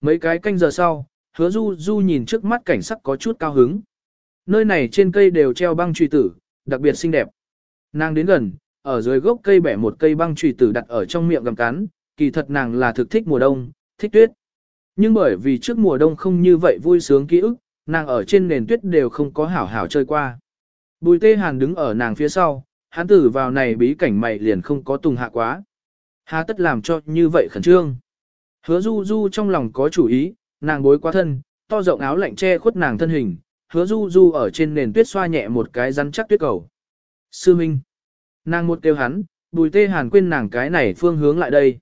Mấy cái canh giờ sau, hứa du du nhìn trước mắt cảnh sắc có chút cao hứng. Nơi này trên cây đều treo băng truy tử, đặc biệt xinh đẹp. Nàng đến gần, ở dưới gốc cây bẻ một cây băng truy tử đặt ở trong miệng gầm cắn, kỳ thật nàng là thực thích mùa đông, thích tuyết. Nhưng bởi vì trước mùa đông không như vậy vui sướng ký ức, nàng ở trên nền tuyết đều không có hảo hảo chơi qua. Bùi tê hàn đứng ở nàng phía sau, hắn tử vào này bí cảnh mày liền không có tùng hạ quá. Hà tất làm cho như vậy khẩn trương. Hứa du du trong lòng có chủ ý, nàng bối quá thân, to rộng áo lạnh che khuất nàng thân hình, hứa du du ở trên nền tuyết xoa nhẹ một cái rắn chắc tuyết cầu. Sư Minh. Nàng một kêu hắn, bùi tê hàn quên nàng cái này phương hướng lại đây.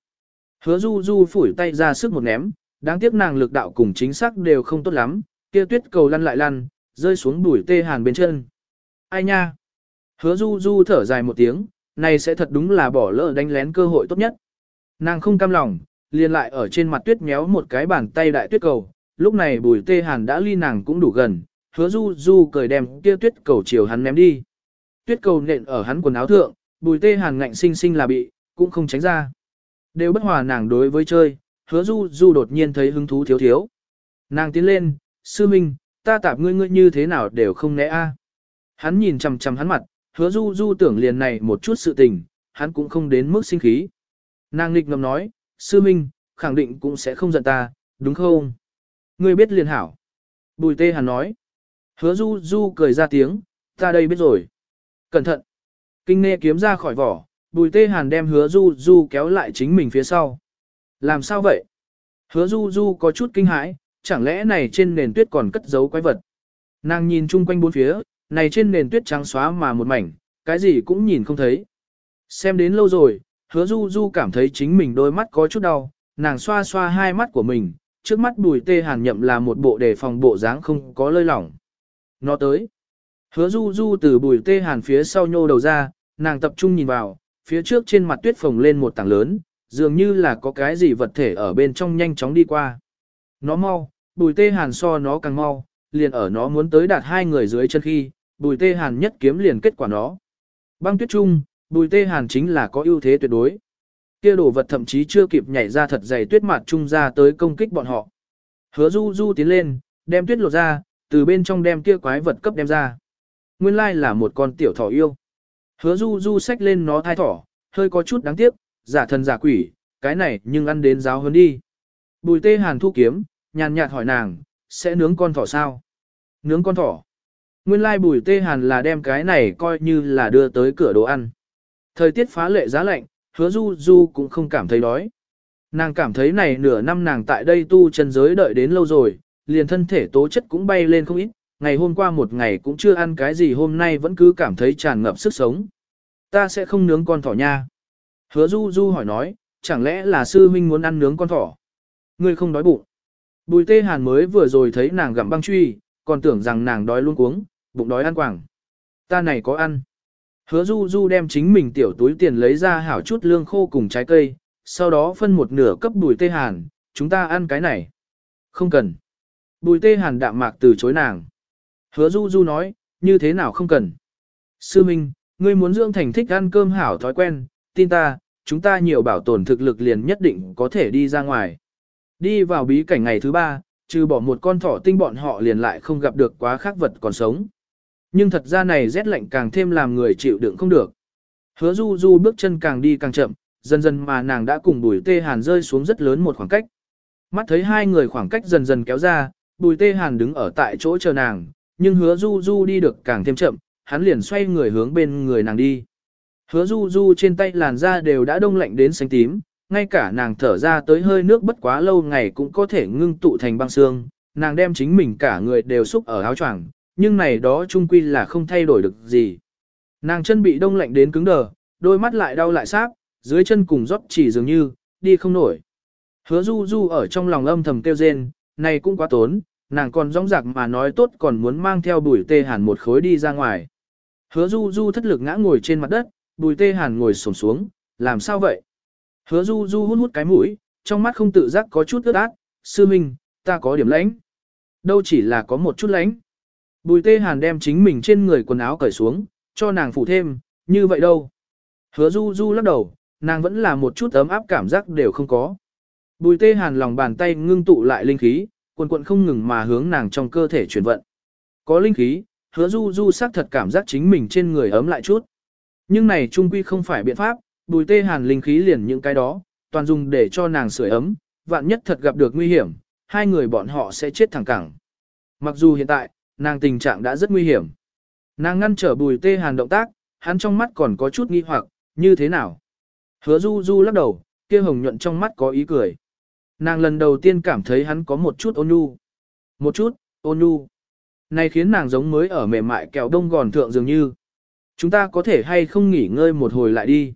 Hứa du du phủi tay ra sức một ném, đáng tiếc nàng lực đạo cùng chính xác đều không tốt lắm, kia tuyết cầu lăn lại lăn, rơi xuống bùi tê hàn bên chân. Ai nha? Hứa du du thở dài một tiếng, này sẽ thật đúng là bỏ lỡ đánh lén cơ hội tốt nhất. Nàng không cam lòng, liền lại ở trên mặt tuyết méo một cái bàn tay đại tuyết cầu, lúc này bùi tê hàn đã ly nàng cũng đủ gần, hứa du du cười đem kia tuyết cầu chiều hắn ném đi. Tuyết cầu nện ở hắn quần áo thượng, bùi tê hàn ngạnh sinh sinh là bị, cũng không tránh ra. Đều bất hòa nàng đối với chơi, hứa du du đột nhiên thấy hứng thú thiếu thiếu. Nàng tiến lên, sư minh, ta tạp ngươi ngươi như thế nào đều không né a. Hắn nhìn chằm chằm hắn mặt, hứa du du tưởng liền này một chút sự tình, hắn cũng không đến mức sinh khí. Nàng nghịch ngầm nói, sư minh, khẳng định cũng sẽ không giận ta, đúng không? Ngươi biết liền hảo. Bùi tê hàn nói. Hứa du du cười ra tiếng, ta đây biết rồi. Cẩn thận. Kinh nê kiếm ra khỏi vỏ, bùi tê hàn đem hứa du du kéo lại chính mình phía sau. Làm sao vậy? Hứa du du có chút kinh hãi, chẳng lẽ này trên nền tuyết còn cất giấu quái vật. Nàng nhìn chung quanh bốn phía, này trên nền tuyết trắng xóa mà một mảnh, cái gì cũng nhìn không thấy. Xem đến lâu rồi, hứa du du cảm thấy chính mình đôi mắt có chút đau, nàng xoa xoa hai mắt của mình, trước mắt bùi tê hàn nhậm là một bộ đề phòng bộ dáng không có lơi lỏng. Nó tới. Hứa du du từ bùi tê hàn phía sau nhô đầu ra, nàng tập trung nhìn vào, phía trước trên mặt tuyết phồng lên một tảng lớn, dường như là có cái gì vật thể ở bên trong nhanh chóng đi qua. Nó mau, bùi tê hàn so nó càng mau, liền ở nó muốn tới đạt hai người dưới chân khi, bùi tê hàn nhất kiếm liền kết quả nó. Băng tuyết trung, bùi tê hàn chính là có ưu thế tuyệt đối. Kia đồ vật thậm chí chưa kịp nhảy ra thật dày tuyết mặt trung ra tới công kích bọn họ. Hứa du du tiến lên, đem tuyết lột ra, từ bên trong đem kia quái vật cấp đem ra. Nguyên lai là một con tiểu thỏ yêu. Hứa du du xách lên nó thai thỏ, hơi có chút đáng tiếc, giả thần giả quỷ, cái này nhưng ăn đến giáo hơn đi. Bùi tê hàn thu kiếm, nhàn nhạt hỏi nàng, sẽ nướng con thỏ sao? Nướng con thỏ. Nguyên lai bùi tê hàn là đem cái này coi như là đưa tới cửa đồ ăn. Thời tiết phá lệ giá lạnh, hứa du du cũng không cảm thấy đói. Nàng cảm thấy này nửa năm nàng tại đây tu chân giới đợi đến lâu rồi, liền thân thể tố chất cũng bay lên không ít, ngày hôm qua một ngày cũng chưa ăn cái gì hôm nay vẫn cứ cảm thấy tràn ngập sức sống. Ta sẽ không nướng con thỏ nha. Hứa du du hỏi nói, chẳng lẽ là sư huynh muốn ăn nướng con thỏ? Ngươi không đói bụng. Bùi tê hàn mới vừa rồi thấy nàng gặm băng truy, còn tưởng rằng nàng đói luôn cuống, bụng đói ăn quảng. Ta này có ăn. Hứa du du đem chính mình tiểu túi tiền lấy ra hảo chút lương khô cùng trái cây, sau đó phân một nửa cấp bùi tê hàn, chúng ta ăn cái này. Không cần. Bùi tê hàn đạm mạc từ chối nàng. Hứa du du nói, như thế nào không cần. Sư Minh, ngươi muốn dưỡng thành thích ăn cơm hảo thói quen, tin ta, chúng ta nhiều bảo tồn thực lực liền nhất định có thể đi ra ngoài. Đi vào bí cảnh ngày thứ ba, trừ bỏ một con thỏ tinh bọn họ liền lại không gặp được quá khác vật còn sống. Nhưng thật ra này rét lạnh càng thêm làm người chịu đựng không được. Hứa du du bước chân càng đi càng chậm, dần dần mà nàng đã cùng bùi tê hàn rơi xuống rất lớn một khoảng cách. Mắt thấy hai người khoảng cách dần dần kéo ra, bùi tê hàn đứng ở tại chỗ chờ nàng, nhưng hứa du du đi được càng thêm chậm, hắn liền xoay người hướng bên người nàng đi. Hứa du du trên tay làn da đều đã đông lạnh đến xanh tím, ngay cả nàng thở ra tới hơi nước bất quá lâu ngày cũng có thể ngưng tụ thành băng xương, nàng đem chính mình cả người đều xúc ở áo choàng, nhưng này đó chung quy là không thay đổi được gì. Nàng chân bị đông lạnh đến cứng đờ, đôi mắt lại đau lại sáp, dưới chân cùng rót chỉ dường như, đi không nổi. Hứa du du ở trong lòng âm thầm kêu rên, này cũng quá tốn, nàng còn rong rạc mà nói tốt còn muốn mang theo bùi tê hàn một khối đi ra ngoài. Hứa du du thất lực ngã ngồi trên mặt đất, bùi tê hàn ngồi sổm xuống, làm sao vậy? Hứa du du hút hút cái mũi, trong mắt không tự giác có chút ướt át, sư minh, ta có điểm lãnh. Đâu chỉ là có một chút lãnh. Bùi tê hàn đem chính mình trên người quần áo cởi xuống, cho nàng phủ thêm, như vậy đâu. Hứa du du lắc đầu, nàng vẫn là một chút ấm áp cảm giác đều không có. Bùi tê hàn lòng bàn tay ngưng tụ lại linh khí, quần quận không ngừng mà hướng nàng trong cơ thể chuyển vận. Có linh khí, hứa du du xác thật cảm giác chính mình trên người ấm lại chút. Nhưng này trung quy không phải biện pháp, bùi tê hàn linh khí liền những cái đó, toàn dùng để cho nàng sưởi ấm, vạn nhất thật gặp được nguy hiểm, hai người bọn họ sẽ chết thẳng cẳng. Mặc dù hiện tại, nàng tình trạng đã rất nguy hiểm. Nàng ngăn trở bùi tê hàn động tác, hắn trong mắt còn có chút nghi hoặc, như thế nào? Hứa du du lắc đầu, kia hồng nhuận trong mắt có ý cười. Nàng lần đầu tiên cảm thấy hắn có một chút ôn nhu. Một chút, ôn nhu. Này khiến nàng giống mới ở mềm mại kẹo đông gòn thượng dường như. Chúng ta có thể hay không nghỉ ngơi một hồi lại đi.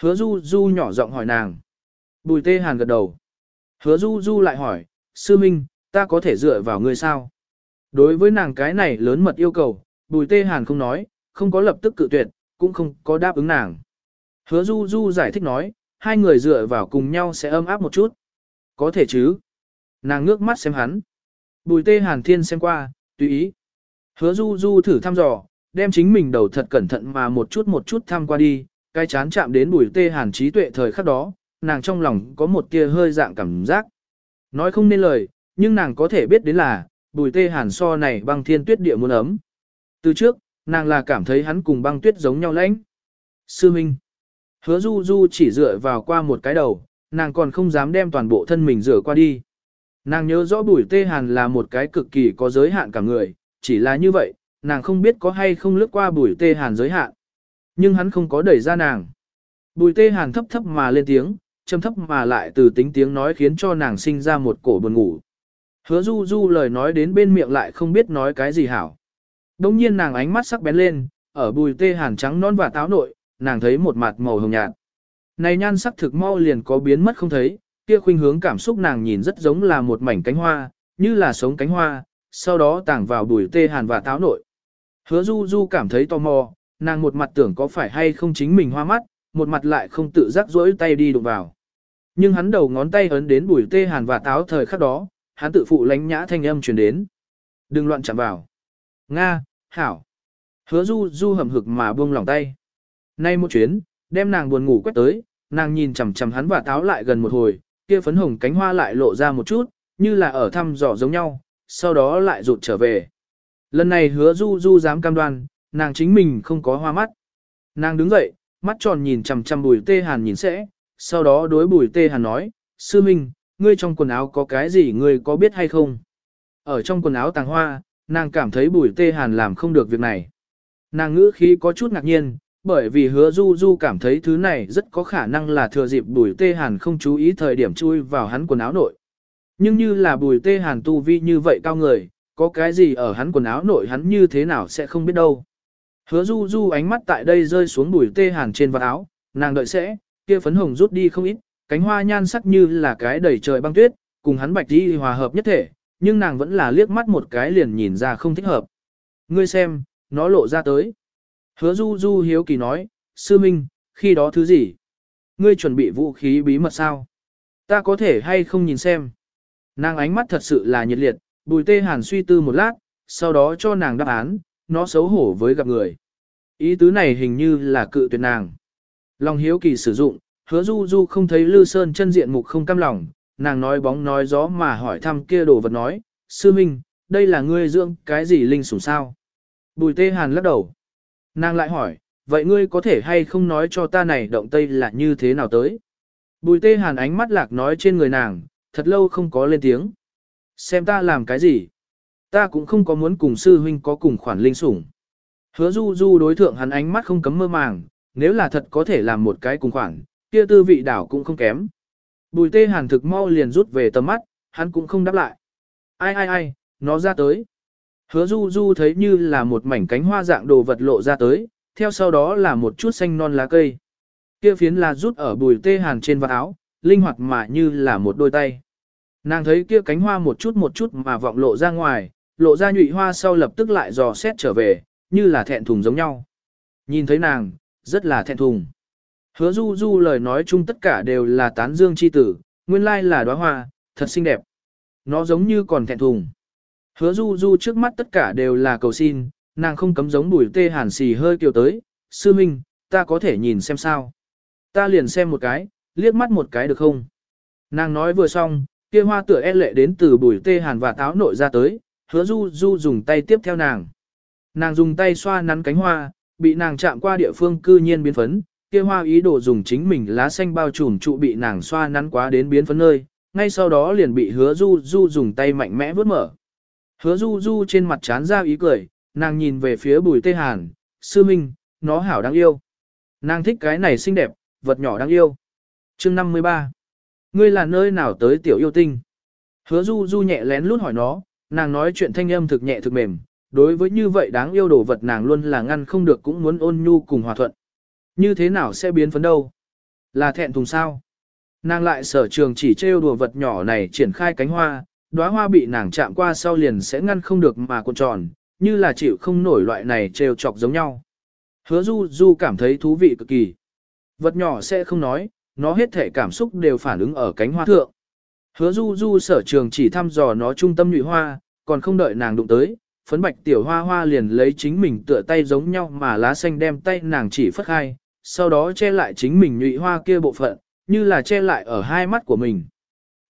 Hứa du du nhỏ giọng hỏi nàng. Bùi tê hàn gật đầu. Hứa du du lại hỏi, sư minh, ta có thể dựa vào ngươi sao? Đối với nàng cái này lớn mật yêu cầu, bùi tê hàn không nói, không có lập tức cự tuyệt, cũng không có đáp ứng nàng. Hứa du du giải thích nói, hai người dựa vào cùng nhau sẽ ấm áp một chút. Có thể chứ? Nàng ngước mắt xem hắn. Bùi tê hàn thiên xem qua, tùy ý. Hứa du du thử thăm dò, đem chính mình đầu thật cẩn thận mà một chút một chút thăm qua đi, cái chán chạm đến bùi tê hàn trí tuệ thời khắc đó, nàng trong lòng có một tia hơi dạng cảm giác. Nói không nên lời, nhưng nàng có thể biết đến là, bùi tê hàn so này băng thiên tuyết địa muốn ấm. Từ trước, nàng là cảm thấy hắn cùng băng tuyết giống nhau lãnh. Sư Minh. Hứa du du chỉ dựa vào qua một cái đầu, nàng còn không dám đem toàn bộ thân mình rửa qua đi. Nàng nhớ rõ bùi tê hàn là một cái cực kỳ có giới hạn cả người, chỉ là như vậy, nàng không biết có hay không lướt qua bùi tê hàn giới hạn. Nhưng hắn không có đẩy ra nàng. Bùi tê hàn thấp thấp mà lên tiếng, châm thấp mà lại từ tính tiếng nói khiến cho nàng sinh ra một cổ buồn ngủ. Hứa du du lời nói đến bên miệng lại không biết nói cái gì hảo. Đông nhiên nàng ánh mắt sắc bén lên, ở bùi tê hàn trắng non và táo nội, nàng thấy một mặt màu hồng nhạt. Này nhan sắc thực mau liền có biến mất không thấy, kia khuynh hướng cảm xúc nàng nhìn rất giống là một mảnh cánh hoa, như là sống cánh hoa, sau đó tàng vào bùi tê hàn và táo nội. Hứa du du cảm thấy tò mò, nàng một mặt tưởng có phải hay không chính mình hoa mắt, một mặt lại không tự giác rỗi tay đi đụng vào. Nhưng hắn đầu ngón tay ấn đến bùi tê hàn và táo thời khắc đó, hắn tự phụ lánh nhã thanh âm truyền đến. Đừng loạn chạm vào. Nga, hảo. Hứa du du hầm hực mà buông lòng tay. Nay một chuyến, đem nàng buồn ngủ quét tới, nàng nhìn chằm chằm hắn và táo lại gần một hồi, kia phấn hồng cánh hoa lại lộ ra một chút, như là ở thăm dò giống nhau, sau đó lại rụt trở về. Lần này hứa du du dám cam đoan, nàng chính mình không có hoa mắt. Nàng đứng dậy, mắt tròn nhìn chằm chằm bùi tê hàn nhìn sẽ, sau đó đối bùi tê hàn nói, sư minh, ngươi trong quần áo có cái gì ngươi có biết hay không? Ở trong quần áo tàng hoa, nàng cảm thấy bùi tê hàn làm không được việc này. Nàng ngữ khí có chút ngạc nhiên, bởi vì hứa du du cảm thấy thứ này rất có khả năng là thừa dịp bùi tê hàn không chú ý thời điểm chui vào hắn quần áo nội. Nhưng như là bùi tê hàn tu vi như vậy cao người, có cái gì ở hắn quần áo nội hắn như thế nào sẽ không biết đâu. Hứa du du ánh mắt tại đây rơi xuống bùi tê hàn trên vạt áo, nàng đợi sẽ, kia phấn hồng rút đi không ít, cánh hoa nhan sắc như là cái đầy trời băng tuyết, cùng hắn bạch đi hòa hợp nhất thể, nhưng nàng vẫn là liếc mắt một cái liền nhìn ra không thích hợp. Ngươi xem, nó lộ ra tới. Hứa du du hiếu kỳ nói, sư minh, khi đó thứ gì? Ngươi chuẩn bị vũ khí bí mật sao? Ta có thể hay không nhìn xem? Nàng ánh mắt thật sự là nhiệt liệt, bùi tê hàn suy tư một lát, sau đó cho nàng đáp án, nó xấu hổ với gặp người. Ý tứ này hình như là cự tuyệt nàng. Lòng hiếu kỳ sử dụng, hứa du du không thấy Lư Sơn chân diện mục không cam lòng, nàng nói bóng nói gió mà hỏi thăm kia đồ vật nói, sư minh, đây là ngươi dưỡng cái gì linh sủng sao? Bùi tê hàn lắc đầu. Nàng lại hỏi, vậy ngươi có thể hay không nói cho ta này động tây là như thế nào tới? Bùi tê hàn ánh mắt lạc nói trên người nàng, thật lâu không có lên tiếng. Xem ta làm cái gì? Ta cũng không có muốn cùng sư huynh có cùng khoản linh sủng. Hứa du du đối thượng hắn ánh mắt không cấm mơ màng, nếu là thật có thể làm một cái cùng khoản, kia tư vị đảo cũng không kém. Bùi tê hàn thực mau liền rút về tầm mắt, hắn cũng không đáp lại. Ai ai ai, nó ra tới. Hứa du du thấy như là một mảnh cánh hoa dạng đồ vật lộ ra tới, theo sau đó là một chút xanh non lá cây. Kia phiến là rút ở bùi tê hàn trên vạt áo, linh hoạt mà như là một đôi tay. Nàng thấy kia cánh hoa một chút một chút mà vọng lộ ra ngoài, lộ ra nhụy hoa sau lập tức lại dò xét trở về, như là thẹn thùng giống nhau. Nhìn thấy nàng, rất là thẹn thùng. Hứa du du lời nói chung tất cả đều là tán dương chi tử, nguyên lai là đóa hoa, thật xinh đẹp. Nó giống như còn thẹn thùng. Hứa du du trước mắt tất cả đều là cầu xin, nàng không cấm giống bùi tê hàn xì hơi kiều tới, sư minh, ta có thể nhìn xem sao. Ta liền xem một cái, liếc mắt một cái được không? Nàng nói vừa xong, kia hoa tựa e lệ đến từ bùi tê hàn và táo nội ra tới, hứa du du dùng tay tiếp theo nàng. Nàng dùng tay xoa nắn cánh hoa, bị nàng chạm qua địa phương cư nhiên biến phấn, kia hoa ý đồ dùng chính mình lá xanh bao trùm trụ bị nàng xoa nắn quá đến biến phấn nơi, ngay sau đó liền bị hứa du du dùng tay mạnh mẽ vớt mở. Hứa du du trên mặt chán ra ý cười, nàng nhìn về phía bùi tê hàn, sư minh, nó hảo đáng yêu. Nàng thích cái này xinh đẹp, vật nhỏ đáng yêu. chương 53. Ngươi là nơi nào tới tiểu yêu tinh? Hứa du du nhẹ lén lút hỏi nó, nàng nói chuyện thanh âm thực nhẹ thực mềm, đối với như vậy đáng yêu đồ vật nàng luôn là ngăn không được cũng muốn ôn nhu cùng hòa thuận. Như thế nào sẽ biến phấn đâu? Là thẹn thùng sao? Nàng lại sở trường chỉ trêu đùa vật nhỏ này triển khai cánh hoa, đóa hoa bị nàng chạm qua sau liền sẽ ngăn không được mà cuộn tròn, như là chịu không nổi loại này trêu chọc giống nhau. Hứa du du cảm thấy thú vị cực kỳ. Vật nhỏ sẽ không nói, nó hết thể cảm xúc đều phản ứng ở cánh hoa thượng. Hứa du du sở trường chỉ thăm dò nó trung tâm nhụy hoa, còn không đợi nàng đụng tới, phấn bạch tiểu hoa hoa liền lấy chính mình tựa tay giống nhau mà lá xanh đem tay nàng chỉ phất hai, sau đó che lại chính mình nhụy hoa kia bộ phận, như là che lại ở hai mắt của mình.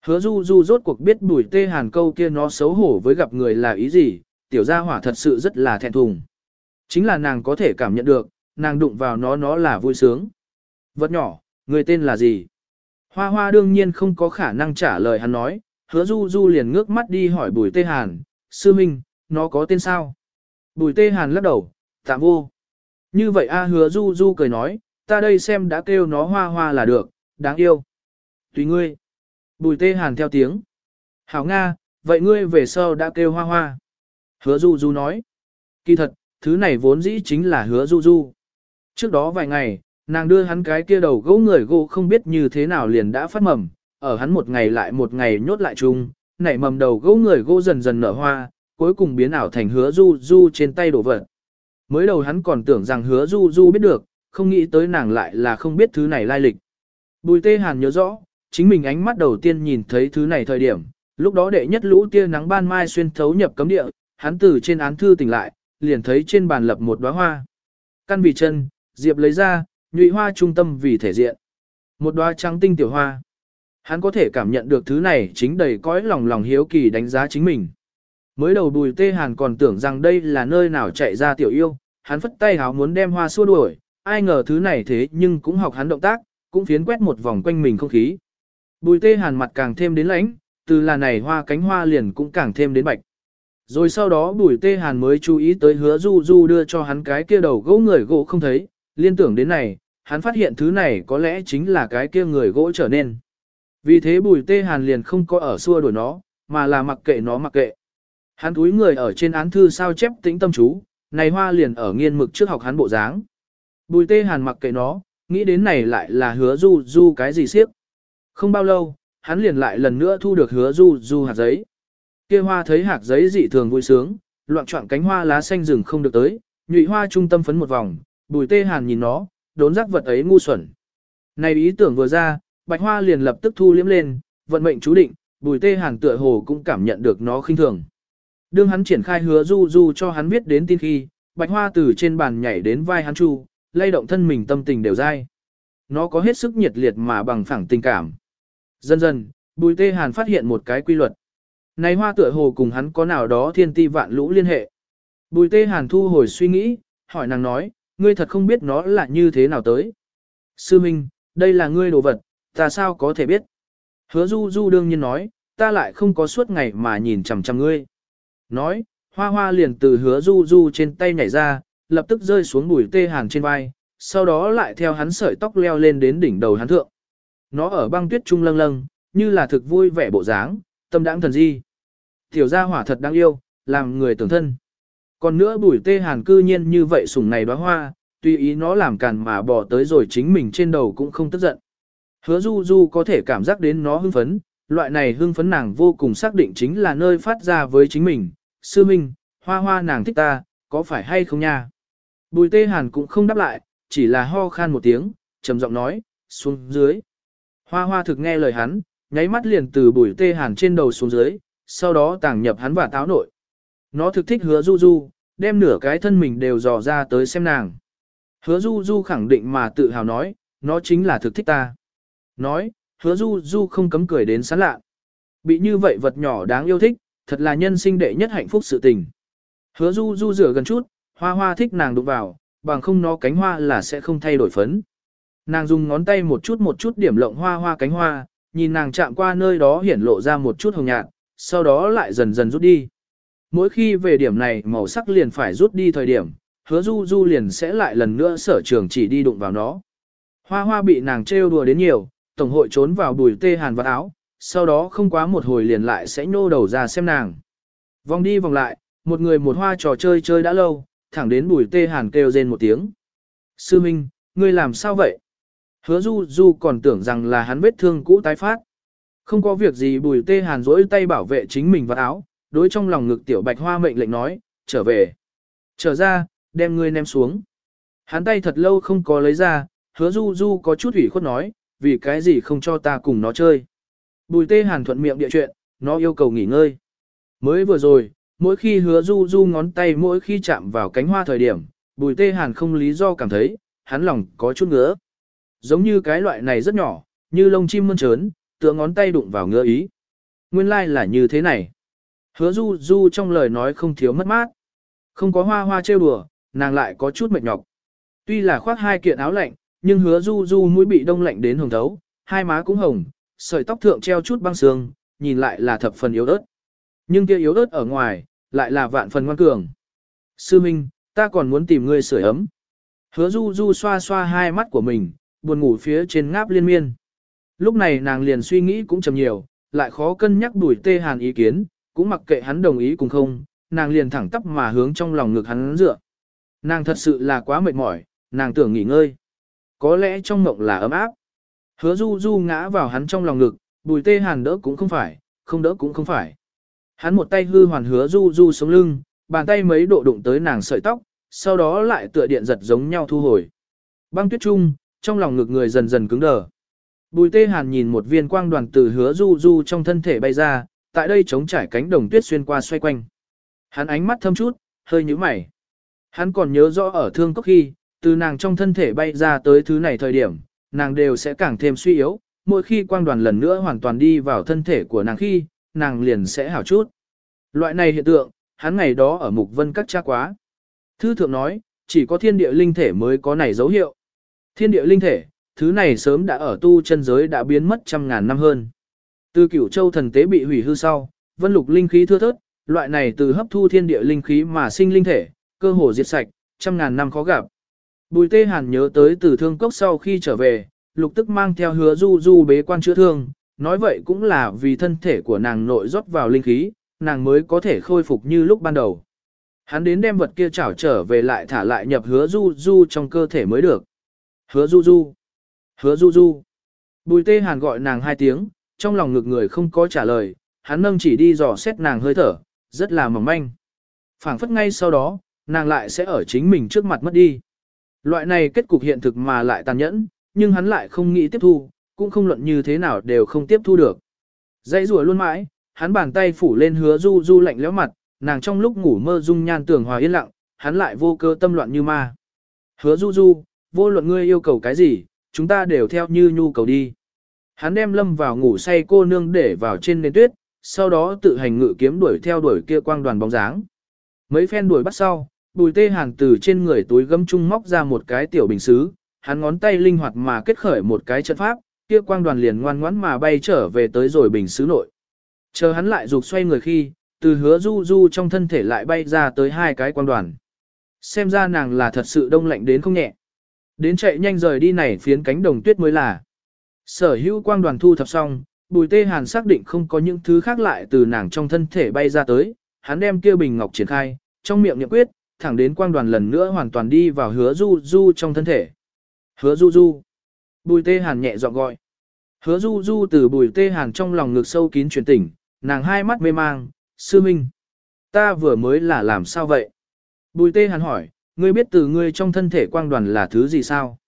Hứa du du rốt cuộc biết bùi tê hàn câu kia nó xấu hổ với gặp người là ý gì, tiểu gia hỏa thật sự rất là thẹn thùng. Chính là nàng có thể cảm nhận được, nàng đụng vào nó nó là vui sướng. Vật nhỏ, người tên là gì? Hoa hoa đương nhiên không có khả năng trả lời hắn nói, hứa du du liền ngước mắt đi hỏi bùi tê hàn, sư minh, nó có tên sao? Bùi tê hàn lắc đầu, tạm vô. Như vậy a hứa du du cười nói, ta đây xem đã kêu nó hoa hoa là được, đáng yêu. Tùy ngươi. Bùi tê hàn theo tiếng. Hảo Nga, vậy ngươi về sau đã kêu hoa hoa. Hứa du du nói. Kỳ thật, thứ này vốn dĩ chính là hứa du du. Trước đó vài ngày, nàng đưa hắn cái kia đầu gỗ người gỗ không biết như thế nào liền đã phát mầm, ở hắn một ngày lại một ngày nhốt lại chung, nảy mầm đầu gỗ người gỗ dần dần nở hoa, cuối cùng biến ảo thành hứa du du trên tay đổ vật. Mới đầu hắn còn tưởng rằng hứa du du biết được, không nghĩ tới nàng lại là không biết thứ này lai lịch. Bùi tê hàn nhớ rõ, chính mình ánh mắt đầu tiên nhìn thấy thứ này thời điểm, lúc đó đệ nhất lũ tia nắng ban mai xuyên thấu nhập cấm địa, hắn từ trên án thư tỉnh lại, liền thấy trên bàn lập một đóa hoa. Căn vì chân, Diệp lấy ra, nhụy hoa trung tâm vì thể diện. Một đóa trắng tinh tiểu hoa. Hắn có thể cảm nhận được thứ này chính đầy cõi lòng lòng hiếu kỳ đánh giá chính mình. Mới đầu bùi tê hàn còn tưởng rằng đây là nơi nào chạy ra tiểu yêu, hắn phất tay háo muốn đem hoa xua đuổi, ai ngờ thứ này thế nhưng cũng học hắn động tác, cũng phiến quét một vòng quanh mình không khí. Bùi tê hàn mặt càng thêm đến lãnh, từ là này hoa cánh hoa liền cũng càng thêm đến bạch. Rồi sau đó bùi tê hàn mới chú ý tới hứa du du đưa cho hắn cái kia đầu gỗ người gỗ không thấy, liên tưởng đến này, hắn phát hiện thứ này có lẽ chính là cái kia người gỗ trở nên. Vì thế bùi tê hàn liền không có ở xua đuổi nó, mà là mặc kệ nó mặc kệ. Hắn túi người ở trên án thư sao chép tĩnh tâm chú, này hoa liền ở nghiên mực trước học hắn bộ dáng. Bùi tê hàn mặc kệ nó, nghĩ đến này lại là hứa du du cái gì siếp. Không bao lâu, hắn liền lại lần nữa thu được hứa du du hạt giấy. Kia hoa thấy hạt giấy dị thường vui sướng, loạn trọng cánh hoa lá xanh rừng không được tới, nhụy hoa trung tâm phấn một vòng, bùi tê hàn nhìn nó, đốn giác vật ấy ngu xuẩn. Này ý tưởng vừa ra, bạch hoa liền lập tức thu liếm lên, vận mệnh chú định, bùi tê hàn tựa hồ cũng cảm nhận được nó khinh thường. Đương hắn triển khai hứa du du cho hắn biết đến tin khi, bạch hoa từ trên bàn nhảy đến vai hắn chu, lay động thân mình tâm tình đều dai. Nó có hết sức nhiệt liệt mà bằng phẳng tình cảm. Dần dần, bùi tê hàn phát hiện một cái quy luật. Này hoa tựa hồ cùng hắn có nào đó thiên ti vạn lũ liên hệ. Bùi tê hàn thu hồi suy nghĩ, hỏi nàng nói, ngươi thật không biết nó là như thế nào tới. Sư Minh, đây là ngươi đồ vật, ta sao có thể biết. Hứa du du đương nhiên nói, ta lại không có suốt ngày mà nhìn chằm chằm ngươi. Nói, hoa hoa liền từ hứa du du trên tay nhảy ra, lập tức rơi xuống bùi tê hàn trên vai, sau đó lại theo hắn sợi tóc leo lên đến đỉnh đầu hắn thượng. Nó ở băng tuyết trung lâng lâng, như là thực vui vẻ bộ dáng, tâm đãng thần di. Tiểu gia hỏa thật đáng yêu, làm người tưởng thân. Còn nữa bùi tê hàn cư nhiên như vậy sủng này đóa hoa, tùy ý nó làm càn mà bỏ tới rồi chính mình trên đầu cũng không tức giận. Hứa du du có thể cảm giác đến nó hưng phấn, loại này hưng phấn nàng vô cùng xác định chính là nơi phát ra với chính mình. Sư Minh, hoa hoa nàng thích ta, có phải hay không nha? Bùi tê hàn cũng không đáp lại, chỉ là ho khan một tiếng, trầm giọng nói, xuống dưới. Hoa hoa thực nghe lời hắn, nháy mắt liền từ bùi tê hàn trên đầu xuống dưới, sau đó tàng nhập hắn và táo nội. Nó thực thích hứa du du, đem nửa cái thân mình đều dò ra tới xem nàng. Hứa du du khẳng định mà tự hào nói, nó chính là thực thích ta. Nói, hứa du du không cấm cười đến sán lạ. Bị như vậy vật nhỏ đáng yêu thích, thật là nhân sinh đệ nhất hạnh phúc sự tình. Hứa du du rửa gần chút, hoa hoa thích nàng đụng vào, bằng không nó cánh hoa là sẽ không thay đổi phấn. Nàng dùng ngón tay một chút một chút điểm lộng hoa hoa cánh hoa, nhìn nàng chạm qua nơi đó hiển lộ ra một chút hồng nhạt, sau đó lại dần dần rút đi. Mỗi khi về điểm này màu sắc liền phải rút đi thời điểm, hứa du du liền sẽ lại lần nữa sở trường chỉ đi đụng vào nó. Hoa hoa bị nàng trêu đùa đến nhiều, tổng hội trốn vào đùi tê hàn vật áo, sau đó không quá một hồi liền lại sẽ nhô đầu ra xem nàng. Vòng đi vòng lại, một người một hoa trò chơi chơi đã lâu, thẳng đến bùi tê hàn kêu rên một tiếng. Sư Minh, ngươi làm sao vậy? Hứa du du còn tưởng rằng là hắn vết thương cũ tái phát. Không có việc gì bùi tê hàn rỗi tay bảo vệ chính mình vật áo, đối trong lòng ngực tiểu bạch hoa mệnh lệnh nói, trở về. Trở ra, đem ngươi ném xuống. Hắn tay thật lâu không có lấy ra, hứa du du có chút ủy khuất nói, vì cái gì không cho ta cùng nó chơi. Bùi tê hàn thuận miệng địa chuyện, nó yêu cầu nghỉ ngơi. Mới vừa rồi, mỗi khi hứa du du ngón tay mỗi khi chạm vào cánh hoa thời điểm, bùi tê hàn không lý do cảm thấy, hắn lòng có chút ngứa. Giống như cái loại này rất nhỏ, như lông chim mơn trớn, tựa ngón tay đụng vào ngứa ý. Nguyên lai like là như thế này. Hứa du du trong lời nói không thiếu mất mát. Không có hoa hoa trêu đùa, nàng lại có chút mệt nhọc. Tuy là khoác hai kiện áo lạnh, nhưng hứa du du mũi bị đông lạnh đến hồng thấu, hai má cũng hồng, sợi tóc thượng treo chút băng sương, nhìn lại là thập phần yếu ớt. Nhưng kia yếu ớt ở ngoài, lại là vạn phần ngoan cường. Sư Minh, ta còn muốn tìm ngươi sưởi ấm. Hứa du du xoa xoa hai mắt của mình, buồn ngủ phía trên ngáp liên miên. Lúc này nàng liền suy nghĩ cũng chầm nhiều, lại khó cân nhắc đuổi tê hàn ý kiến, cũng mặc kệ hắn đồng ý cùng không, nàng liền thẳng tắp mà hướng trong lòng ngực hắn dựa. Nàng thật sự là quá mệt mỏi, nàng tưởng nghỉ ngơi. Có lẽ trong mộng là ấm áp. Hứa du du ngã vào hắn trong lòng ngực, bùi tê hàn đỡ cũng không phải, không đỡ cũng không phải. Hắn một tay hư hoàn hứa du du sống lưng, bàn tay mấy độ đụng tới nàng sợi tóc, sau đó lại tựa điện giật giống nhau thu hồi. Băng tuyết trung, trong lòng ngực người dần dần cứng đờ. Bùi tê hàn nhìn một viên quang đoàn từ hứa du du trong thân thể bay ra, tại đây chống trải cánh đồng tuyết xuyên qua xoay quanh. Hắn ánh mắt thâm chút, hơi nhíu mày. Hắn còn nhớ rõ ở thương cốc khi, từ nàng trong thân thể bay ra tới thứ này thời điểm, nàng đều sẽ càng thêm suy yếu, mỗi khi quang đoàn lần nữa hoàn toàn đi vào thân thể của nàng khi, nàng liền sẽ hảo chút. Loại này hiện tượng, hắn ngày đó ở mục vân các cha quá. Thư thượng nói, chỉ có thiên địa linh thể mới có này dấu hiệu. Thiên địa linh thể, thứ này sớm đã ở tu chân giới đã biến mất trăm ngàn năm hơn. Từ cửu châu thần tế bị hủy hư sau, vân lục linh khí thưa thớt, loại này từ hấp thu thiên địa linh khí mà sinh linh thể, cơ hồ diệt sạch, trăm ngàn năm khó gặp. Bùi tê hàn nhớ tới từ thương cốc sau khi trở về, lục tức mang theo hứa du du bế quan chữa thương, nói vậy cũng là vì thân thể của nàng nội rót vào linh khí, nàng mới có thể khôi phục như lúc ban đầu. Hắn đến đem vật kia trảo trở về lại thả lại nhập hứa du du trong cơ thể mới được. Hứa du du. Hứa du du. Bùi tê hàn gọi nàng hai tiếng, trong lòng ngực người không có trả lời, hắn nâng chỉ đi dò xét nàng hơi thở, rất là mỏng manh. phảng phất ngay sau đó, nàng lại sẽ ở chính mình trước mặt mất đi. Loại này kết cục hiện thực mà lại tàn nhẫn, nhưng hắn lại không nghĩ tiếp thu, cũng không luận như thế nào đều không tiếp thu được. Dãy rùa luôn mãi, hắn bàn tay phủ lên hứa du du lạnh lẽo mặt, nàng trong lúc ngủ mơ dung nhan tưởng hòa yên lặng, hắn lại vô cơ tâm loạn như ma. Hứa du du, vô luận ngươi yêu cầu cái gì, chúng ta đều theo như nhu cầu đi. Hắn đem lâm vào ngủ say cô nương để vào trên nền tuyết, sau đó tự hành ngự kiếm đuổi theo đuổi kia quang đoàn bóng dáng. Mấy phen đuổi bắt sau, bùi tê hàng từ trên người túi gấm trung móc ra một cái tiểu bình xứ, hắn ngón tay linh hoạt mà kết khởi một cái trận pháp, kia quang đoàn liền ngoan ngoãn mà bay trở về tới rồi bình xứ nội. Chờ hắn lại rụt xoay người khi, từ hứa du du trong thân thể lại bay ra tới hai cái quang đoàn. Xem ra nàng là thật sự đông lạnh đến không nhẹ. Đến chạy nhanh rời đi này phiến cánh đồng tuyết mới là. Sở hữu quang đoàn thu thập xong, bùi tê hàn xác định không có những thứ khác lại từ nàng trong thân thể bay ra tới, hắn đem kia bình ngọc triển khai, trong miệng niệm quyết, thẳng đến quang đoàn lần nữa hoàn toàn đi vào hứa du du trong thân thể. Hứa du du. Bùi tê hàn nhẹ giọng gọi. Hứa du du từ bùi tê hàn trong lòng ngực sâu kín chuyển tỉnh, nàng hai mắt mê mang, sư minh. Ta vừa mới là làm sao vậy? Bùi tê hàn hỏi, ngươi biết từ ngươi trong thân thể quang đoàn là thứ gì sao?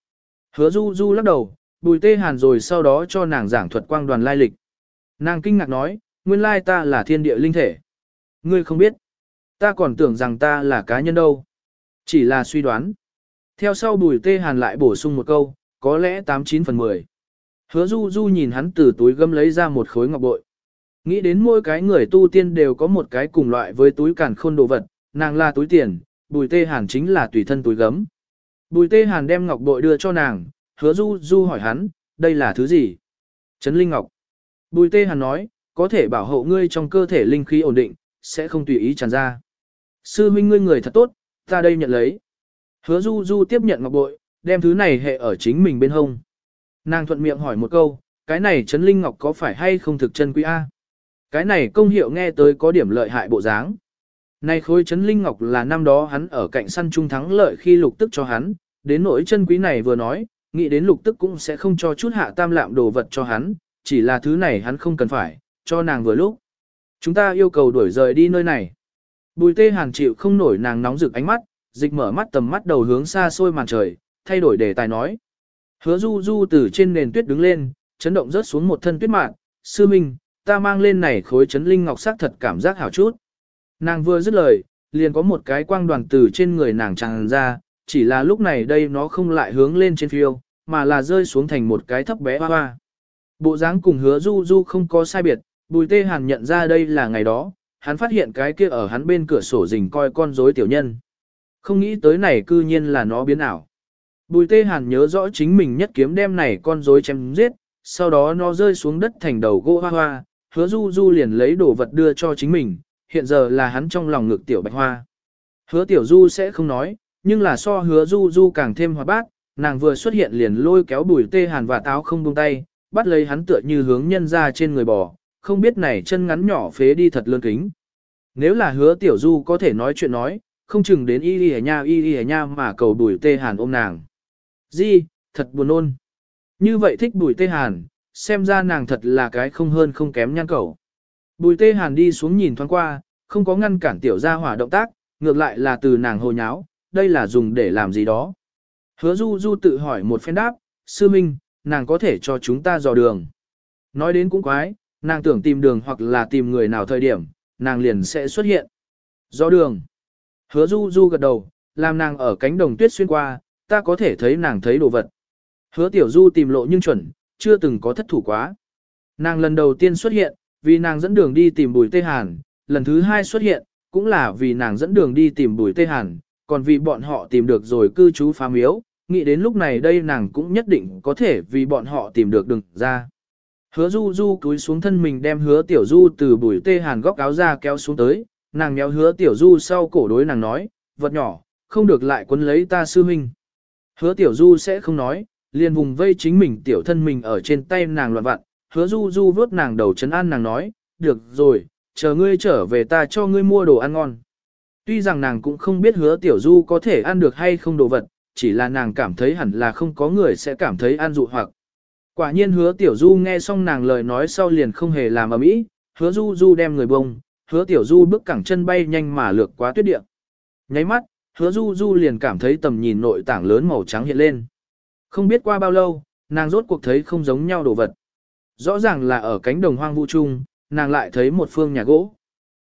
Hứa du du lắc đầu, bùi tê hàn rồi sau đó cho nàng giảng thuật quang đoàn lai lịch. Nàng kinh ngạc nói, nguyên lai ta là thiên địa linh thể. Ngươi không biết. Ta còn tưởng rằng ta là cá nhân đâu. Chỉ là suy đoán. Theo sau bùi tê hàn lại bổ sung một câu, có lẽ 89 phần 10. Hứa du du nhìn hắn từ túi gấm lấy ra một khối ngọc bội. Nghĩ đến mỗi cái người tu tiên đều có một cái cùng loại với túi càn khôn đồ vật, nàng là túi tiền, bùi tê hàn chính là tùy thân túi gấm. Bùi tê hàn đem ngọc bội đưa cho nàng, hứa du du hỏi hắn, đây là thứ gì? Trấn Linh Ngọc. Bùi tê hàn nói, có thể bảo hộ ngươi trong cơ thể linh khí ổn định, sẽ không tùy ý tràn ra. Sư huynh ngươi người thật tốt, ta đây nhận lấy. Hứa du du tiếp nhận ngọc bội, đem thứ này hệ ở chính mình bên hông. Nàng thuận miệng hỏi một câu, cái này Trấn Linh Ngọc có phải hay không thực chân quý A? Cái này công hiệu nghe tới có điểm lợi hại bộ dáng. Này khối chấn linh ngọc là năm đó hắn ở cạnh săn trung thắng lợi khi lục tức cho hắn, đến nỗi chân quý này vừa nói, nghĩ đến lục tức cũng sẽ không cho chút hạ tam lạm đồ vật cho hắn, chỉ là thứ này hắn không cần phải, cho nàng vừa lúc. Chúng ta yêu cầu đuổi rời đi nơi này. Bùi tê hàn chịu không nổi nàng nóng rực ánh mắt, dịch mở mắt tầm mắt đầu hướng xa xôi màn trời, thay đổi đề tài nói. Hứa du du từ trên nền tuyết đứng lên, chấn động rớt xuống một thân tuyết mạng sư minh, ta mang lên này khối chấn linh ngọc sắc thật cảm giác hảo chút. Nàng vừa dứt lời, liền có một cái quang đoàn từ trên người nàng tràn ra, chỉ là lúc này đây nó không lại hướng lên trên phiêu, mà là rơi xuống thành một cái thấp bé hoa hoa. Bộ dáng cùng hứa du du không có sai biệt, bùi tê hàn nhận ra đây là ngày đó, hắn phát hiện cái kia ở hắn bên cửa sổ rình coi con rối tiểu nhân. Không nghĩ tới này cư nhiên là nó biến ảo. Bùi tê hàn nhớ rõ chính mình nhất kiếm đem này con rối chém giết, sau đó nó rơi xuống đất thành đầu gỗ hoa hoa, hứa du du liền lấy đồ vật đưa cho chính mình, hiện giờ là hắn trong lòng ngực tiểu bạch hoa. Hứa tiểu du sẽ không nói, nhưng là so hứa du du càng thêm hoạt bát, nàng vừa xuất hiện liền lôi kéo bùi tê hàn và táo không buông tay, bắt lấy hắn tựa như hướng nhân ra trên người bò, không biết này chân ngắn nhỏ phế đi thật lươn kính. Nếu là hứa tiểu du có thể nói chuyện nói, không chừng đến y y nha y y nha mà cầu bùi tê hàn ôm nàng. Di, thật buồn ôn. Như vậy thích bùi tê hàn, xem ra nàng thật là cái không hơn không kém nhan cầu. Bùi tê hàn đi xuống nhìn thoáng qua, không có ngăn cản tiểu gia hỏa động tác, ngược lại là từ nàng hồ nháo, đây là dùng để làm gì đó. Hứa du du tự hỏi một phen đáp, sư minh, nàng có thể cho chúng ta dò đường. Nói đến cũng quái, nàng tưởng tìm đường hoặc là tìm người nào thời điểm, nàng liền sẽ xuất hiện. Dò đường. Hứa du du gật đầu, làm nàng ở cánh đồng tuyết xuyên qua, ta có thể thấy nàng thấy đồ vật. Hứa tiểu du tìm lộ nhưng chuẩn, chưa từng có thất thủ quá. Nàng lần đầu tiên xuất hiện, vì nàng dẫn đường đi tìm bùi tê hàn, lần thứ hai xuất hiện, cũng là vì nàng dẫn đường đi tìm bùi tê hàn, còn vì bọn họ tìm được rồi cư trú phá miếu, nghĩ đến lúc này đây nàng cũng nhất định có thể vì bọn họ tìm được đường ra. Hứa du du cúi xuống thân mình đem hứa tiểu du từ bùi tê hàn góc áo ra kéo xuống tới, nàng méo hứa tiểu du sau cổ đối nàng nói, vật nhỏ, không được lại quấn lấy ta sư huynh. Hứa tiểu du sẽ không nói, liền vùng vây chính mình tiểu thân mình ở trên tay nàng loạn vặn, hứa du du vớt nàng đầu chấn an nàng nói, được rồi, chờ ngươi trở về ta cho ngươi mua đồ ăn ngon. Tuy rằng nàng cũng không biết hứa tiểu du có thể ăn được hay không đồ vật, chỉ là nàng cảm thấy hẳn là không có người sẽ cảm thấy ăn dụ hoặc. Quả nhiên hứa tiểu du nghe xong nàng lời nói sau liền không hề làm ầm ĩ, hứa du du đem người bông, hứa tiểu du bước cẳng chân bay nhanh mà lược quá tuyết địa. Nháy mắt, hứa du du liền cảm thấy tầm nhìn nội tảng lớn màu trắng hiện lên. Không biết qua bao lâu, nàng rốt cuộc thấy không giống nhau đồ vật. Rõ ràng là ở cánh đồng hoang vu trung, nàng lại thấy một phương nhà gỗ.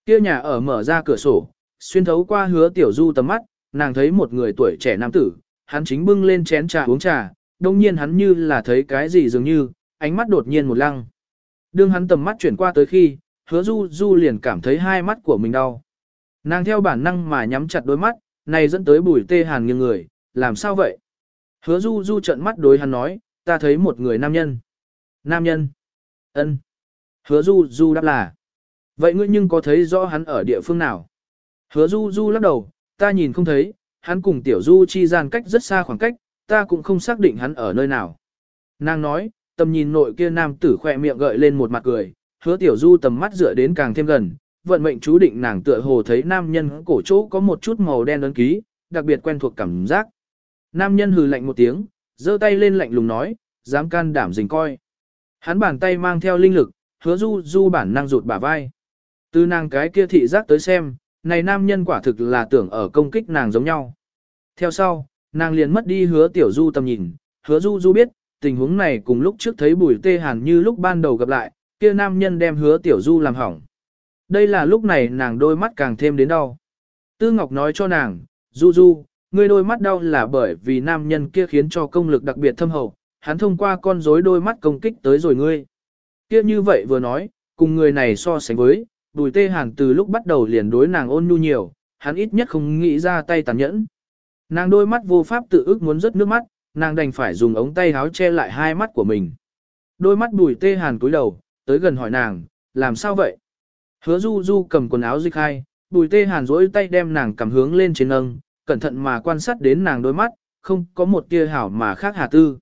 Kia nhà ở mở ra cửa sổ, xuyên thấu qua hứa tiểu du tầm mắt, nàng thấy một người tuổi trẻ nam tử, hắn chính bưng lên chén trà uống trà, đông nhiên hắn như là thấy cái gì dường như, ánh mắt đột nhiên một lăng. Đương hắn tầm mắt chuyển qua tới khi, hứa du du liền cảm thấy hai mắt của mình đau. Nàng theo bản năng mà nhắm chặt đôi mắt, này dẫn tới bùi tê hàn nghiêng người, làm sao vậy? Hứa du du trận mắt đối hắn nói, ta thấy một người nam nhân. Nam nhân. ân. Hứa du du đáp là. Vậy ngươi nhưng có thấy rõ hắn ở địa phương nào? Hứa du du lắc đầu, ta nhìn không thấy, hắn cùng tiểu du chi gian cách rất xa khoảng cách, ta cũng không xác định hắn ở nơi nào. Nàng nói, tầm nhìn nội kia nam tử khỏe miệng gợi lên một mặt cười, hứa tiểu du tầm mắt dựa đến càng thêm gần, vận mệnh chú định nàng tựa hồ thấy nam nhân cổ chỗ có một chút màu đen ấn ký, đặc biệt quen thuộc cảm giác. Nam nhân hừ lạnh một tiếng, giơ tay lên lạnh lùng nói, dám can đảm dình coi. Hắn bàn tay mang theo linh lực, hứa du du bản năng rụt bả vai. Từ nàng cái kia thị giác tới xem, này nam nhân quả thực là tưởng ở công kích nàng giống nhau. Theo sau, nàng liền mất đi hứa tiểu du tầm nhìn, hứa du du biết, tình huống này cùng lúc trước thấy bùi tê hàn như lúc ban đầu gặp lại, kia nam nhân đem hứa tiểu du làm hỏng. Đây là lúc này nàng đôi mắt càng thêm đến đau. Tư Ngọc nói cho nàng, du du, ngươi đôi mắt đau là bởi vì nam nhân kia khiến cho công lực đặc biệt thâm hậu, hắn thông qua con rối đôi mắt công kích tới rồi ngươi. Kia như vậy vừa nói, cùng người này so sánh với, bùi tê hàn từ lúc bắt đầu liền đối nàng ôn nhu nhiều, hắn ít nhất không nghĩ ra tay tàn nhẫn. Nàng đôi mắt vô pháp tự ước muốn rớt nước mắt, nàng đành phải dùng ống tay áo che lại hai mắt của mình. Đôi mắt bùi tê hàn cúi đầu, tới gần hỏi nàng, làm sao vậy? Hứa du du cầm quần áo dịch hai, bùi tê hàn rỗi tay đem nàng cầm hướng lên trên nâng, cẩn thận mà quan sát đến nàng đôi mắt, không có một tia hảo mà khác hà tư.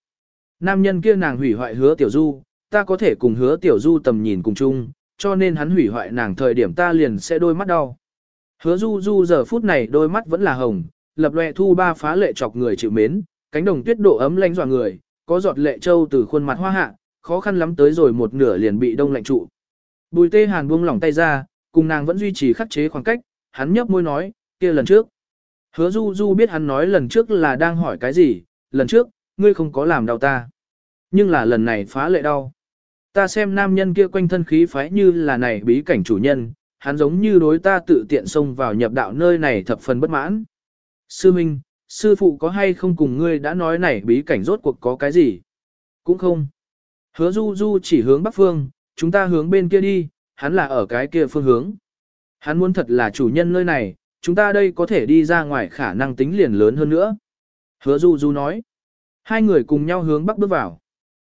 Nam nhân kia nàng hủy hoại hứa tiểu du, ta có thể cùng hứa tiểu du tầm nhìn cùng chung, cho nên hắn hủy hoại nàng thời điểm ta liền sẽ đôi mắt đau. Hứa du du giờ phút này đôi mắt vẫn là hồng, lập loè thu ba phá lệ chọc người chịu mến, cánh đồng tuyết độ ấm lánh dọa người, có giọt lệ trâu từ khuôn mặt hoa hạ, khó khăn lắm tới rồi một nửa liền bị đông lạnh trụ. Bùi tê hàn buông lỏng tay ra, cùng nàng vẫn duy trì khắc chế khoảng cách, hắn nhấp môi nói, kia lần trước. Hứa du du biết hắn nói lần trước là đang hỏi cái gì, lần trước, ngươi không có làm đau ta. Nhưng là lần này phá lệ đau. Ta xem nam nhân kia quanh thân khí phái như là này bí cảnh chủ nhân, hắn giống như đối ta tự tiện xông vào nhập đạo nơi này thập phần bất mãn. Sư Minh, sư phụ có hay không cùng ngươi đã nói này bí cảnh rốt cuộc có cái gì? Cũng không. Hứa du du chỉ hướng bắc phương, chúng ta hướng bên kia đi, hắn là ở cái kia phương hướng. Hắn muốn thật là chủ nhân nơi này, chúng ta đây có thể đi ra ngoài khả năng tính liền lớn hơn nữa. Hứa du du nói. Hai người cùng nhau hướng bắc bước vào.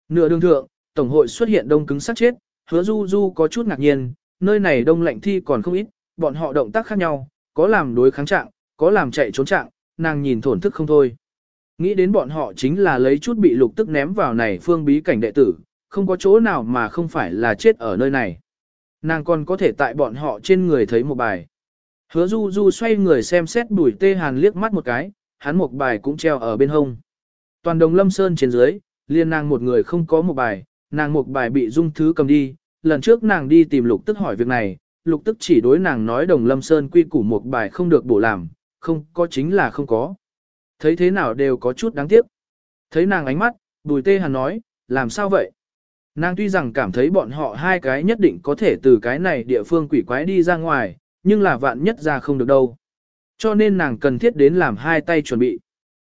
Nửa đường thượng, Tổng hội xuất hiện đông cứng sát chết, hứa du du có chút ngạc nhiên, nơi này đông lạnh thi còn không ít, bọn họ động tác khác nhau, có làm đối kháng trạng, có làm chạy trốn trạng, nàng nhìn thổn thức không thôi. Nghĩ đến bọn họ chính là lấy chút bị lục tức ném vào này phương bí cảnh đệ tử, không có chỗ nào mà không phải là chết ở nơi này. Nàng còn có thể tại bọn họ trên người thấy một bài. Hứa du du xoay người xem xét bùi tê hàn liếc mắt một cái, hắn một bài cũng treo ở bên hông. Toàn đồng lâm sơn trên dưới, liên nàng một người không có một bài, nàng một bài bị dung thứ cầm đi, lần trước nàng đi tìm lục tức hỏi việc này, lục tức chỉ đối nàng nói đồng lâm sơn quy củ một bài không được bổ làm, không có chính là không có. Thấy thế nào đều có chút đáng tiếc. Thấy nàng ánh mắt, bùi tê hàn nói, làm sao vậy? Nàng tuy rằng cảm thấy bọn họ hai cái nhất định có thể từ cái này địa phương quỷ quái đi ra ngoài, nhưng là vạn nhất ra không được đâu. Cho nên nàng cần thiết đến làm hai tay chuẩn bị.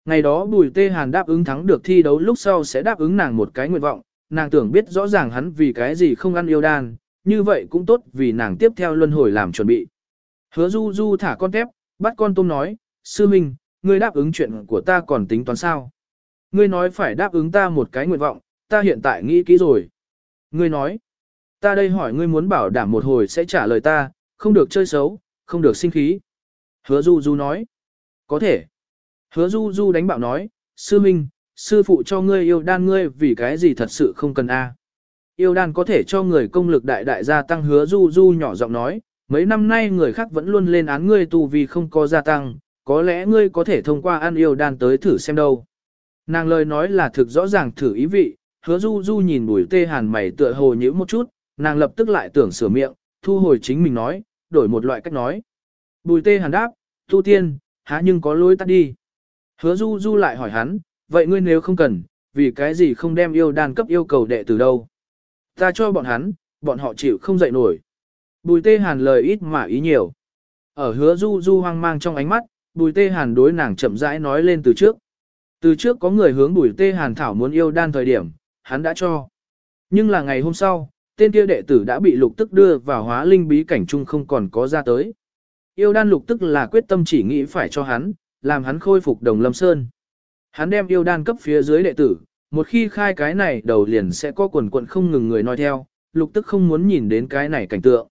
Ngày đó Bùi Tê Hàn đáp ứng thắng được thi đấu lúc sau sẽ đáp ứng nàng một cái nguyện vọng, nàng tưởng biết rõ ràng hắn vì cái gì không ăn yêu đan, như vậy cũng tốt vì nàng tiếp theo luân hồi làm chuẩn bị. Hứa Du Du thả con tép, bắt con tôm nói, sư minh, ngươi đáp ứng chuyện của ta còn tính toán sao? Ngươi nói phải đáp ứng ta một cái nguyện vọng, ta hiện tại nghĩ kỹ rồi. Ngươi nói, ta đây hỏi ngươi muốn bảo đảm một hồi sẽ trả lời ta, không được chơi xấu, không được sinh khí. Hứa Du Du nói, có thể. Hứa Du Du đánh bạo nói, sư minh, sư phụ cho ngươi yêu đan ngươi vì cái gì thật sự không cần a. Yêu đan có thể cho người công lực đại đại gia tăng hứa Du Du nhỏ giọng nói, mấy năm nay người khác vẫn luôn lên án ngươi tu vì không có gia tăng, có lẽ ngươi có thể thông qua ăn yêu đan tới thử xem đâu. Nàng lời nói là thực rõ ràng thử ý vị, hứa Du Du nhìn bùi tê hàn mày tựa hồ nhíu một chút, nàng lập tức lại tưởng sửa miệng, thu hồi chính mình nói, đổi một loại cách nói. Bùi tê hàn đáp, tu tiên, há nhưng có lối tắt đi. Hứa du du lại hỏi hắn, vậy ngươi nếu không cần, vì cái gì không đem yêu đan cấp yêu cầu đệ từ đâu? Ta cho bọn hắn, bọn họ chịu không dậy nổi. Bùi tê hàn lời ít mà ý nhiều. Ở hứa du du hoang mang trong ánh mắt, bùi tê hàn đối nàng chậm rãi nói lên từ trước. Từ trước có người hướng bùi tê hàn thảo muốn yêu đan thời điểm, hắn đã cho. Nhưng là ngày hôm sau, tên kia đệ tử đã bị lục tức đưa vào hóa linh bí cảnh chung không còn có ra tới. Yêu đan lục tức là quyết tâm chỉ nghĩ phải cho hắn, làm hắn khôi phục đồng lâm sơn. Hắn đem yêu đan cấp phía dưới đệ tử, một khi khai cái này đầu liền sẽ có quần quận không ngừng người nói theo, lục tức không muốn nhìn đến cái này cảnh tượng.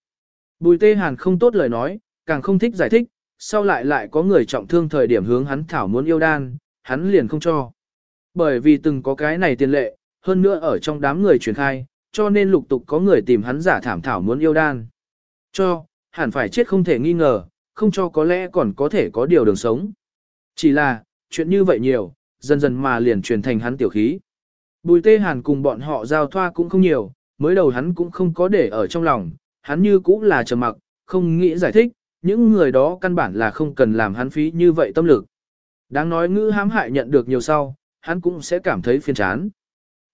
Bùi tê hàn không tốt lời nói, càng không thích giải thích, sau lại lại có người trọng thương thời điểm hướng hắn thảo muốn yêu đan, hắn liền không cho. Bởi vì từng có cái này tiền lệ, hơn nữa ở trong đám người truyền khai, cho nên lục tục có người tìm hắn giả thảm thảo muốn yêu đan. Cho, hẳn phải chết không thể nghi ngờ, không cho có lẽ còn có thể có điều đường sống. Chỉ là, chuyện như vậy nhiều, dần dần mà liền truyền thành hắn tiểu khí. Bùi tê hàn cùng bọn họ giao thoa cũng không nhiều, mới đầu hắn cũng không có để ở trong lòng, hắn như cũng là trầm mặc, không nghĩ giải thích, những người đó căn bản là không cần làm hắn phí như vậy tâm lực. Đáng nói ngữ hãm hại nhận được nhiều sau, hắn cũng sẽ cảm thấy phiền chán.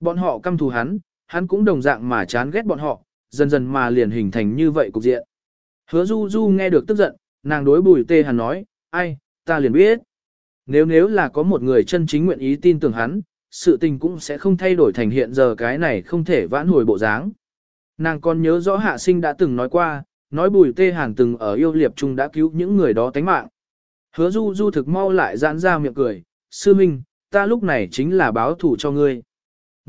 Bọn họ căm thù hắn, hắn cũng đồng dạng mà chán ghét bọn họ, dần dần mà liền hình thành như vậy cục diện. Hứa Du Du nghe được tức giận, nàng đối bùi tê hắn nói, ai, ta liền biết. Nếu nếu là có một người chân chính nguyện ý tin tưởng hắn, sự tình cũng sẽ không thay đổi thành hiện giờ cái này không thể vãn hồi bộ dáng. Nàng còn nhớ rõ hạ sinh đã từng nói qua, nói bùi tê hàn từng ở yêu liệp chung đã cứu những người đó tánh mạng. Hứa du du thực mau lại giãn ra miệng cười, sư minh, ta lúc này chính là báo thủ cho ngươi.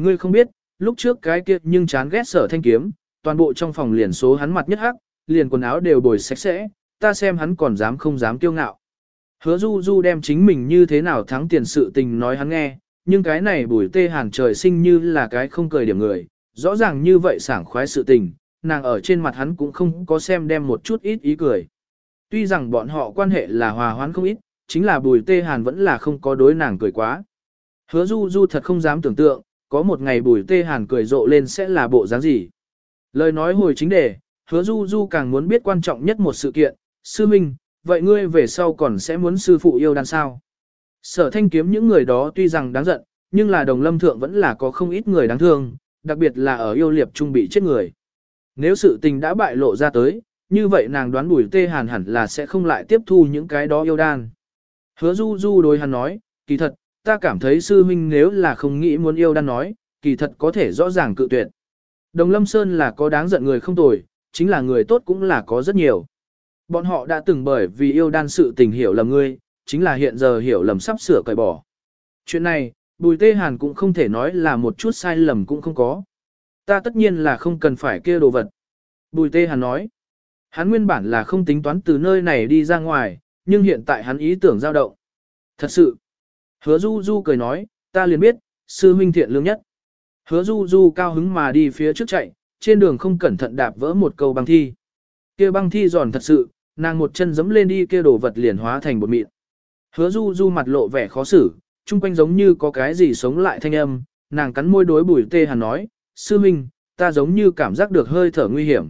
Ngươi không biết, lúc trước cái kia nhưng chán ghét sở thanh kiếm, toàn bộ trong phòng liền số hắn mặt nhất hắc, liền quần áo đều bồi sạch sẽ, ta xem hắn còn dám không dám kiêu ngạo. Hứa du du đem chính mình như thế nào thắng tiền sự tình nói hắn nghe, nhưng cái này bùi tê hàn trời sinh như là cái không cười điểm người, rõ ràng như vậy sảng khoái sự tình, nàng ở trên mặt hắn cũng không có xem đem một chút ít ý cười. Tuy rằng bọn họ quan hệ là hòa hoãn không ít, chính là bùi tê hàn vẫn là không có đối nàng cười quá. Hứa du du thật không dám tưởng tượng, có một ngày bùi tê hàn cười rộ lên sẽ là bộ dáng gì. Lời nói hồi chính đề, hứa du du càng muốn biết quan trọng nhất một sự kiện, sư minh, vậy ngươi về sau còn sẽ muốn sư phụ yêu đan sao? Sở thanh kiếm những người đó tuy rằng đáng giận, nhưng là đồng lâm thượng vẫn là có không ít người đáng thương, đặc biệt là ở yêu liệp trung bị chết người. Nếu sự tình đã bại lộ ra tới, như vậy nàng đoán bùi tê hàn hẳn là sẽ không lại tiếp thu những cái đó yêu đan. Hứa du du đối hắn nói, kỳ thật, ta cảm thấy sư huynh nếu là không nghĩ muốn yêu đan nói, kỳ thật có thể rõ ràng cự tuyệt. Đồng Lâm Sơn là có đáng giận người không tồi, chính là người tốt cũng là có rất nhiều. Bọn họ đã từng bởi vì yêu đan sự tình hiểu lầm ngươi, chính là hiện giờ hiểu lầm sắp sửa cởi bỏ. Chuyện này, Bùi Tê Hàn cũng không thể nói là một chút sai lầm cũng không có. Ta tất nhiên là không cần phải kia đồ vật. Bùi Tê Hàn nói, hắn nguyên bản là không tính toán từ nơi này đi ra ngoài, nhưng hiện tại hắn ý tưởng dao động. Thật sự, hứa du du cười nói, ta liền biết, sư huynh thiện lương nhất. Hứa du du cao hứng mà đi phía trước chạy, trên đường không cẩn thận đạp vỡ một câu băng thi. kia băng thi giòn thật sự, nàng một chân giẫm lên đi kia đồ vật liền hóa thành bột mịn. Hứa du du mặt lộ vẻ khó xử, chung quanh giống như có cái gì sống lại thanh âm, nàng cắn môi đối bùi tê hàn nói, sư huynh, ta giống như cảm giác được hơi thở nguy hiểm.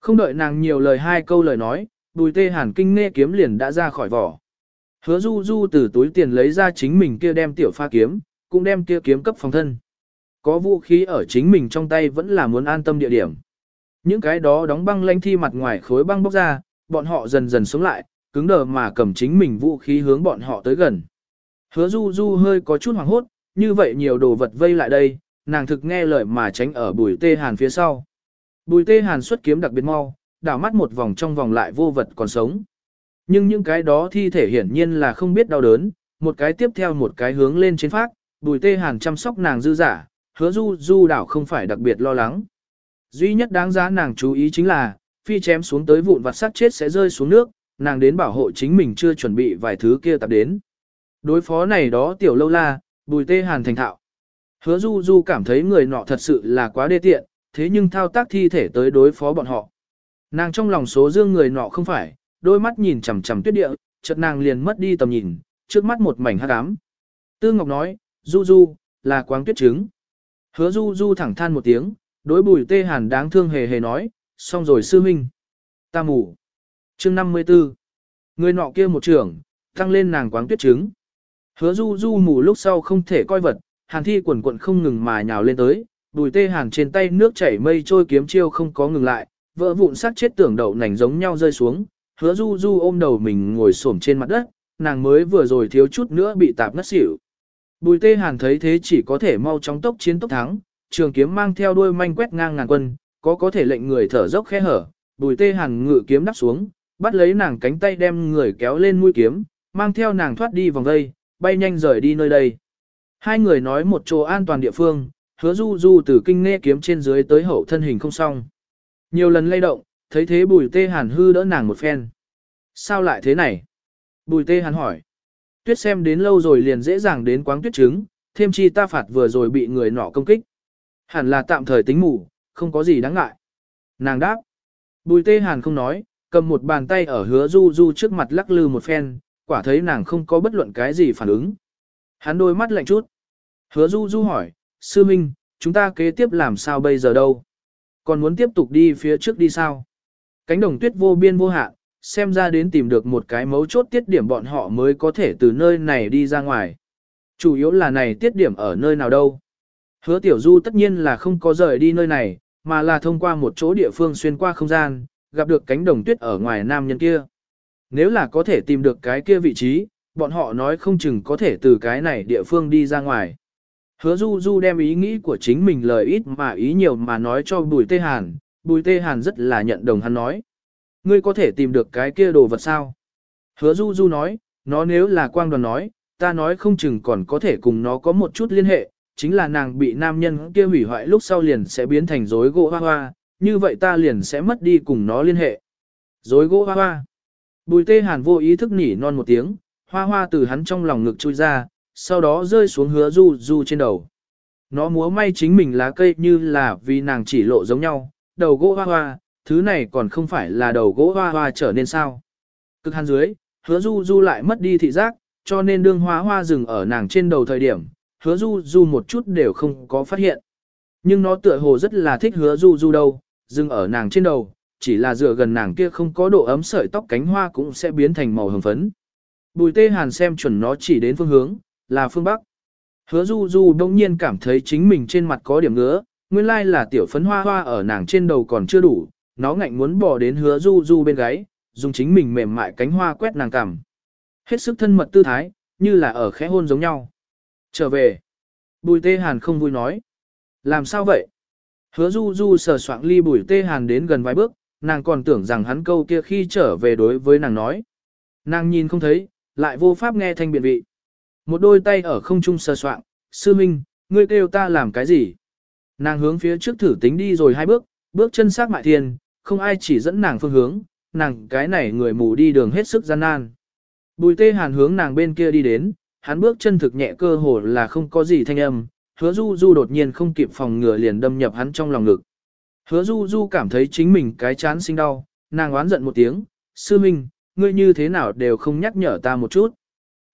Không đợi nàng nhiều lời hai câu lời nói, bùi tê hàn kinh nghe kiếm liền đã ra khỏi vỏ. Hứa du du từ túi tiền lấy ra chính mình kia đem tiểu pha kiếm, cũng đem kia kiếm cấp phòng thân. Có vũ khí ở chính mình trong tay vẫn là muốn an tâm địa điểm. Những cái đó đóng băng lanh thi mặt ngoài khối băng bóc ra, bọn họ dần dần sống lại, cứng đờ mà cầm chính mình vũ khí hướng bọn họ tới gần. Hứa du du hơi có chút hoảng hốt, như vậy nhiều đồ vật vây lại đây, nàng thực nghe lời mà tránh ở bùi tê hàn phía sau. Bùi tê hàn xuất kiếm đặc biệt mau, đảo mắt một vòng trong vòng lại vô vật còn sống. Nhưng những cái đó thi thể hiển nhiên là không biết đau đớn, một cái tiếp theo một cái hướng lên trên phát, bùi tê hàn chăm sóc nàng dư giả, hứa du du đảo không phải đặc biệt lo lắng. Duy nhất đáng giá nàng chú ý chính là, phi chém xuống tới vụn vặt sát chết sẽ rơi xuống nước, nàng đến bảo hộ chính mình chưa chuẩn bị vài thứ kia tập đến. Đối phó này đó tiểu lâu la, bùi tê hàn thành thạo. Hứa du du cảm thấy người nọ thật sự là quá đê tiện, thế nhưng thao tác thi thể tới đối phó bọn họ. Nàng trong lòng số dương người nọ không phải, đôi mắt nhìn chằm chằm tuyết địa, chợt nàng liền mất đi tầm nhìn, trước mắt một mảnh hắc ám. Tư Ngọc nói, Du Du, là quáng tuyết trứng. Hứa Du Du thẳng than một tiếng, đối bùi tê hàn đáng thương hề hề nói, xong rồi sư huynh. Ta mù. chương 54. Người nọ kia một trưởng, tăng lên nàng quáng tuyết trứng. Hứa Du Du mù lúc sau không thể coi vật, hàn thi quần quận không ngừng mà nhào lên tới, bùi tê hàn trên tay nước chảy mây trôi kiếm chiêu không có ngừng lại, vỡ vụn sát chết tưởng đậu nành giống nhau rơi xuống, hứa du du ôm đầu mình ngồi xổm trên mặt đất, nàng mới vừa rồi thiếu chút nữa bị tạp ngất xỉu. Bùi tê hàn thấy thế chỉ có thể mau chóng tốc chiến tốc thắng, trường kiếm mang theo đuôi manh quét ngang ngàn quân, có có thể lệnh người thở dốc khe hở, bùi tê hàn ngự kiếm đắp xuống, bắt lấy nàng cánh tay đem người kéo lên mũi kiếm, mang theo nàng thoát đi vòng vây, bay nhanh rời đi nơi đây. Hai người nói một chỗ an toàn địa phương, hứa du du từ kinh nghe kiếm trên dưới tới hậu thân hình không xong. Nhiều lần lay động, thấy thế bùi tê hàn hư đỡ nàng một phen. Sao lại thế này? Bùi tê hàn hỏi. Tuyết xem đến lâu rồi liền dễ dàng đến quáng tuyết trứng, thêm chi ta phạt vừa rồi bị người nọ công kích. Hẳn là tạm thời tính ngủ, không có gì đáng ngại. Nàng đáp. Bùi tê hàn không nói, cầm một bàn tay ở hứa du du trước mặt lắc lư một phen, quả thấy nàng không có bất luận cái gì phản ứng. Hắn đôi mắt lạnh chút. Hứa du du hỏi, sư minh, chúng ta kế tiếp làm sao bây giờ đâu? Còn muốn tiếp tục đi phía trước đi sao? Cánh đồng tuyết vô biên vô hạn, xem ra đến tìm được một cái mấu chốt tiết điểm bọn họ mới có thể từ nơi này đi ra ngoài. Chủ yếu là này tiết điểm ở nơi nào đâu. Hứa tiểu du tất nhiên là không có rời đi nơi này, mà là thông qua một chỗ địa phương xuyên qua không gian, gặp được cánh đồng tuyết ở ngoài nam nhân kia. Nếu là có thể tìm được cái kia vị trí, bọn họ nói không chừng có thể từ cái này địa phương đi ra ngoài. Hứa du du đem ý nghĩ của chính mình lời ít mà ý nhiều mà nói cho bùi tê hàn, bùi tê hàn rất là nhận đồng hắn nói. Ngươi có thể tìm được cái kia đồ vật sao? Hứa du du nói, nó nếu là quang đoàn nói, ta nói không chừng còn có thể cùng nó có một chút liên hệ, chính là nàng bị nam nhân kia hủy hoại lúc sau liền sẽ biến thành rối gỗ hoa hoa, như vậy ta liền sẽ mất đi cùng nó liên hệ. Rối gỗ hoa hoa. Bùi tê hàn vô ý thức nỉ non một tiếng, hoa hoa từ hắn trong lòng ngực chui ra, sau đó rơi xuống hứa du du trên đầu. Nó múa may chính mình lá cây như là vì nàng chỉ lộ giống nhau, đầu gỗ hoa hoa, thứ này còn không phải là đầu gỗ hoa hoa trở nên sao. Cực hàn dưới, hứa du du lại mất đi thị giác, cho nên đương hoa hoa dừng ở nàng trên đầu thời điểm, hứa du du một chút đều không có phát hiện. Nhưng nó tựa hồ rất là thích hứa du du đâu, dừng ở nàng trên đầu, chỉ là dựa gần nàng kia không có độ ấm sợi tóc cánh hoa cũng sẽ biến thành màu hồng phấn. Bùi tê hàn xem chuẩn nó chỉ đến phương hướng, là phương Bắc. Hứa du du đông nhiên cảm thấy chính mình trên mặt có điểm ngứa, nguyên lai là tiểu phấn hoa hoa ở nàng trên đầu còn chưa đủ, nó ngạnh muốn bỏ đến hứa du du bên gáy, dùng chính mình mềm mại cánh hoa quét nàng cằm. Hết sức thân mật tư thái, như là ở khẽ hôn giống nhau. Trở về. Bùi tê hàn không vui nói. Làm sao vậy? Hứa du du sờ soạng ly bùi tê hàn đến gần vài bước, nàng còn tưởng rằng hắn câu kia khi trở về đối với nàng nói. Nàng nhìn không thấy, lại vô pháp nghe thanh biện vị. Một đôi tay ở không trung sờ soạng, sư minh, ngươi kêu ta làm cái gì? Nàng hướng phía trước thử tính đi rồi hai bước, bước chân sát mại thiên, không ai chỉ dẫn nàng phương hướng, nàng cái này người mù đi đường hết sức gian nan. Bùi tê hàn hướng nàng bên kia đi đến, hắn bước chân thực nhẹ cơ hồ là không có gì thanh âm, hứa du du đột nhiên không kịp phòng ngừa liền đâm nhập hắn trong lòng ngực. Hứa du du cảm thấy chính mình cái chán sinh đau, nàng oán giận một tiếng, sư minh, ngươi như thế nào đều không nhắc nhở ta một chút.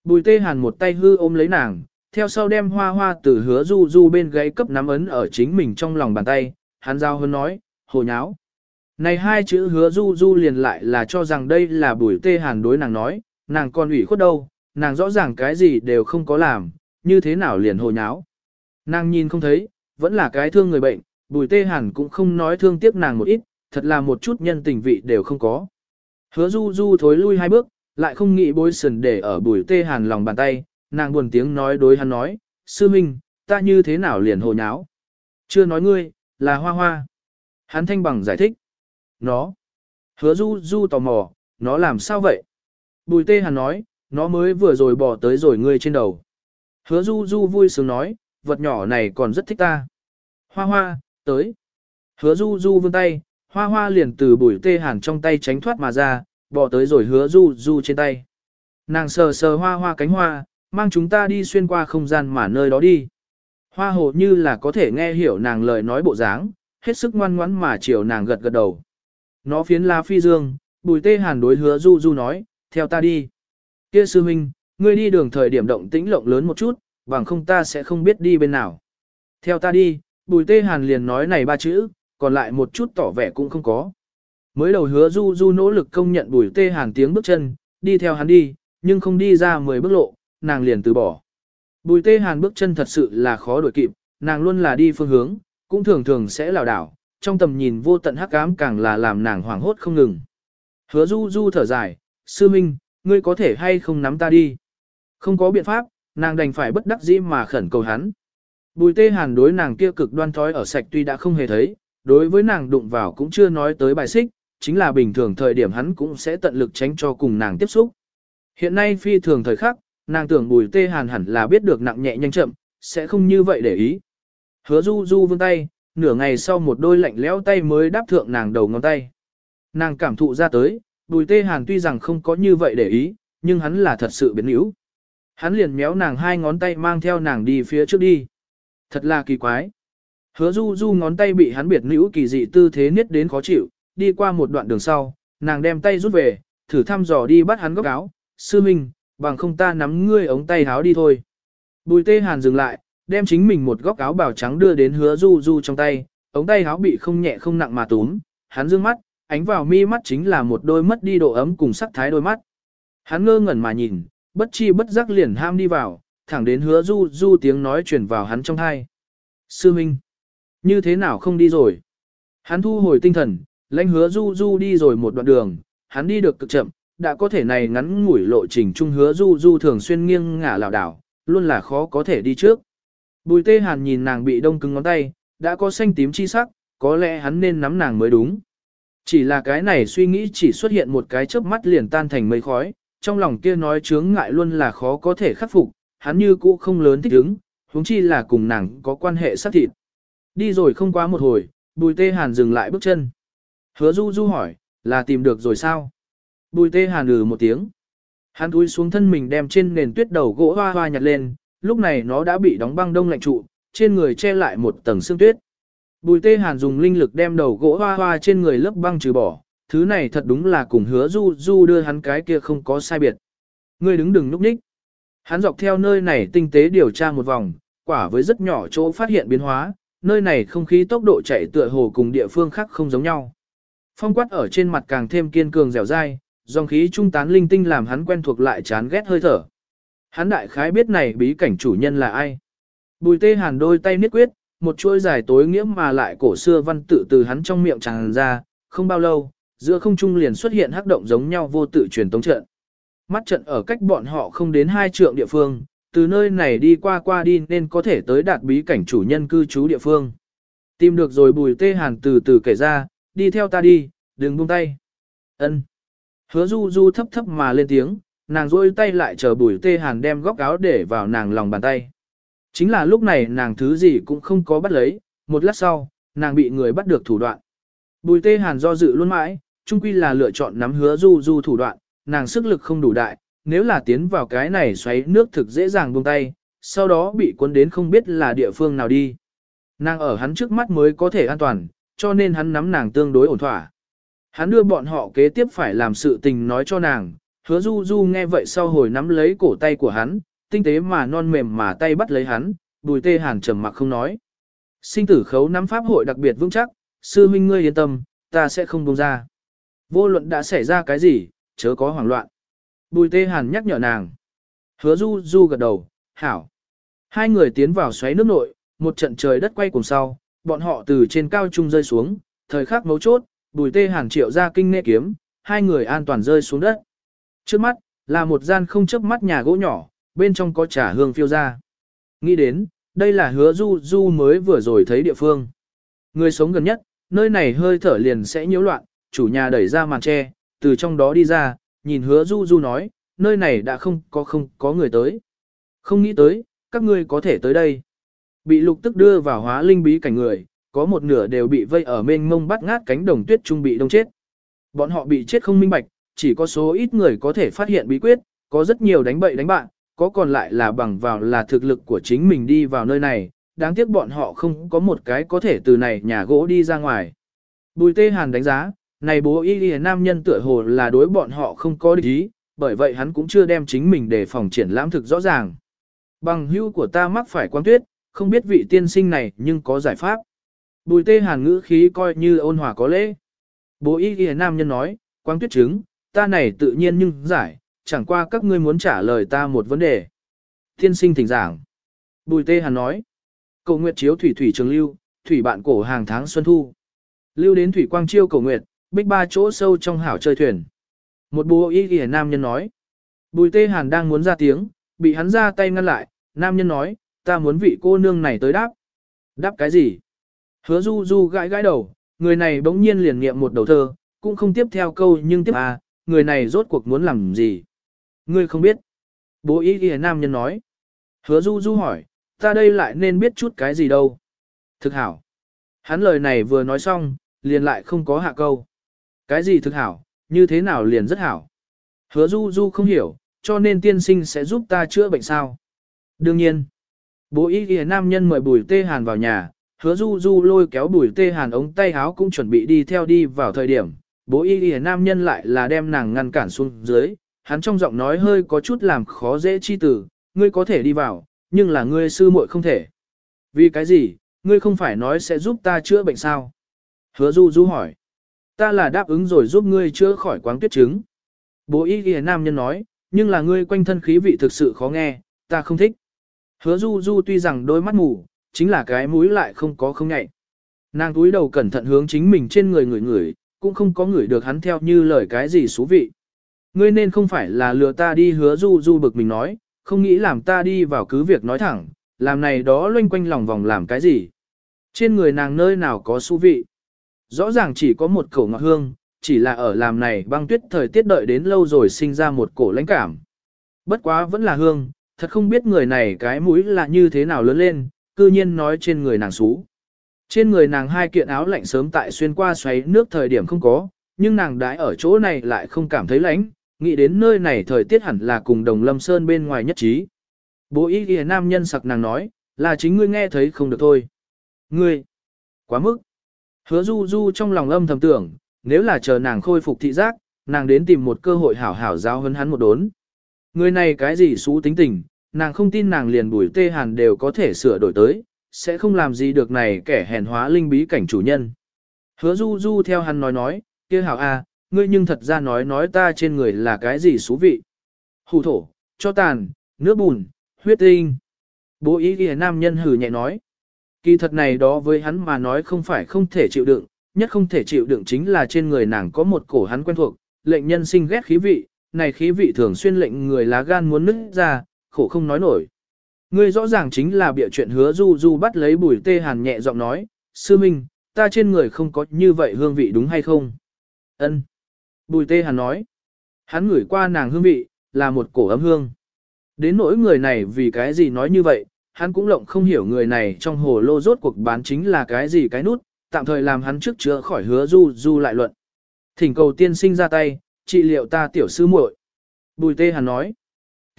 Bùi tê hàn một tay hư ôm lấy nàng, theo sau đem hoa hoa từ hứa du du bên gáy cấp nắm ấn ở chính mình trong lòng bàn tay, hắn giao hơn nói, hồ nháo. Này hai chữ hứa du du liền lại là cho rằng đây là bùi tê hàn đối nàng nói, nàng còn ủy khuất đâu, nàng rõ ràng cái gì đều không có làm, như thế nào liền hồ nháo. Nàng nhìn không thấy, vẫn là cái thương người bệnh, bùi tê hàn cũng không nói thương tiếc nàng một ít, thật là một chút nhân tình vị đều không có. Hứa du du thối lui hai bước, lại không nghĩ bối sần để ở bùi tê hàn lòng bàn tay, nàng buồn tiếng nói đối hắn nói, sư minh, ta như thế nào liền hồ nháo. Chưa nói ngươi, là hoa hoa. Hắn thanh bằng giải thích. Nó. Hứa du du tò mò, nó làm sao vậy? Bùi tê hắn nói, nó mới vừa rồi bỏ tới rồi ngươi trên đầu. Hứa du du vui sướng nói, vật nhỏ này còn rất thích ta. Hoa hoa, tới. Hứa du du vươn tay, hoa hoa liền từ bùi tê hàn trong tay tránh thoát mà ra, bỏ tới rồi hứa du du trên tay. Nàng sờ sờ hoa hoa cánh hoa, mang chúng ta đi xuyên qua không gian mà nơi đó đi. Hoa hồ như là có thể nghe hiểu nàng lời nói bộ dáng, hết sức ngoan ngoãn mà chiều nàng gật gật đầu. Nó phiến la phi dương, bùi tê hàn đối hứa du du nói, theo ta đi. Kia sư huynh, ngươi đi đường thời điểm động tĩnh lộng lớn một chút, bằng không ta sẽ không biết đi bên nào. Theo ta đi, bùi tê hàn liền nói này ba chữ, còn lại một chút tỏ vẻ cũng không có. Mới đầu hứa du du nỗ lực công nhận bùi tê hàn tiếng bước chân, đi theo hắn đi, nhưng không đi ra 10 bước lộ, nàng liền từ bỏ. Bùi tê hàn bước chân thật sự là khó đuổi kịp, nàng luôn là đi phương hướng, cũng thường thường sẽ lảo đảo, trong tầm nhìn vô tận hắc ám càng là làm nàng hoảng hốt không ngừng. Hứa du du thở dài, sư minh, ngươi có thể hay không nắm ta đi. Không có biện pháp, nàng đành phải bất đắc dĩ mà khẩn cầu hắn. Bùi tê hàn đối nàng kia cực đoan thói ở sạch tuy đã không hề thấy, đối với nàng đụng vào cũng chưa nói tới bài xích, chính là bình thường thời điểm hắn cũng sẽ tận lực tránh cho cùng nàng tiếp xúc. Hiện nay phi thường thời khắc, nàng tưởng bùi tê hàn hẳn là biết được nặng nhẹ nhanh chậm, sẽ không như vậy để ý. Hứa du du vươn tay, nửa ngày sau một đôi lạnh lẽo tay mới đáp thượng nàng đầu ngón tay. Nàng cảm thụ ra tới, bùi tê hàn tuy rằng không có như vậy để ý, nhưng hắn là thật sự biến yếu. Hắn liền méo nàng hai ngón tay mang theo nàng đi phía trước đi. Thật là kỳ quái. Hứa du du ngón tay bị hắn biệt nữ kỳ dị tư thế niết đến khó chịu, đi qua một đoạn đường sau, nàng đem tay rút về, thử thăm dò đi bắt hắn góc áo, sư minh, bằng không ta nắm ngươi ống tay háo đi thôi. Bùi tê hàn dừng lại, đem chính mình một góc áo bào trắng đưa đến hứa du du trong tay, ống tay áo bị không nhẹ không nặng mà túm, hắn dương mắt, ánh vào mi mắt chính là một đôi mất đi độ ấm cùng sắc thái đôi mắt. Hắn ngơ ngẩn mà nhìn, bất chi bất giác liền ham đi vào, thẳng đến hứa du du tiếng nói truyền vào hắn trong thai. Sư Minh, như thế nào không đi rồi? Hắn thu hồi tinh thần, lãnh hứa du du đi rồi một đoạn đường, hắn đi được cực chậm, đã có thể này ngắn ngủi lộ trình chung hứa du du thường xuyên nghiêng ngả lảo đảo, luôn là khó có thể đi trước. Bùi tê hàn nhìn nàng bị đông cứng ngón tay, đã có xanh tím chi sắc, có lẽ hắn nên nắm nàng mới đúng. Chỉ là cái này suy nghĩ chỉ xuất hiện một cái chớp mắt liền tan thành mây khói, trong lòng kia nói chướng ngại luôn là khó có thể khắc phục, hắn như cũ không lớn thích ứng, huống chi là cùng nàng có quan hệ sát thịt. Đi rồi không quá một hồi, bùi tê hàn dừng lại bước chân. Hứa du du hỏi, là tìm được rồi sao? Bùi tê hàn lừ một tiếng. Hắn túi xuống thân mình đem trên nền tuyết đầu gỗ hoa hoa nhặt lên, lúc này nó đã bị đóng băng đông lạnh trụ, trên người che lại một tầng xương tuyết. Bùi tê hàn dùng linh lực đem đầu gỗ hoa hoa trên người lớp băng trừ bỏ, thứ này thật đúng là cùng hứa du du đưa hắn cái kia không có sai biệt. Ngươi đứng đừng núp ních. Hắn dọc theo nơi này tinh tế điều tra một vòng, quả với rất nhỏ chỗ phát hiện biến hóa, nơi này không khí tốc độ chạy tựa hồ cùng địa phương khác không giống nhau. Phong quát ở trên mặt càng thêm kiên cường dẻo dai, dòng khí trung tán linh tinh làm hắn quen thuộc lại chán ghét hơi thở. Hắn đại khái biết này bí cảnh chủ nhân là ai. Bùi tê hàn đôi tay niết quyết, một chuỗi dài tối nghĩa mà lại cổ xưa văn tự từ hắn trong miệng tràn ra, không bao lâu, giữa không trung liền xuất hiện hắc động giống nhau vô tự truyền tống trận. Mắt trận ở cách bọn họ không đến hai trượng địa phương, từ nơi này đi qua qua đi nên có thể tới đạt bí cảnh chủ nhân cư trú địa phương. Tìm được rồi bùi tê hàn từ từ kể ra, đi theo ta đi, đừng buông tay. ân Hứa du du thấp thấp mà lên tiếng, nàng rôi tay lại chờ bùi tê hàn đem góc áo để vào nàng lòng bàn tay. Chính là lúc này nàng thứ gì cũng không có bắt lấy, một lát sau, nàng bị người bắt được thủ đoạn. Bùi tê hàn do dự luôn mãi, chung quy là lựa chọn nắm hứa du du thủ đoạn, nàng sức lực không đủ đại, nếu là tiến vào cái này xoáy nước thực dễ dàng buông tay, sau đó bị cuốn đến không biết là địa phương nào đi. Nàng ở hắn trước mắt mới có thể an toàn, cho nên hắn nắm nàng tương đối ổn thỏa. Hắn đưa bọn họ kế tiếp phải làm sự tình nói cho nàng, hứa du du nghe vậy sau hồi nắm lấy cổ tay của hắn, tinh tế mà non mềm mà tay bắt lấy hắn, bùi tê hàn trầm mặc không nói. Sinh tử khấu nắm pháp hội đặc biệt vững chắc, sư huynh ngươi yên tâm, ta sẽ không buông ra. Vô luận đã xảy ra cái gì, chớ có hoảng loạn. Bùi tê hàn nhắc nhở nàng. Hứa du du gật đầu, hảo. Hai người tiến vào xoáy nước nội, một trận trời đất quay cùng sau, bọn họ từ trên cao trung rơi xuống, thời khắc mấu chốt, bùi tê hàn triệu ra kinh nê kiếm, hai người an toàn rơi xuống đất. Trước mắt, là một gian không chớp mắt nhà gỗ nhỏ, bên trong có trà hương phiêu ra. Nghĩ đến, đây là hứa du du mới vừa rồi thấy địa phương. Người sống gần nhất, nơi này hơi thở liền sẽ nhiễu loạn, chủ nhà đẩy ra màn tre, từ trong đó đi ra, nhìn hứa du du nói, nơi này đã không có không có người tới. Không nghĩ tới, các ngươi có thể tới đây. Bị lục tức đưa vào hóa linh bí cảnh người, có một nửa đều bị vây ở mênh mông bắt ngát cánh đồng tuyết trung bị đông chết. Bọn họ bị chết không minh bạch, chỉ có số ít người có thể phát hiện bí quyết, có rất nhiều đánh bậy đánh bạn, có còn lại là bằng vào là thực lực của chính mình đi vào nơi này, đáng tiếc bọn họ không có một cái có thể từ này nhà gỗ đi ra ngoài. Bùi tê hàn đánh giá, này bố y y nam nhân tựa hồ là đối bọn họ không có địch ý, bởi vậy hắn cũng chưa đem chính mình để phòng triển lãm thực rõ ràng. Bằng hưu của ta mắc phải quan tuyết, không biết vị tiên sinh này nhưng có giải pháp. Bùi tê hàn ngữ khí coi như ôn hòa có lễ. Bố y ghi nam nhân nói, quang tuyết chứng, ta này tự nhiên nhưng giải, chẳng qua các ngươi muốn trả lời ta một vấn đề. Thiên sinh thỉnh giảng. Bùi tê hàn nói, cầu nguyệt chiếu thủy thủy trường lưu, thủy bạn cổ hàng tháng xuân thu. Lưu đến thủy quang chiêu cầu nguyệt, bích ba chỗ sâu trong hảo chơi thuyền. Một bố y ghi nam nhân nói, bùi tê hàn đang muốn ra tiếng, bị hắn ra tay ngăn lại, nam nhân nói, ta muốn vị cô nương này tới đáp. Đáp cái gì? Hứa du du gãi gãi đầu, người này bỗng nhiên liền nghiệm một đầu thơ, cũng không tiếp theo câu nhưng tiếp à, người này rốt cuộc muốn làm gì? Ngươi không biết. Bố ý ghi nam nhân nói. Hứa du du hỏi, ta đây lại nên biết chút cái gì đâu. Thực hảo. Hắn lời này vừa nói xong, liền lại không có hạ câu. Cái gì thực hảo, như thế nào liền rất hảo. Hứa du du không hiểu, cho nên tiên sinh sẽ giúp ta chữa bệnh sao. Đương nhiên. Bố ý ghi nam nhân mời bùi tê hàn vào nhà, hứa du du lôi kéo bùi tê hàn ống tay áo cũng chuẩn bị đi theo đi vào thời điểm, bố y y nam nhân lại là đem nàng ngăn cản xuống dưới, hắn trong giọng nói hơi có chút làm khó dễ chi tử, ngươi có thể đi vào, nhưng là ngươi sư muội không thể. Vì cái gì, ngươi không phải nói sẽ giúp ta chữa bệnh sao? Hứa du du hỏi, ta là đáp ứng rồi giúp ngươi chữa khỏi quáng tuyết chứng. Bố y y nam nhân nói, nhưng là ngươi quanh thân khí vị thực sự khó nghe, ta không thích. Hứa du du tuy rằng đôi mắt mù, chính là cái mũi lại không có không nhạy. Nàng túi đầu cẩn thận hướng chính mình trên người người người, cũng không có người được hắn theo như lời cái gì xú vị. Ngươi nên không phải là lừa ta đi hứa du du bực mình nói, không nghĩ làm ta đi vào cứ việc nói thẳng, làm này đó loanh quanh lòng vòng làm cái gì. Trên người nàng nơi nào có xú vị. Rõ ràng chỉ có một khẩu ngọt hương, chỉ là ở làm này băng tuyết thời tiết đợi đến lâu rồi sinh ra một cổ lãnh cảm. Bất quá vẫn là hương, thật không biết người này cái mũi là như thế nào lớn lên, cư nhiên nói trên người nàng xú. Trên người nàng hai kiện áo lạnh sớm tại xuyên qua xoáy nước thời điểm không có, nhưng nàng đãi ở chỗ này lại không cảm thấy lạnh, nghĩ đến nơi này thời tiết hẳn là cùng đồng lâm sơn bên ngoài nhất trí. Bố ý ghi nam nhân sặc nàng nói, là chính ngươi nghe thấy không được thôi. Ngươi, quá mức. Hứa du du trong lòng âm thầm tưởng, nếu là chờ nàng khôi phục thị giác, nàng đến tìm một cơ hội hảo hảo giáo hấn hắn một đốn. Người này cái gì xú tính tình, nàng không tin nàng liền bùi tê hàn đều có thể sửa đổi tới, sẽ không làm gì được này kẻ hèn hóa linh bí cảnh chủ nhân. Hứa du du theo hắn nói nói, kia hảo a, ngươi nhưng thật ra nói nói ta trên người là cái gì xú vị. Hủ thổ, cho tàn, nước bùn, huyết tinh. Bố ý ghi nam nhân hử nhẹ nói. Kỳ thật này đó với hắn mà nói không phải không thể chịu đựng, nhất không thể chịu đựng chính là trên người nàng có một cổ hắn quen thuộc, lệnh nhân sinh ghét khí vị, này khí vị thường xuyên lệnh người lá gan muốn nứt ra, khổ không nói nổi. Ngươi rõ ràng chính là bịa chuyện hứa du du bắt lấy bùi tê hàn nhẹ giọng nói, sư minh, ta trên người không có như vậy hương vị đúng hay không? Ân. Bùi tê hàn nói, hắn ngửi qua nàng hương vị, là một cổ ấm hương. Đến nỗi người này vì cái gì nói như vậy, hắn cũng lộng không hiểu người này trong hồ lô rốt cuộc bán chính là cái gì cái nút, tạm thời làm hắn trước chữa khỏi hứa du du lại luận. Thỉnh cầu tiên sinh ra tay, trị liệu ta tiểu sư muội. Bùi tê hàn nói,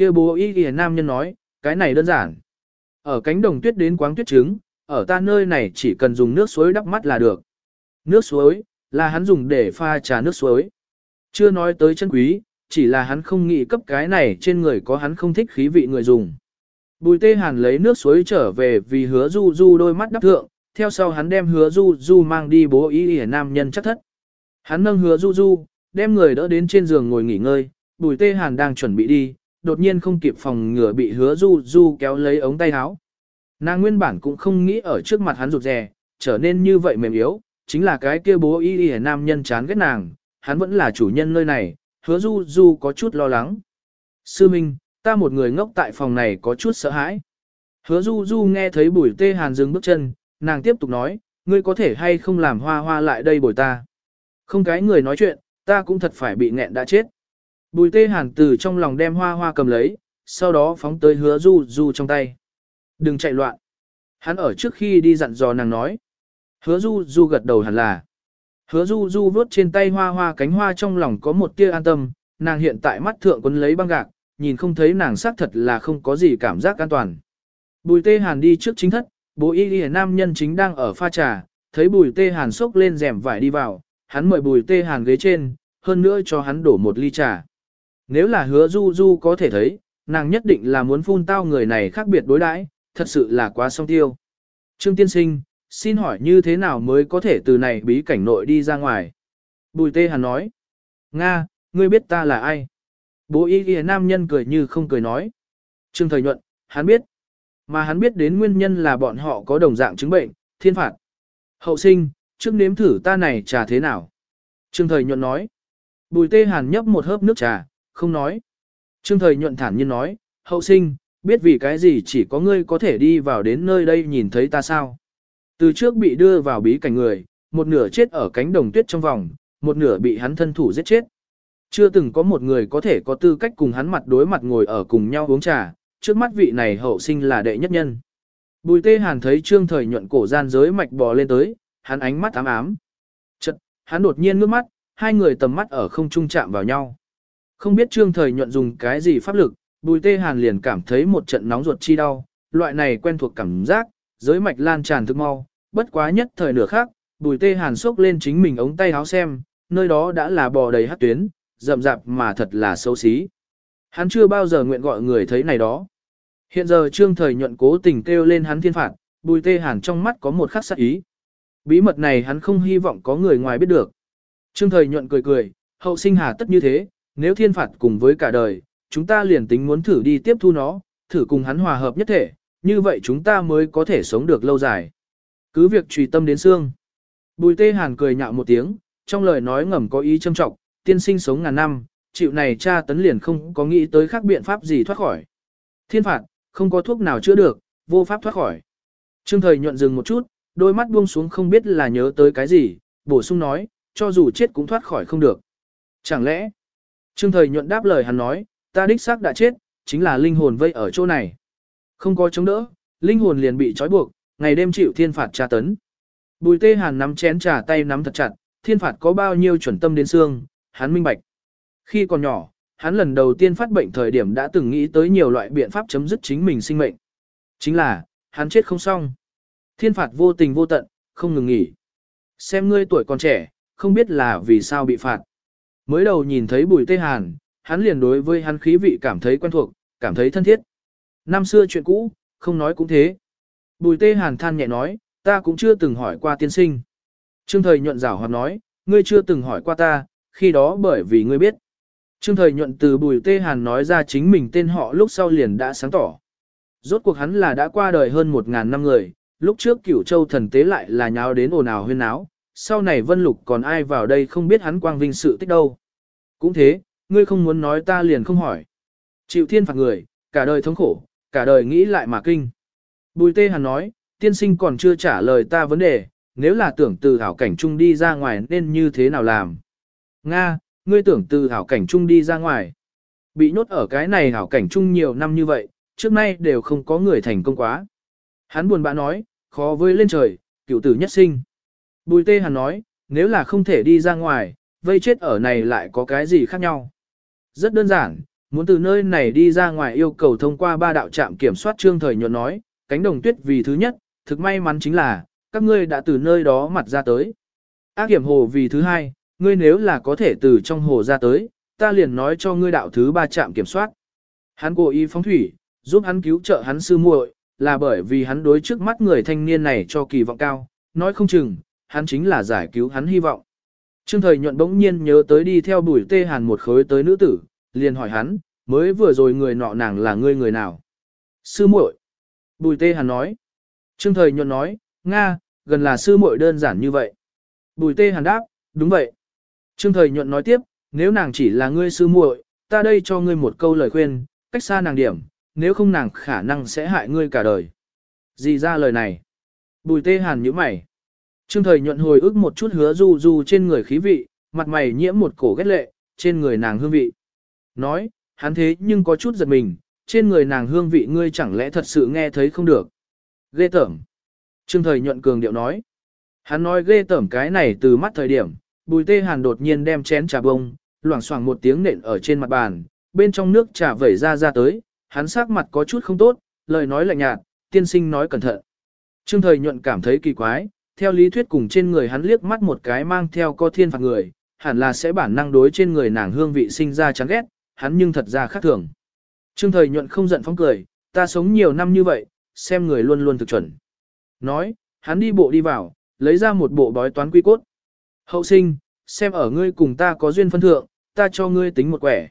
kia bố y ghi nam nhân nói, cái này đơn giản. Ở cánh đồng tuyết đến quáng tuyết trứng, ở ta nơi này chỉ cần dùng nước suối đắp mắt là được. Nước suối, là hắn dùng để pha trà nước suối. Chưa nói tới chân quý, chỉ là hắn không nghĩ cấp cái này trên người có hắn không thích khí vị người dùng. Bùi tê hàn lấy nước suối trở về vì hứa du du đôi mắt đắp thượng, theo sau hắn đem hứa du du mang đi bố ý ỉa nam nhân chắc thất. Hắn nâng hứa du du, đem người đỡ đến trên giường ngồi nghỉ ngơi, bùi tê hàn đang chuẩn bị đi, đột nhiên không kịp phòng ngừa bị hứa du du kéo lấy ống tay áo. Nàng nguyên bản cũng không nghĩ ở trước mặt hắn rụt rè, trở nên như vậy mềm yếu, chính là cái kia bố y y nam nhân chán ghét nàng, hắn vẫn là chủ nhân nơi này, hứa du du có chút lo lắng. Sư Minh, ta một người ngốc tại phòng này có chút sợ hãi. Hứa du du nghe thấy bùi tê hàn dừng bước chân, nàng tiếp tục nói, ngươi có thể hay không làm hoa hoa lại đây bồi ta. Không cái người nói chuyện, ta cũng thật phải bị nghẹn đã chết. Bùi tê hàn từ trong lòng đem hoa hoa cầm lấy, sau đó phóng tới hứa du du trong tay. Đừng chạy loạn. Hắn ở trước khi đi dặn dò nàng nói. Hứa du du gật đầu hẳn là. Hứa du du vớt trên tay hoa hoa cánh hoa trong lòng có một tia an tâm, nàng hiện tại mắt thượng quấn lấy băng gạc, nhìn không thấy nàng xác thật là không có gì cảm giác an toàn. Bùi tê hàn đi trước chính thất, bố y y nam nhân chính đang ở pha trà, thấy bùi tê hàn xốc lên rèm vải đi vào, hắn mời bùi tê hàn ghế trên, hơn nữa cho hắn đổ một ly trà. Nếu là hứa du du có thể thấy, nàng nhất định là muốn phun tao người này khác biệt đối đãi, thật sự là quá song tiêu. Trương tiên sinh, xin hỏi như thế nào mới có thể từ này bí cảnh nội đi ra ngoài? Bùi tê hàn nói. Nga, ngươi biết ta là ai? Bố y ghi nam nhân cười như không cười nói. Trương thời nhuận, hắn biết. Mà hắn biết đến nguyên nhân là bọn họ có đồng dạng chứng bệnh, thiên phạt. Hậu sinh, trước nếm thử ta này trà thế nào? Trương thời nhuận nói. Bùi tê hàn nhấp một hớp nước trà, không nói. Trương thời nhuận thản nhiên nói, hậu sinh, biết vì cái gì chỉ có ngươi có thể đi vào đến nơi đây nhìn thấy ta sao? Từ trước bị đưa vào bí cảnh người, một nửa chết ở cánh đồng tuyết trong vòng, một nửa bị hắn thân thủ giết chết. Chưa từng có một người có thể có tư cách cùng hắn mặt đối mặt ngồi ở cùng nhau uống trà, trước mắt vị này hậu sinh là đệ nhất nhân. Bùi tê hàn thấy trương thời nhuận cổ gian giới mạch bò lên tới, hắn ánh mắt ám ám. Chật, hắn đột nhiên ngước mắt, hai người tầm mắt ở không trung chạm vào nhau. Không biết trương thời nhuận dùng cái gì pháp lực, bùi tê hàn liền cảm thấy một trận nóng ruột chi đau, loại này quen thuộc cảm giác, giới mạch lan tràn thức mau, bất quá nhất thời nửa khác, bùi tê hàn xốc lên chính mình ống tay háo xem, nơi đó đã là bò đầy hát tuyến, rậm rạp mà thật là xấu xí. Hắn chưa bao giờ nguyện gọi người thấy này đó. Hiện giờ trương thời nhuận cố tình kêu lên hắn thiên phạt, bùi tê hàn trong mắt có một khắc sắc ý. Bí mật này hắn không hy vọng có người ngoài biết được. Trương thời nhuận cười cười, hậu sinh hà tất như thế, nếu thiên phạt cùng với cả đời, chúng ta liền tính muốn thử đi tiếp thu nó, thử cùng hắn hòa hợp nhất thể, như vậy chúng ta mới có thể sống được lâu dài. Cứ việc trùy tâm đến xương. Bùi tê hàn cười nhạo một tiếng, trong lời nói ngầm có ý châm trọng, tiên sinh sống ngàn năm, chịu này cha tấn liền không có nghĩ tới khác biện pháp gì thoát khỏi. Thiên phạt, không có thuốc nào chữa được, vô pháp thoát khỏi. Trương thời nhuận dừng một chút, đôi mắt buông xuống không biết là nhớ tới cái gì, bổ sung nói, cho dù chết cũng thoát khỏi không được. Chẳng lẽ, Trương thời nhuận đáp lời hắn nói, ta đích xác đã chết, chính là linh hồn vây ở chỗ này. Không có chống đỡ, linh hồn liền bị trói buộc, ngày đêm chịu thiên phạt tra tấn. Bùi tê hàn nắm chén trà tay nắm thật chặt, thiên phạt có bao nhiêu chuẩn tâm đến xương, hắn minh bạch. Khi còn nhỏ, hắn lần đầu tiên phát bệnh thời điểm đã từng nghĩ tới nhiều loại biện pháp chấm dứt chính mình sinh mệnh. Chính là, hắn chết không xong. Thiên phạt vô tình vô tận, không ngừng nghỉ. Xem ngươi tuổi còn trẻ, không biết là vì sao bị phạt. Mới đầu nhìn thấy bùi tê hàn, hắn liền đối với hắn khí vị cảm thấy quen thuộc, cảm thấy thân thiết. Năm xưa chuyện cũ, không nói cũng thế. Bùi tê hàn than nhẹ nói, ta cũng chưa từng hỏi qua tiên sinh. Trương thời nhuận rảo hoạt nói, ngươi chưa từng hỏi qua ta, khi đó bởi vì ngươi biết. Trương thời nhuận từ bùi tê hàn nói ra chính mình tên họ lúc sau liền đã sáng tỏ. Rốt cuộc hắn là đã qua đời hơn một ngàn năm người, lúc trước cửu châu thần tế lại là nháo đến ồn ào huyên náo, sau này vân lục còn ai vào đây không biết hắn quang vinh sự tích đâu. Cũng thế, ngươi không muốn nói ta liền không hỏi. Chịu thiên phạt người, cả đời thống khổ, cả đời nghĩ lại mà kinh. Bùi tê hàn nói, tiên sinh còn chưa trả lời ta vấn đề, nếu là tưởng từ hảo cảnh chung đi ra ngoài nên như thế nào làm. Nga, ngươi tưởng từ hảo cảnh chung đi ra ngoài. Bị nhốt ở cái này hảo cảnh chung nhiều năm như vậy, trước nay đều không có người thành công quá. Hắn buồn bã nói, khó với lên trời, cựu tử nhất sinh. Bùi tê hàn nói, nếu là không thể đi ra ngoài, vây chết ở này lại có cái gì khác nhau. Rất đơn giản, muốn từ nơi này đi ra ngoài yêu cầu thông qua ba đạo trạm kiểm soát trương thời nhuận nói, cánh đồng tuyết vì thứ nhất, thực may mắn chính là, các ngươi đã từ nơi đó mặt ra tới. Ác kiểm hồ vì thứ hai, ngươi nếu là có thể từ trong hồ ra tới, ta liền nói cho ngươi đạo thứ ba trạm kiểm soát. Hắn cố ý phóng thủy, giúp hắn cứu trợ hắn sư muội, là bởi vì hắn đối trước mắt người thanh niên này cho kỳ vọng cao, nói không chừng, hắn chính là giải cứu hắn hy vọng. Trương thời nhuận bỗng nhiên nhớ tới đi theo bùi tê hàn một khối tới nữ tử, liền hỏi hắn, mới vừa rồi người nọ nàng là ngươi người nào? Sư muội. Bùi tê hàn nói. Trương thời nhuận nói, Nga, gần là sư muội đơn giản như vậy. Bùi tê hàn đáp, đúng vậy. Trương thời nhuận nói tiếp, nếu nàng chỉ là ngươi sư muội, ta đây cho ngươi một câu lời khuyên, cách xa nàng điểm, nếu không nàng khả năng sẽ hại ngươi cả đời. Gì ra lời này? Bùi tê hàn nhíu mày. Trương thời nhuận hồi ức một chút hứa du du trên người khí vị, mặt mày nhiễm một cổ ghét lệ, trên người nàng hương vị. Nói, hắn thế nhưng có chút giật mình, trên người nàng hương vị ngươi chẳng lẽ thật sự nghe thấy không được. Ghê tởm. Trương thời nhuận cường điệu nói. Hắn nói ghê tởm cái này từ mắt thời điểm, bùi tê hàn đột nhiên đem chén trà bông, loảng xoảng một tiếng nện ở trên mặt bàn, bên trong nước trà vẩy ra ra tới, hắn sắc mặt có chút không tốt, lời nói lạnh nhạt, tiên sinh nói cẩn thận. Trương thời nhuận cảm thấy kỳ quái, theo lý thuyết cùng trên người hắn liếc mắt một cái mang theo có thiên phạt người, hẳn là sẽ bản năng đối trên người nàng hương vị sinh ra chán ghét, hắn nhưng thật ra khác thường. Trương thời nhuận không giận phóng cười, ta sống nhiều năm như vậy, xem người luôn luôn thực chuẩn. Nói, hắn đi bộ đi vào, lấy ra một bộ bói toán quy cốt. Hậu sinh, xem ở ngươi cùng ta có duyên phân thượng, ta cho ngươi tính một quẻ.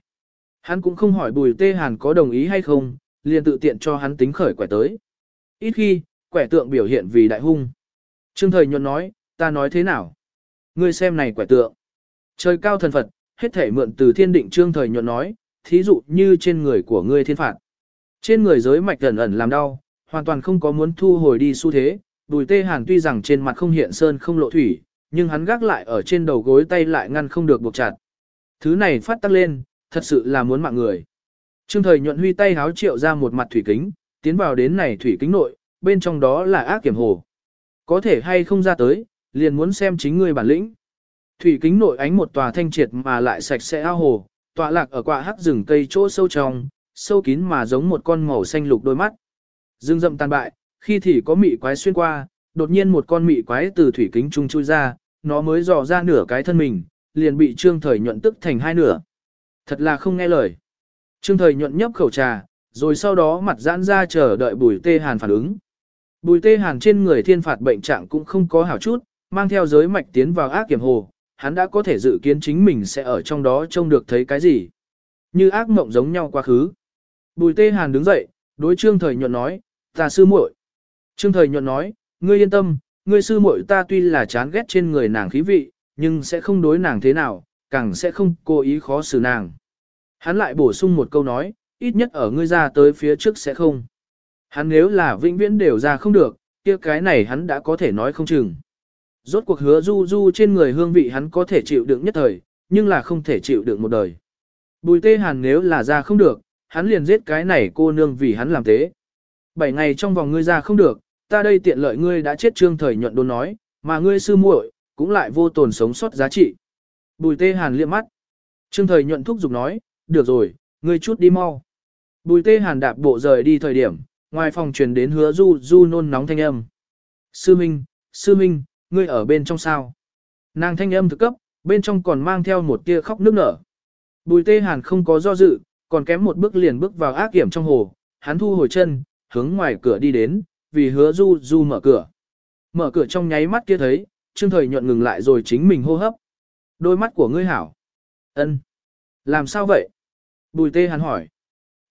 Hắn cũng không hỏi bùi tê hàn có đồng ý hay không, liền tự tiện cho hắn tính khởi quẻ tới. Ít khi, quẻ tượng biểu hiện vì đại hung. Trương thời nhuận nói, ta nói thế nào? Ngươi xem này quẻ tượng. Trời cao thần Phật, hết thể mượn từ thiên định trương thời nhuận nói, thí dụ như trên người của ngươi thiên phạt. Trên người giới mạch ẩn ẩn làm đau, hoàn toàn không có muốn thu hồi đi xu thế, bùi tê hàn tuy rằng trên mặt không hiện sơn không lộ thủy, nhưng hắn gác lại ở trên đầu gối tay lại ngăn không được buộc chặt. Thứ này phát tắc lên, thật sự là muốn mạng người. Trương thời nhuận huy tay háo triệu ra một mặt thủy kính, tiến vào đến này thủy kính nội, bên trong đó là ác kiểm hồ. Có thể hay không ra tới, liền muốn xem chính ngươi bản lĩnh. Thủy kính nội ánh một tòa thanh triệt mà lại sạch sẽ ao hồ, tọa lạc ở quạ hắc rừng cây chỗ sâu trong, sâu kín mà giống một con màu xanh lục đôi mắt. Dương rậm tàn bại, khi thì có mị quái xuyên qua, đột nhiên một con mị quái từ thủy kính trung chui ra, nó mới dò ra nửa cái thân mình, liền bị trương thời nhuận tức thành hai nửa. Thật là không nghe lời. Trương thời nhuận nhấp khẩu trà, rồi sau đó mặt giãn ra chờ đợi bùi tê hàn phản ứng. Bùi tê hàn trên người thiên phạt bệnh trạng cũng không có hảo chút, mang theo giới mạch tiến vào ác kiểm hồ, hắn đã có thể dự kiến chính mình sẽ ở trong đó trông được thấy cái gì. Như ác mộng giống nhau quá khứ. Bùi tê hàn đứng dậy, đối trương thời nhuận nói, ta sư muội. Trương thời nhuận nói, ngươi yên tâm, ngươi sư muội ta tuy là chán ghét trên người nàng khí vị, nhưng sẽ không đối nàng thế nào, càng sẽ không cố ý khó xử nàng. Hắn lại bổ sung một câu nói, ít nhất ở ngươi ra tới phía trước sẽ không. Hắn nếu là vĩnh viễn đều ra không được, kia cái này hắn đã có thể nói không chừng. Rốt cuộc hứa du du trên người hương vị hắn có thể chịu đựng nhất thời, nhưng là không thể chịu đựng một đời. Bùi tê hàn nếu là ra không được, hắn liền giết cái này cô nương vì hắn làm thế. Bảy ngày trong vòng ngươi ra không được, ta đây tiện lợi ngươi đã chết trương thời nhuận đồn nói, mà ngươi sư muội cũng lại vô tồn sống sót giá trị. Bùi tê hàn liếc mắt. Trương thời nhuận thúc giục nói, được rồi, ngươi chút đi mau. Bùi tê hàn đạp bộ rời đi thời điểm, ngoài phòng truyền đến hứa du du nôn nóng thanh âm. Sư Minh, Sư Minh, ngươi ở bên trong sao? Nàng thanh âm thực cấp, bên trong còn mang theo một tia khóc nước nở. Bùi tê hàn không có do dự, còn kém một bước liền bước vào ác kiểm trong hồ, hắn thu hồi chân, hướng ngoài cửa đi đến, vì hứa du du mở cửa. Mở cửa trong nháy mắt kia thấy, trương thời nhuận ngừng lại rồi chính mình hô hấp. Đôi mắt của ngươi hảo. ân, Làm sao vậy? Bùi tê hàn hỏi.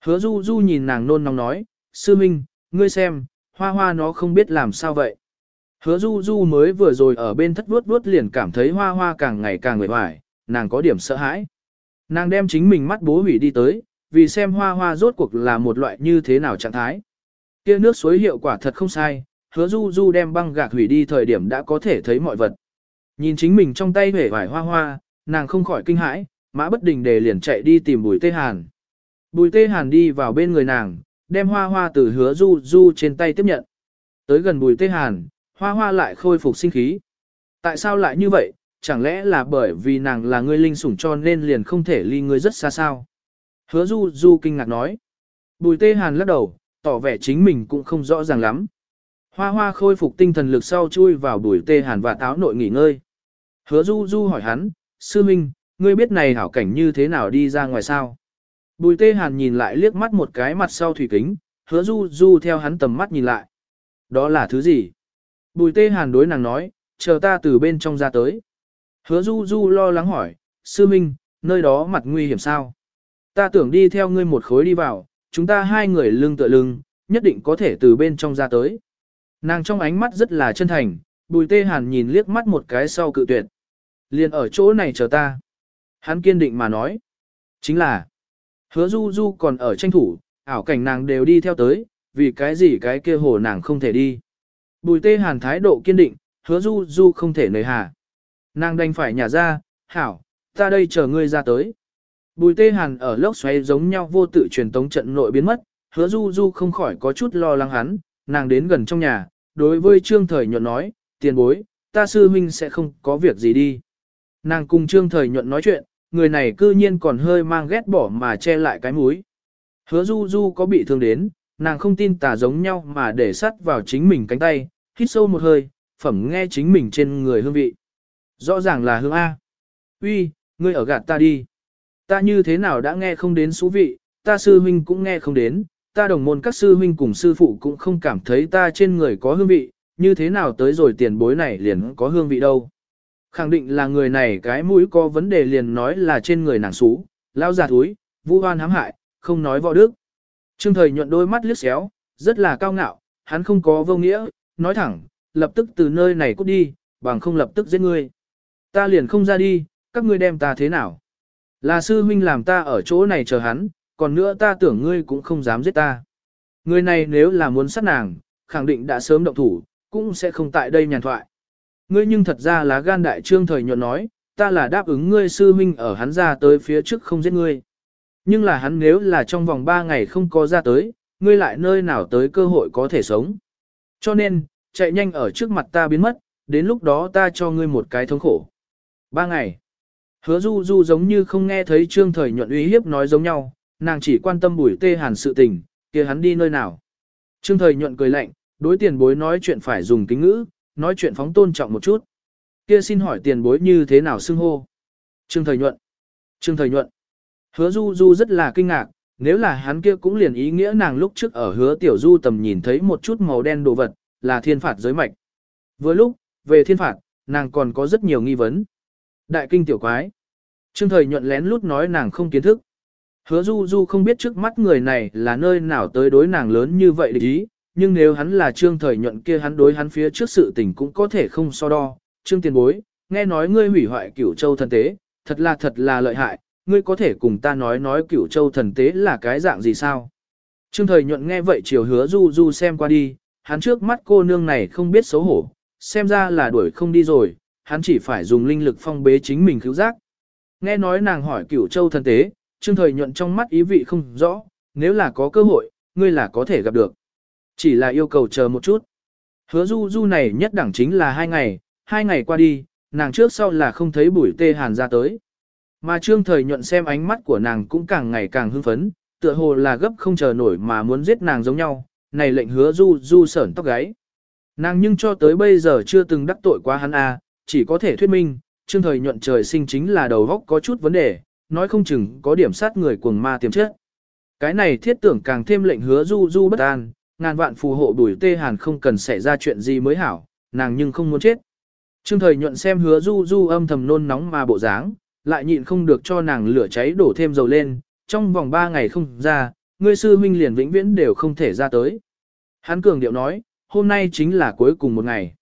Hứa du du nhìn nàng nôn nóng nói, sư minh, ngươi xem, hoa hoa nó không biết làm sao vậy. Hứa du du mới vừa rồi ở bên thất vuốt vuốt liền cảm thấy hoa hoa càng ngày càng người hoài, nàng có điểm sợ hãi. Nàng đem chính mình mắt bố hủy đi tới, vì xem hoa hoa rốt cuộc là một loại như thế nào trạng thái. Kia nước suối hiệu quả thật không sai, hứa du du đem băng gạc hủy đi thời điểm đã có thể thấy mọi vật. Nhìn chính mình trong tay hể vải hoa hoa, nàng không khỏi kinh hãi, mã bất đình để liền chạy đi tìm bùi tê hàn. Bùi tê hàn đi vào bên người nàng, đem hoa hoa từ hứa du du trên tay tiếp nhận. Tới gần bùi tê hàn, hoa hoa lại khôi phục sinh khí. Tại sao lại như vậy, chẳng lẽ là bởi vì nàng là người linh sủng cho nên liền không thể ly người rất xa sao? Hứa du du kinh ngạc nói. Bùi tê hàn lắc đầu, tỏ vẻ chính mình cũng không rõ ràng lắm. Hoa hoa khôi phục tinh thần lực sau chui vào bùi tê hàn và táo nội nghỉ ngơi. Hứa du du hỏi hắn, sư minh, ngươi biết này hảo cảnh như thế nào đi ra ngoài sao? Bùi tê hàn nhìn lại liếc mắt một cái mặt sau thủy kính, hứa du du theo hắn tầm mắt nhìn lại. Đó là thứ gì? Bùi tê hàn đối nàng nói, chờ ta từ bên trong ra tới. Hứa du du lo lắng hỏi, sư minh, nơi đó mặt nguy hiểm sao? Ta tưởng đi theo ngươi một khối đi vào, chúng ta hai người lưng tựa lưng, nhất định có thể từ bên trong ra tới. Nàng trong ánh mắt rất là chân thành, bùi tê hàn nhìn liếc mắt một cái sau cự tuyệt. Liền ở chỗ này chờ ta. Hắn kiên định mà nói. Chính là, hứa du du còn ở tranh thủ, ảo cảnh nàng đều đi theo tới, vì cái gì cái kia hồ nàng không thể đi. Bùi tê hàn thái độ kiên định, hứa du du không thể nời hà. Nàng đành phải nhả ra, hảo, ta đây chờ ngươi ra tới. Bùi tê hàn ở lốc xoáy giống nhau vô tự truyền tống trận nội biến mất, hứa du du không khỏi có chút lo lắng hắn, nàng đến gần trong nhà, đối với trương thời nhuận nói, tiền bối, ta sư huynh sẽ không có việc gì đi. Nàng cùng trương thời nhuận nói chuyện, người này cư nhiên còn hơi mang ghét bỏ mà che lại cái mũi. Hứa du du có bị thương đến, nàng không tin tà giống nhau mà để sắt vào chính mình cánh tay, hít sâu một hơi, phẩm nghe chính mình trên người hương vị. Rõ ràng là hương A. Uy, ngươi ở gạt ta đi. Ta như thế nào đã nghe không đến số vị, ta sư huynh cũng nghe không đến, ta đồng môn các sư huynh cùng sư phụ cũng không cảm thấy ta trên người có hương vị, như thế nào tới rồi tiền bối này liền có hương vị đâu. Khẳng định là người này cái mũi có vấn đề liền nói là trên người nàng xú, lao già túi, vu hoan hãm hại, không nói võ đức. Trương thời nhuận đôi mắt liếc xéo, rất là cao ngạo, hắn không có vô nghĩa, nói thẳng, lập tức từ nơi này cút đi, bằng không lập tức giết ngươi. Ta liền không ra đi, các ngươi đem ta thế nào? Là sư huynh làm ta ở chỗ này chờ hắn, còn nữa ta tưởng ngươi cũng không dám giết ta. Người này nếu là muốn sát nàng, khẳng định đã sớm động thủ, cũng sẽ không tại đây nhàn thoại. Ngươi nhưng thật ra là gan đại trương thời nhuận nói, ta là đáp ứng ngươi sư huynh ở hắn ra tới phía trước không giết ngươi. Nhưng là hắn nếu là trong vòng 3 ngày không có ra tới, ngươi lại nơi nào tới cơ hội có thể sống. Cho nên, chạy nhanh ở trước mặt ta biến mất, đến lúc đó ta cho ngươi một cái thống khổ. Ba ngày. Hứa du du giống như không nghe thấy trương thời nhuận uy hiếp nói giống nhau, nàng chỉ quan tâm bùi tê hàn sự tình, kia hắn đi nơi nào. Trương thời nhuận cười lạnh, đối tiền bối nói chuyện phải dùng kính ngữ, nói chuyện phóng tôn trọng một chút. Kia xin hỏi tiền bối như thế nào xưng hô. Trương thời nhuận. Trương thời nhuận. Hứa du du rất là kinh ngạc, nếu là hắn kia cũng liền ý nghĩa nàng lúc trước ở hứa tiểu du tầm nhìn thấy một chút màu đen đồ vật, là thiên phạt giới mạch. Với lúc, về thiên phạt, nàng còn có rất nhiều nghi vấn. Đại kinh tiểu quái. Trương thời nhuận lén lút nói nàng không kiến thức. Hứa du du không biết trước mắt người này là nơi nào tới đối nàng lớn như vậy để ý, nhưng nếu hắn là trương thời nhuận kia hắn đối hắn phía trước sự tình cũng có thể không so đo. Trương tiền bối, nghe nói ngươi hủy hoại cửu châu thần tế, thật là thật là lợi hại, ngươi có thể cùng ta nói nói cửu châu thần tế là cái dạng gì sao? Trương thời nhuận nghe vậy chiều hứa du du xem qua đi, hắn trước mắt cô nương này không biết xấu hổ, xem ra là đuổi không đi rồi, hắn chỉ phải dùng linh lực phong bế chính mình cứu giác. Nghe nói nàng hỏi cửu châu thần tế, trương thời nhuận trong mắt ý vị không rõ, nếu là có cơ hội, ngươi là có thể gặp được. Chỉ là yêu cầu chờ một chút. Hứa du du này nhất đẳng chính là hai ngày, hai ngày qua đi, nàng trước sau là không thấy bùi tê hàn ra tới. Mà trương thời nhuận xem ánh mắt của nàng cũng càng ngày càng hưng phấn, tựa hồ là gấp không chờ nổi mà muốn giết nàng giống nhau, này lệnh hứa du du sởn tóc gáy. Nàng nhưng cho tới bây giờ chưa từng đắc tội quá hắn à, chỉ có thể thuyết minh, trương thời nhuận trời sinh chính là đầu góc có chút vấn đề, nói không chừng có điểm sát người cuồng ma tiềm chất. Cái này thiết tưởng càng thêm lệnh hứa du du bất an, ngàn vạn phù hộ đuổi tê hàn không cần xảy ra chuyện gì mới hảo, nàng nhưng không muốn chết. Trương thời nhuận xem hứa du du âm thầm nôn nóng mà bộ dáng, lại nhịn không được cho nàng lửa cháy đổ thêm dầu lên, trong vòng 3 ngày không ra, ngươi sư huynh liền vĩnh viễn đều không thể ra tới. Hắn cường điệu nói, hôm nay chính là cuối cùng một ngày.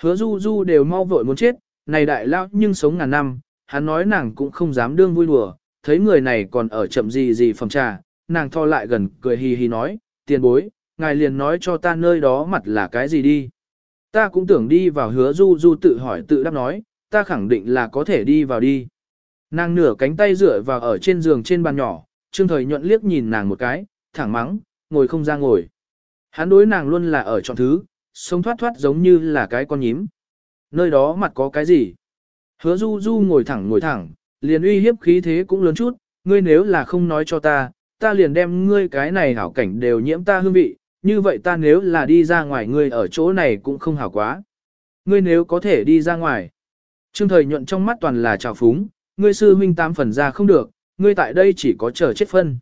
Hứa du du đều mau vội muốn chết, này đại lão nhưng sống ngàn năm, hắn nói nàng cũng không dám đương vui đùa, thấy người này còn ở chậm gì gì phòng trà, nàng tho lại gần cười hì hì nói, tiền bối, ngài liền nói cho ta nơi đó mặt là cái gì đi. Ta cũng tưởng đi vào hứa du du tự hỏi tự đáp nói, ta khẳng định là có thể đi vào đi. Nàng nửa cánh tay dựa vào ở trên giường trên bàn nhỏ, trương thời nhuận liếc nhìn nàng một cái, thẳng mắng, ngồi không ra ngồi. Hắn đối nàng luôn là ở chọn thứ, sống thoát thoát giống như là cái con nhím. Nơi đó mặt có cái gì? Hứa du du ngồi thẳng ngồi thẳng, liền uy hiếp khí thế cũng lớn chút, ngươi nếu là không nói cho ta, ta liền đem ngươi cái này hảo cảnh đều nhiễm ta hương vị, như vậy ta nếu là đi ra ngoài ngươi ở chỗ này cũng không hảo quá. Ngươi nếu có thể đi ra ngoài. Trương thời nhuận trong mắt toàn là trào phúng, ngươi sư huynh tam phần ra không được, ngươi tại đây chỉ có chờ chết phân.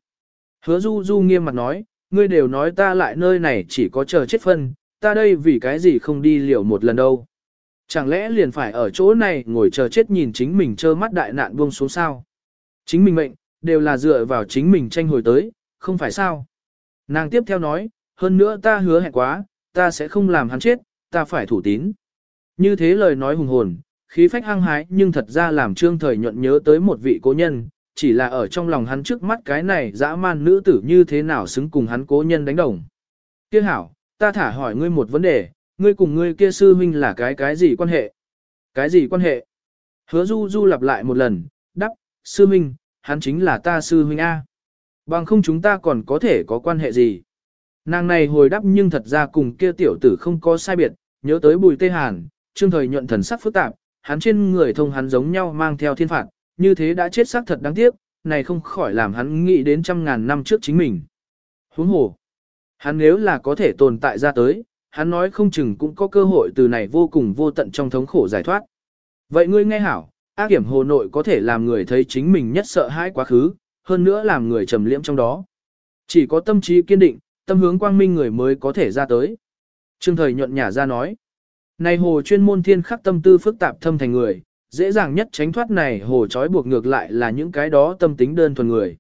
Hứa du du nghiêm mặt nói, ngươi đều nói ta lại nơi này chỉ có chờ chết phân, ta đây vì cái gì không đi liều một lần đâu. Chẳng lẽ liền phải ở chỗ này ngồi chờ chết nhìn chính mình trơ mắt đại nạn buông xuống sao? Chính mình mệnh, đều là dựa vào chính mình tranh hồi tới, không phải sao? Nàng tiếp theo nói, hơn nữa ta hứa hẹn quá, ta sẽ không làm hắn chết, ta phải thủ tín. Như thế lời nói hùng hồn, khí phách hăng hái nhưng thật ra làm trương thời nhuận nhớ tới một vị cố nhân, chỉ là ở trong lòng hắn trước mắt cái này dã man nữ tử như thế nào xứng cùng hắn cố nhân đánh đồng. Kia hảo, ta thả hỏi ngươi một vấn đề, ngươi cùng ngươi kia sư huynh là cái cái gì quan hệ? Cái gì quan hệ? Hứa du du lặp lại một lần, đắc, sư huynh, hắn chính là ta sư huynh A. Bằng không chúng ta còn có thể có quan hệ gì? Nàng này hồi đáp nhưng thật ra cùng kia tiểu tử không có sai biệt, nhớ tới bùi tê hàn, trương thời nhuận thần sắc phức tạp, hắn trên người thông hắn giống nhau mang theo thiên phạt, như thế đã chết xác thật đáng tiếc, này không khỏi làm hắn nghĩ đến trăm ngàn năm trước chính mình. Huống hồ, hắn nếu là có thể tồn tại ra tới, hắn nói không chừng cũng có cơ hội từ này vô cùng vô tận trong thống khổ giải thoát. Vậy ngươi nghe hảo, ác hiểm hồ nội có thể làm người thấy chính mình nhất sợ hãi quá khứ, hơn nữa làm người trầm liễm trong đó. Chỉ có tâm trí kiên định, tâm hướng quang minh người mới có thể ra tới. Trương thời nhuận nhả ra nói, này hồ chuyên môn thiên khắc tâm tư phức tạp thâm thành người, dễ dàng nhất tránh thoát này hồ trói buộc ngược lại là những cái đó tâm tính đơn thuần người.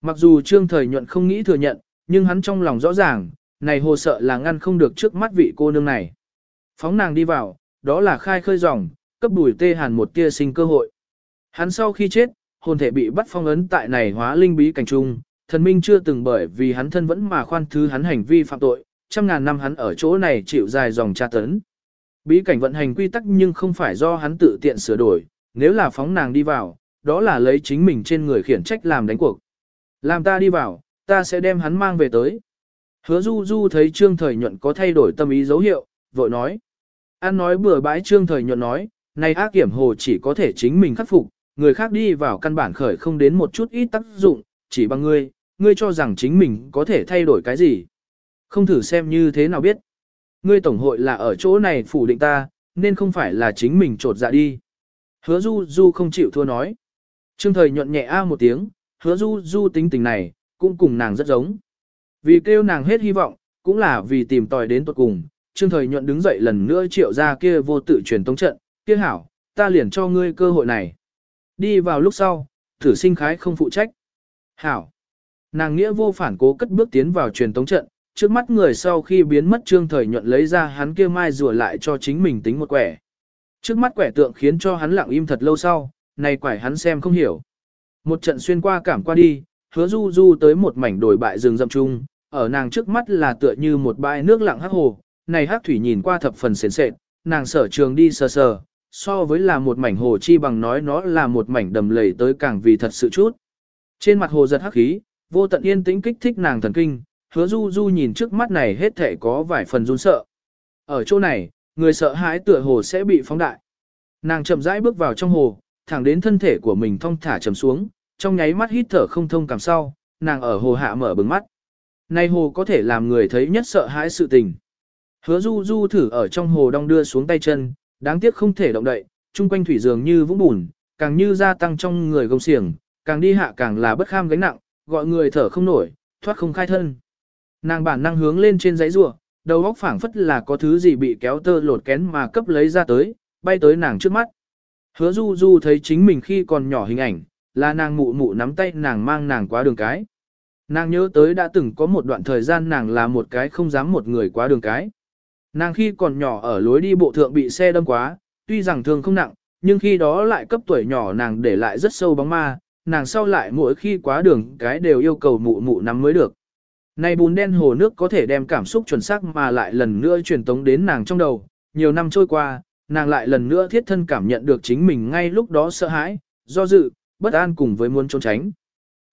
Mặc dù trương thời nhuận không nghĩ thừa nhận, nhưng hắn trong lòng rõ ràng, này hồ sợ là ngăn không được trước mắt vị cô nương này. Phóng nàng đi vào, đó là khai khơi dòng, cấp bùi tê hàn một tia sinh cơ hội. Hắn sau khi chết, hồn thể bị bắt phong ấn tại này hóa linh bí cảnh trung, thần minh chưa từng bởi vì hắn thân vẫn mà khoan thứ hắn hành vi phạm tội, trăm ngàn năm hắn ở chỗ này chịu dài dòng tra tấn. Bí cảnh vận hành quy tắc nhưng không phải do hắn tự tiện sửa đổi, nếu là phóng nàng đi vào, đó là lấy chính mình trên người khiển trách làm đánh cuộc. Làm ta đi vào, ta sẽ đem hắn mang về tới. Hứa du du thấy trương thời nhuận có thay đổi tâm ý dấu hiệu, vội nói. An nói bừa bãi trương thời nhuận nói, này ác kiểm hồ chỉ có thể chính mình khắc phục, người khác đi vào căn bản khởi không đến một chút ít tác dụng, chỉ bằng ngươi, ngươi cho rằng chính mình có thể thay đổi cái gì. Không thử xem như thế nào biết. Ngươi tổng hội là ở chỗ này phủ định ta, nên không phải là chính mình trột dạ đi. Hứa du du không chịu thua nói. Trương thời nhuận nhẹ a một tiếng, hứa du du tính tình này, cũng cùng nàng rất giống. Vì kêu nàng hết hy vọng, cũng là vì tìm tòi đến tuột cùng, Trương Thời Nhuận đứng dậy lần nữa triệu ra kia vô tự truyền tống trận, kia hảo, ta liền cho ngươi cơ hội này. Đi vào lúc sau, thử sinh khái không phụ trách. Hảo. Nàng nghĩa vô phản cố cất bước tiến vào truyền tống trận, trước mắt người sau khi biến mất Trương Thời Nhuận lấy ra hắn kia mai rùa lại cho chính mình tính một quẻ. Trước mắt quẻ tượng khiến cho hắn lặng im thật lâu sau, này quẻ hắn xem không hiểu. Một trận xuyên qua cảm qua đi, hứa du du tới một mảnh đồi bại rừng rậm trung, ở nàng trước mắt là tựa như một bãi nước lặng hắc hồ, này hắc thủy nhìn qua thập phần sền sệt, nàng sở trường đi sờ sờ, so với là một mảnh hồ chi bằng nói nó là một mảnh đầm lầy tới càng vì thật sự chút. Trên mặt hồ giật hắc khí, vô tận yên tĩnh kích thích nàng thần kinh, hứa du du nhìn trước mắt này hết thể có vài phần run sợ. Ở chỗ này, người sợ hãi tựa hồ sẽ bị phóng đại. Nàng chậm rãi bước vào trong hồ, thẳng đến thân thể của mình thong thả chầm xuống, trong nháy mắt hít thở không thông cảm sau, nàng ở hồ hạ mở bừng mắt. Này hồ có thể làm người thấy nhất sợ hãi sự tình. Hứa du du thử ở trong hồ đong đưa xuống tay chân, đáng tiếc không thể động đậy, chung quanh thủy dường như vũng bùn, càng như gia tăng trong người gông xiềng, càng đi hạ càng là bất kham gánh nặng, gọi người thở không nổi, thoát không khai thân. Nàng bản năng hướng lên trên giấy rùa, đầu óc phảng phất là có thứ gì bị kéo tơ lột kén mà cấp lấy ra tới, bay tới nàng trước mắt. Hứa du du thấy chính mình khi còn nhỏ hình ảnh, là nàng mụ mụ nắm tay nàng mang nàng qua đường cái. Nàng nhớ tới đã từng có một đoạn thời gian nàng là một cái không dám một người qua đường cái. Nàng khi còn nhỏ ở lối đi bộ thượng bị xe đâm quá, tuy rằng thương không nặng, nhưng khi đó lại cấp tuổi nhỏ nàng để lại rất sâu bóng ma, nàng sau lại mỗi khi quá đường cái đều yêu cầu mụ mụ nắm mới được. Này bùn đen hồ nước có thể đem cảm xúc chuẩn xác mà lại lần nữa truyền tống đến nàng trong đầu, nhiều năm trôi qua, nàng lại lần nữa thiết thân cảm nhận được chính mình ngay lúc đó sợ hãi, do dự, bất an cùng với muốn trốn tránh.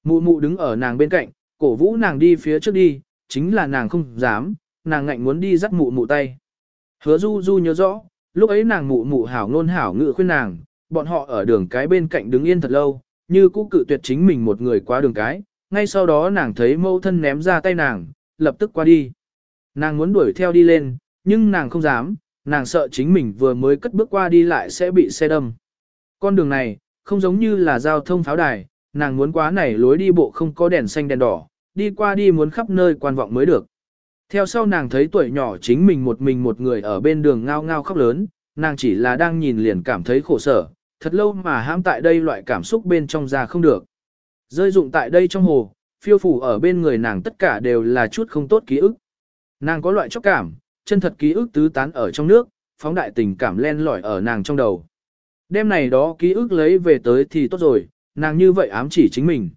Mụ mụ đứng ở nàng bên cạnh, cổ vũ nàng đi phía trước đi, chính là nàng không dám, nàng ngạnh muốn đi dắt mụ mụ tay. Hứa du du nhớ rõ, lúc ấy nàng mụ mụ hảo ngôn hảo ngự khuyên nàng, bọn họ ở đường cái bên cạnh đứng yên thật lâu, như cũ cự tuyệt chính mình một người qua đường cái, ngay sau đó nàng thấy mẫu thân ném ra tay nàng, lập tức qua đi. Nàng muốn đuổi theo đi lên, nhưng nàng không dám, nàng sợ chính mình vừa mới cất bước qua đi lại sẽ bị xe đâm. Con đường này, không giống như là giao thông pháo đài, nàng muốn quá này lối đi bộ không có đèn xanh đèn đỏ, đi qua đi muốn khắp nơi quan vọng mới được. Theo sau nàng thấy tuổi nhỏ chính mình một mình một người ở bên đường ngao ngao khóc lớn, nàng chỉ là đang nhìn liền cảm thấy khổ sở, thật lâu mà hãm tại đây loại cảm xúc bên trong ra không được. Rơi dụng tại đây trong hồ, phiêu phủ ở bên người nàng tất cả đều là chút không tốt ký ức. Nàng có loại chốc cảm, chân thật ký ức tứ tán ở trong nước, phóng đại tình cảm len lỏi ở nàng trong đầu. Đêm này đó ký ức lấy về tới thì tốt rồi, nàng như vậy ám chỉ chính mình.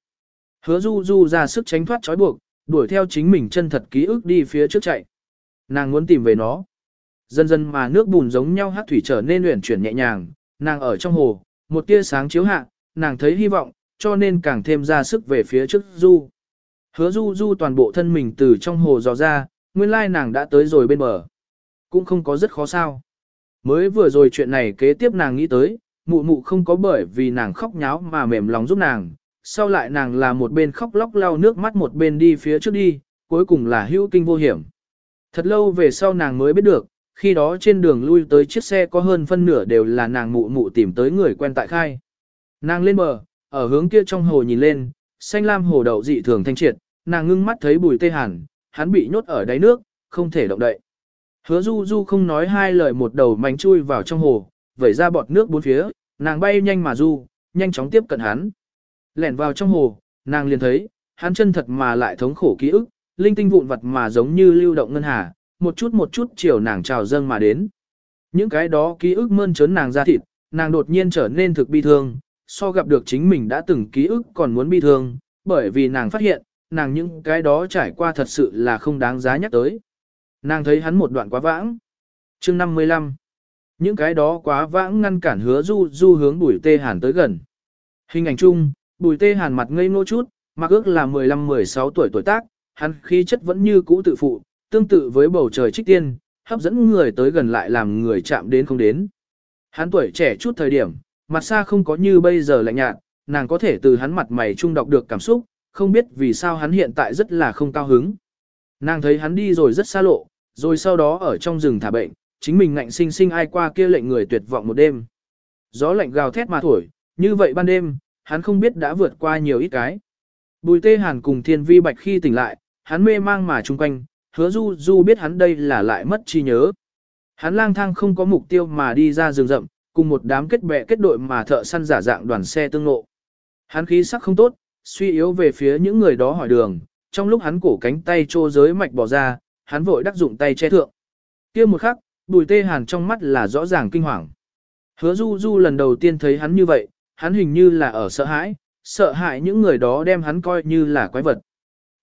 Hứa du du ra sức tránh thoát trói buộc, đuổi theo chính mình chân thật ký ức đi phía trước chạy. Nàng muốn tìm về nó. Dần dần mà nước bùn giống nhau hát thủy trở nên luyện chuyển nhẹ nhàng, nàng ở trong hồ, một tia sáng chiếu hạ, nàng thấy hy vọng, cho nên càng thêm ra sức về phía trước du. Hứa du du toàn bộ thân mình từ trong hồ dò ra, nguyên lai nàng đã tới rồi bên bờ. Cũng không có rất khó sao. Mới vừa rồi chuyện này kế tiếp nàng nghĩ tới, mụ mụ không có bởi vì nàng khóc nháo mà mềm lòng giúp nàng, sau lại nàng là một bên khóc lóc lau nước mắt một bên đi phía trước đi, cuối cùng là hữu kinh vô hiểm. Thật lâu về sau nàng mới biết được, khi đó trên đường lui tới chiếc xe có hơn phân nửa đều là nàng mụ mụ tìm tới người quen tại khai. Nàng lên bờ, ở hướng kia trong hồ nhìn lên, xanh lam hồ đậu dị thường thanh triệt, nàng ngưng mắt thấy bùi tê hàn, hắn bị nhốt ở đáy nước, không thể động đậy. Hứa du du không nói hai lời một đầu mảnh chui vào trong hồ, vẩy ra bọt nước bốn phía, nàng bay nhanh mà du, nhanh chóng tiếp cận hắn. Lẻn vào trong hồ, nàng liền thấy, hắn chân thật mà lại thống khổ ký ức, linh tinh vụn vật mà giống như lưu động ngân hà, một chút một chút chiều nàng trào dâng mà đến. Những cái đó ký ức mơn trớn nàng ra thịt, nàng đột nhiên trở nên thực bi thương, so gặp được chính mình đã từng ký ức còn muốn bi thương, bởi vì nàng phát hiện, nàng những cái đó trải qua thật sự là không đáng giá nhắc tới. Nàng thấy hắn một đoạn quá vãng. chương 55. Những cái đó quá vãng ngăn cản hứa du du hướng bùi tê hàn tới gần. Hình ảnh chung, bùi tê hàn mặt ngây ngô chút, mặc ước là 15-16 tuổi tuổi tác, hắn khí chất vẫn như cũ tự phụ, tương tự với bầu trời trích tiên, hấp dẫn người tới gần lại làm người chạm đến không đến. Hắn tuổi trẻ chút thời điểm, mặt xa không có như bây giờ lạnh nhạt, nàng có thể từ hắn mặt mày trung đọc được cảm xúc, không biết vì sao hắn hiện tại rất là không cao hứng. Nàng thấy hắn đi rồi rất xa lộ, rồi sau đó ở trong rừng thả bệnh, chính mình ngạnh sinh sinh ai qua kia lệnh người tuyệt vọng một đêm. Gió lạnh gào thét mà thổi, như vậy ban đêm, hắn không biết đã vượt qua nhiều ít cái. Bùi tê hàn cùng thiên vi bạch khi tỉnh lại, hắn mê mang mà chung quanh, hứa du du biết hắn đây là lại mất chi nhớ. Hắn lang thang không có mục tiêu mà đi ra rừng rậm, cùng một đám kết bè kết đội mà thợ săn giả dạng đoàn xe tương ngộ. Hắn khí sắc không tốt, suy yếu về phía những người đó hỏi đường, trong lúc hắn cổ cánh tay trô giới mạch bỏ ra, hắn vội đắc dụng tay che thượng. kia một khắc, bùi tê hàn trong mắt là rõ ràng kinh hoàng. Hứa du du lần đầu tiên thấy hắn như vậy, hắn hình như là ở sợ hãi, sợ hãi những người đó đem hắn coi như là quái vật.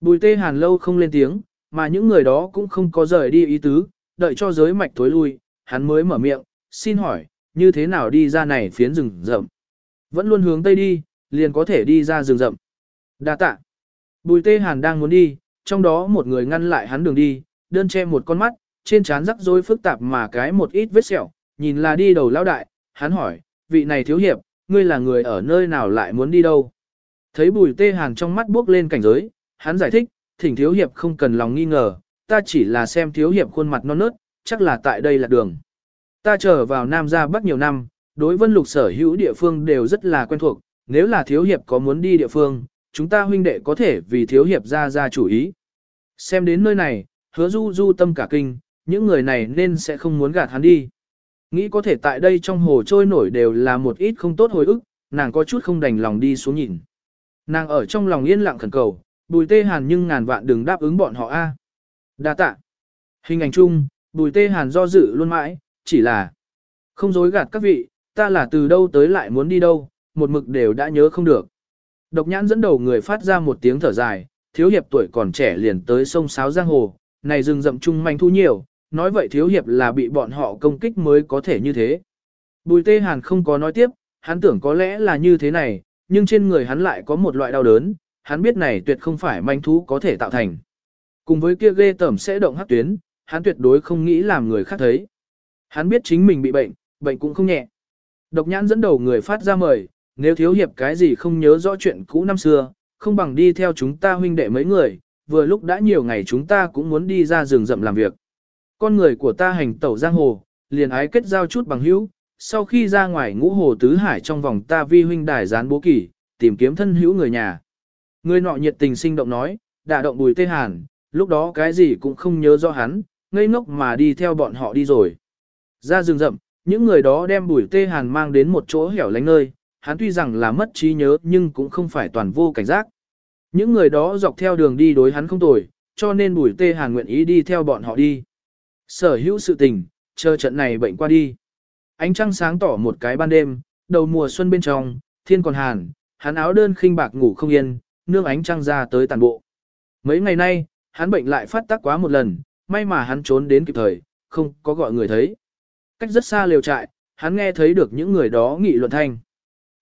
Bùi tê hàn lâu không lên tiếng, mà những người đó cũng không có rời đi ý tứ, đợi cho giới mạch tối lui, hắn mới mở miệng, xin hỏi, như thế nào đi ra này phiến rừng rậm. Vẫn luôn hướng tây đi, liền có thể đi ra rừng rậm. Đa tạ. Bùi tê hàn đang muốn đi, trong đó một người ngăn lại hắn đường đi, đơn che một con mắt, trên trán rắc rối phức tạp mà cái một ít vết sẹo, nhìn là đi đầu lão đại, hắn hỏi, vị này thiếu hiệp, ngươi là người ở nơi nào lại muốn đi đâu? Thấy bùi tê hàn trong mắt bước lên cảnh giới, hắn giải thích, thỉnh thiếu hiệp không cần lòng nghi ngờ, ta chỉ là xem thiếu hiệp khuôn mặt non nớt, chắc là tại đây là đường. Ta trở vào Nam ra Bắc nhiều năm, đối vân lục sở hữu địa phương đều rất là quen thuộc, nếu là thiếu hiệp có muốn đi địa phương, chúng ta huynh đệ có thể vì thiếu hiệp ra ra chủ ý. Xem đến nơi này, hứa du du tâm cả kinh, những người này nên sẽ không muốn gạt hắn đi. Nghĩ có thể tại đây trong hồ trôi nổi đều là một ít không tốt hồi ức, nàng có chút không đành lòng đi xuống nhìn. Nàng ở trong lòng yên lặng khẩn cầu, bùi tê hàn nhưng ngàn vạn đừng đáp ứng bọn họ a. Đa tạ. Hình ảnh chung, bùi tê hàn do dự luôn mãi, chỉ là không dối gạt các vị, ta là từ đâu tới lại muốn đi đâu, một mực đều đã nhớ không được. Độc nhãn dẫn đầu người phát ra một tiếng thở dài, thiếu hiệp tuổi còn trẻ liền tới sông Sáo Giang Hồ, này rừng rậm chung manh thu nhiều, nói vậy thiếu hiệp là bị bọn họ công kích mới có thể như thế. Bùi tê hàn không có nói tiếp, hắn tưởng có lẽ là như thế này, nhưng trên người hắn lại có một loại đau đớn, hắn biết này tuyệt không phải manh thú có thể tạo thành. Cùng với kia ghê tẩm sẽ động hắc tuyến, hắn tuyệt đối không nghĩ làm người khác thấy. Hắn biết chính mình bị bệnh, bệnh cũng không nhẹ. Độc nhãn dẫn đầu người phát ra mời, nếu thiếu hiệp cái gì không nhớ rõ chuyện cũ năm xưa, không bằng đi theo chúng ta huynh đệ mấy người, vừa lúc đã nhiều ngày chúng ta cũng muốn đi ra rừng rậm làm việc. Con người của ta hành tẩu giang hồ, liền ái kết giao chút bằng hữu, sau khi ra ngoài ngũ hồ tứ hải trong vòng ta vi huynh đài gián bố kỷ, tìm kiếm thân hữu người nhà. Người nọ nhiệt tình sinh động nói, đã động bùi tê hàn, lúc đó cái gì cũng không nhớ rõ hắn, ngây ngốc mà đi theo bọn họ đi rồi. Ra rừng rậm, những người đó đem bùi tê hàn mang đến một chỗ hẻo lánh nơi, hắn tuy rằng là mất trí nhớ nhưng cũng không phải toàn vô cảnh giác. Những người đó dọc theo đường đi đối hắn không tồi, cho nên bùi tê hàn nguyện ý đi theo bọn họ đi. Sở hữu sự tình, chờ trận này bệnh qua đi. Ánh trăng sáng tỏ một cái ban đêm, đầu mùa xuân bên trong, thiên còn hàn, hắn áo đơn khinh bạc ngủ không yên, nương ánh trăng ra tới tàn bộ. Mấy ngày nay, hắn bệnh lại phát tác quá một lần, may mà hắn trốn đến kịp thời, không có gọi người thấy. Cách rất xa liều trại, hắn nghe thấy được những người đó nghị luận thanh.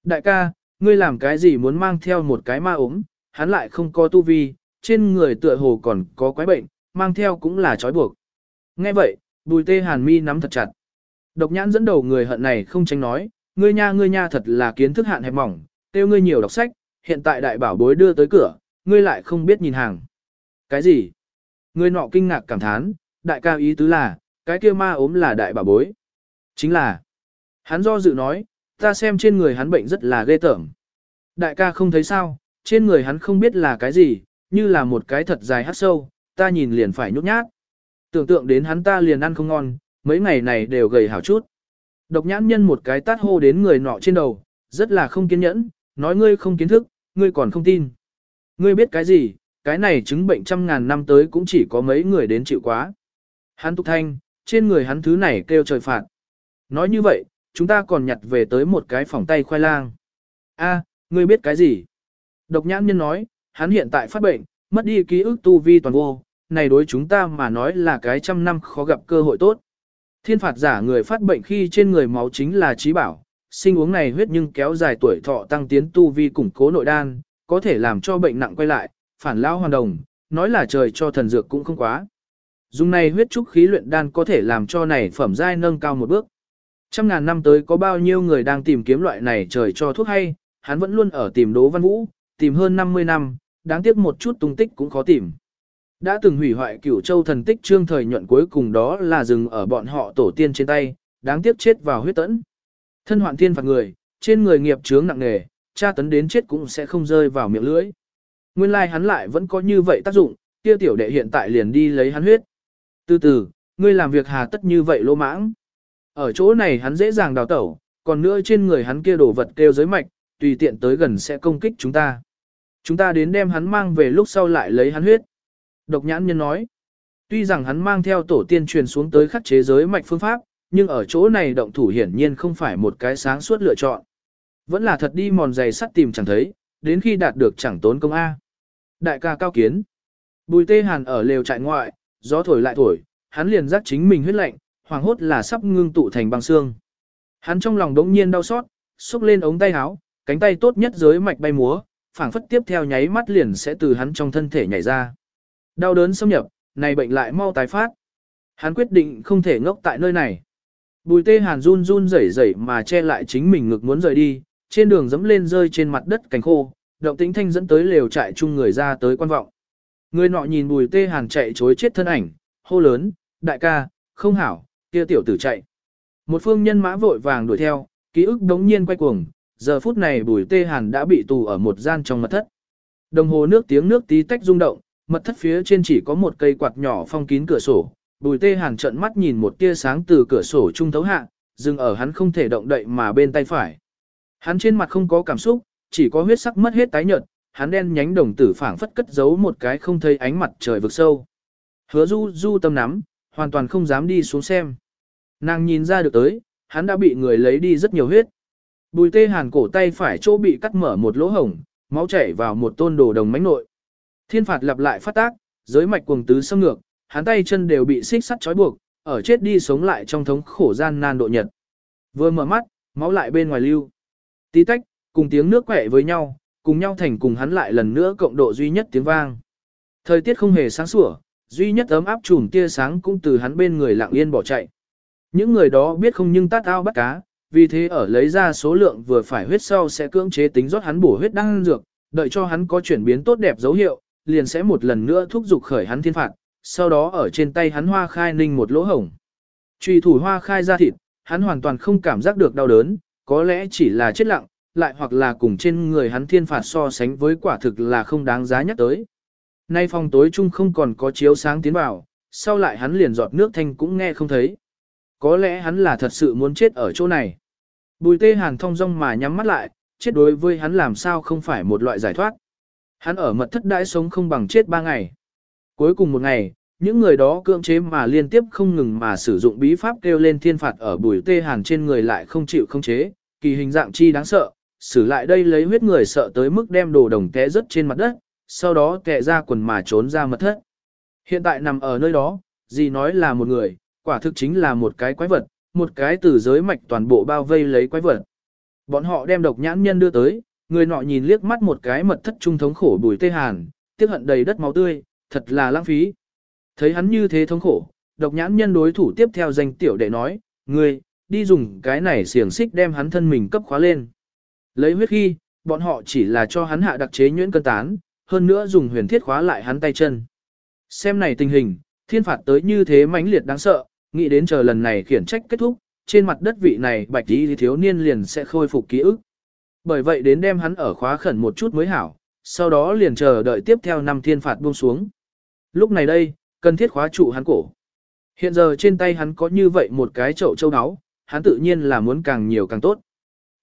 Đại ca, ngươi làm cái gì muốn mang theo một cái ma ốm, hắn lại không có tu vi, trên người tựa hồ còn có quái bệnh, mang theo cũng là trói buộc. Nghe vậy, bùi tê hàn mi nắm thật chặt. Độc nhãn dẫn đầu người hận này không tránh nói, ngươi nha ngươi nha thật là kiến thức hạn hẹp mỏng, tiêu ngươi nhiều đọc sách, hiện tại đại bảo bối đưa tới cửa, ngươi lại không biết nhìn hàng. Cái gì? Ngươi nọ kinh ngạc cảm thán, đại ca ý tứ là, cái kia ma ốm là đại bảo bối. Chính là, hắn do dự nói, ta xem trên người hắn bệnh rất là ghê tởm. Đại ca không thấy sao, trên người hắn không biết là cái gì, như là một cái thật dài hát sâu, ta nhìn liền phải nhút nhát. Tưởng tượng đến hắn ta liền ăn không ngon, mấy ngày này đều gầy hảo chút. Độc nhãn nhân một cái tát hô đến người nọ trên đầu, rất là không kiên nhẫn, nói ngươi không kiến thức, ngươi còn không tin. Ngươi biết cái gì, cái này chứng bệnh trăm ngàn năm tới cũng chỉ có mấy người đến chịu quá. Hắn tục thanh, trên người hắn thứ này kêu trời phạt. Nói như vậy, chúng ta còn nhặt về tới một cái phòng tay khoai lang. A, ngươi biết cái gì? Độc nhãn nhân nói, hắn hiện tại phát bệnh, mất đi ký ức tu vi toàn vô, này đối chúng ta mà nói là cái trăm năm khó gặp cơ hội tốt. Thiên phạt giả người phát bệnh khi trên người máu chính là trí bảo, sinh uống này huyết nhưng kéo dài tuổi thọ tăng tiến tu vi củng cố nội đan, có thể làm cho bệnh nặng quay lại, phản lao hoàn đồng, nói là trời cho thần dược cũng không quá. Dùng này huyết trúc khí luyện đan có thể làm cho này phẩm giai nâng cao một bước. Trăm ngàn năm tới có bao nhiêu người đang tìm kiếm loại này trời cho thuốc hay, hắn vẫn luôn ở tìm đố Văn Vũ, tìm hơn 50 năm, đáng tiếc một chút tung tích cũng khó tìm. Đã từng hủy hoại cửu châu thần tích trương thời nhuận cuối cùng đó là dừng ở bọn họ tổ tiên trên tay, đáng tiếc chết vào huyết tẫn. Thân hoạn thiên phạt người, trên người nghiệp chướng nặng nề, tra tấn đến chết cũng sẽ không rơi vào miệng lưỡi. Nguyên lai like hắn lại vẫn có như vậy tác dụng, kia tiểu đệ hiện tại liền đi lấy hắn huyết. Từ từ, ngươi làm việc hà tất như vậy lỗ mãng. Ở chỗ này hắn dễ dàng đào tẩu, còn nữa trên người hắn kia đồ vật kêu giới mạch, tùy tiện tới gần sẽ công kích chúng ta. Chúng ta đến đem hắn mang về lúc sau lại lấy hắn huyết. Độc nhãn nhân nói, tuy rằng hắn mang theo tổ tiên truyền xuống tới khắc chế giới mạch phương pháp, nhưng ở chỗ này động thủ hiển nhiên không phải một cái sáng suốt lựa chọn. Vẫn là thật đi mòn giày sắt tìm chẳng thấy, đến khi đạt được chẳng tốn công A. Đại ca cao kiến. Bùi tê hàn ở lều trại ngoại, gió thổi lại thổi, hắn liền giác chính mình huyết lạnh, hoàng hốt là sắp ngưng tụ thành băng xương. Hắn trong lòng đống nhiên đau xót, xúc lên ống tay áo, cánh tay tốt nhất giới mạch bay múa, phảng phất tiếp theo nháy mắt liền sẽ từ hắn trong thân thể nhảy ra. Đau đớn xâm nhập, này bệnh lại mau tái phát. Hắn quyết định không thể ngốc tại nơi này. Bùi tê hàn run run rẩy rẩy mà che lại chính mình ngực muốn rời đi, trên đường dẫm lên rơi trên mặt đất cánh khô, động tĩnh thanh dẫn tới lều trại chung người ra tới quan vọng. Người nọ nhìn bùi tê hàn chạy chối chết thân ảnh, hô lớn, đại ca, không hảo, kia tiểu tử chạy. Một phương nhân mã vội vàng đuổi theo, ký ức đống nhiên quay cuồng, giờ phút này bùi tê hàn đã bị tù ở một gian trong mật thất. Đồng hồ nước tiếng nước tí tách rung động, mật thất phía trên chỉ có một cây quạt nhỏ phong kín cửa sổ. Bùi tê hàn trợn mắt nhìn một tia sáng từ cửa sổ trung thấu hạ, dừng ở hắn không thể động đậy mà bên tay phải. Hắn trên mặt không có cảm xúc, chỉ có huyết sắc mất hết tái nhợt, hắn đen nhánh đồng tử phảng phất cất giấu một cái không thấy ánh mặt trời vực sâu. Hứa du du tâm nắm, hoàn toàn không dám đi xuống xem. Nàng nhìn ra được tới, hắn đã bị người lấy đi rất nhiều huyết. Bùi tê hàn cổ tay phải chỗ bị cắt mở một lỗ hổng, máu chảy vào một tôn đồ đồng mánh nội. Thiên phạt lặp lại phát tác, giới mạch cuồng tứ xâm ngược, hắn tay chân đều bị xích sắt trói buộc, ở chết đi sống lại trong thống khổ gian nan độ nhật. Vừa mở mắt, máu lại bên ngoài lưu. Tí tách, cùng tiếng nước quẹ với nhau, cùng nhau thành cùng hắn lại lần nữa cộng độ duy nhất tiếng vang. Thời tiết không hề sáng sủa, duy nhất ấm áp chùm tia sáng cũng từ hắn bên người lặng yên bỏ chạy. Những người đó biết không nhưng tát ao bắt cá, vì thế ở lấy ra số lượng vừa phải huyết sau sẽ cưỡng chế tính rót hắn bổ huyết đang dược, đợi cho hắn có chuyển biến tốt đẹp dấu hiệu, liền sẽ một lần nữa thúc giục khởi hắn thiên phạt, sau đó ở trên tay hắn hoa khai ninh một lỗ hổng. trùy thủ hoa khai ra thịt, hắn hoàn toàn không cảm giác được đau đớn, có lẽ chỉ là chết lặng, lại hoặc là cùng trên người hắn thiên phạt so sánh với quả thực là không đáng giá nhắc tới. Nay phòng tối chung không còn có chiếu sáng tiến vào, sau lại hắn liền giọt nước thanh cũng nghe không thấy. Có lẽ hắn là thật sự muốn chết ở chỗ này. Bùi tê hàn thong rong mà nhắm mắt lại, chết đối với hắn làm sao không phải một loại giải thoát. Hắn ở mật thất đãi sống không bằng chết ba ngày. Cuối cùng một ngày, những người đó cưỡng chế mà liên tiếp không ngừng mà sử dụng bí pháp kêu lên thiên phạt ở bùi tê hàn trên người lại không chịu không chế, kỳ hình dạng chi đáng sợ, xử lại đây lấy huyết người sợ tới mức đem đồ đồng té rớt trên mặt đất, sau đó tệ ra quần mà trốn ra mật thất. Hiện tại nằm ở nơi đó, gì nói là một người, quả thực chính là một cái quái vật, một cái từ giới mạch toàn bộ bao vây lấy quái vật. Bọn họ đem độc nhãn nhân đưa tới, người nọ nhìn liếc mắt một cái mật thất trung thống khổ bùi tê hàn, tiếc hận đầy đất máu tươi, thật là lãng phí. Thấy hắn như thế thống khổ, độc nhãn nhân đối thủ tiếp theo danh tiểu đệ nói, ngươi, đi dùng cái này xiềng xích đem hắn thân mình cấp khóa lên. Lấy huyết khi, bọn họ chỉ là cho hắn hạ đặc chế nhuyễn cân tán, hơn nữa dùng huyền thiết khóa lại hắn tay chân. Xem này tình hình, thiên phạt tới như thế mãnh liệt đáng sợ, nghĩ đến chờ lần này khiển trách kết thúc, trên mặt đất vị này bạch tí thiếu niên liền sẽ khôi phục ký ức. Bởi vậy đến đem hắn ở khóa khẩn một chút mới hảo, sau đó liền chờ đợi tiếp theo năm thiên phạt buông xuống. Lúc này đây, cần thiết khóa trụ hắn cổ. Hiện giờ trên tay hắn có như vậy một cái chậu châu áo, hắn tự nhiên là muốn càng nhiều càng tốt.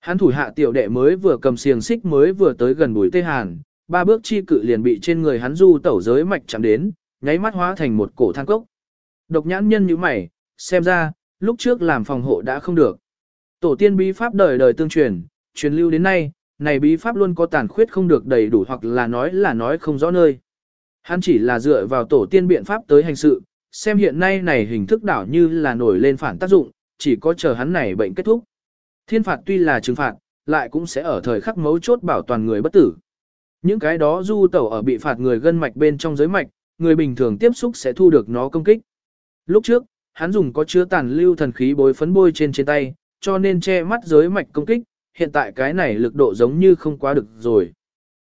Hắn thủ hạ tiểu đệ mới vừa cầm xiềng xích mới vừa tới gần bùi tê hàn, ba bước chi cự liền bị trên người hắn du tẩu giới mạch chạm đến, nháy mắt hóa thành một cổ than cốc. Độc nhãn nhân như mày, xem ra, lúc trước làm phòng hộ đã không được. Tổ tiên bí pháp đời đời tương truyền, truyền lưu đến nay, này bí pháp luôn có tàn khuyết không được đầy đủ hoặc là nói là nói không rõ nơi. Hắn chỉ là dựa vào tổ tiên biện pháp tới hành sự, xem hiện nay này hình thức đảo như là nổi lên phản tác dụng, chỉ có chờ hắn này bệnh kết thúc. Thiên phạt tuy là trừng phạt, lại cũng sẽ ở thời khắc mấu chốt bảo toàn người bất tử. Những cái đó du tẩu ở bị phạt người gân mạch bên trong giới mạch, người bình thường tiếp xúc sẽ thu được nó công kích. Lúc trước, hắn dùng có chứa tàn lưu thần khí bối phấn bôi trên trên tay, cho nên che mắt giới mạch công kích, hiện tại cái này lực độ giống như không quá được rồi.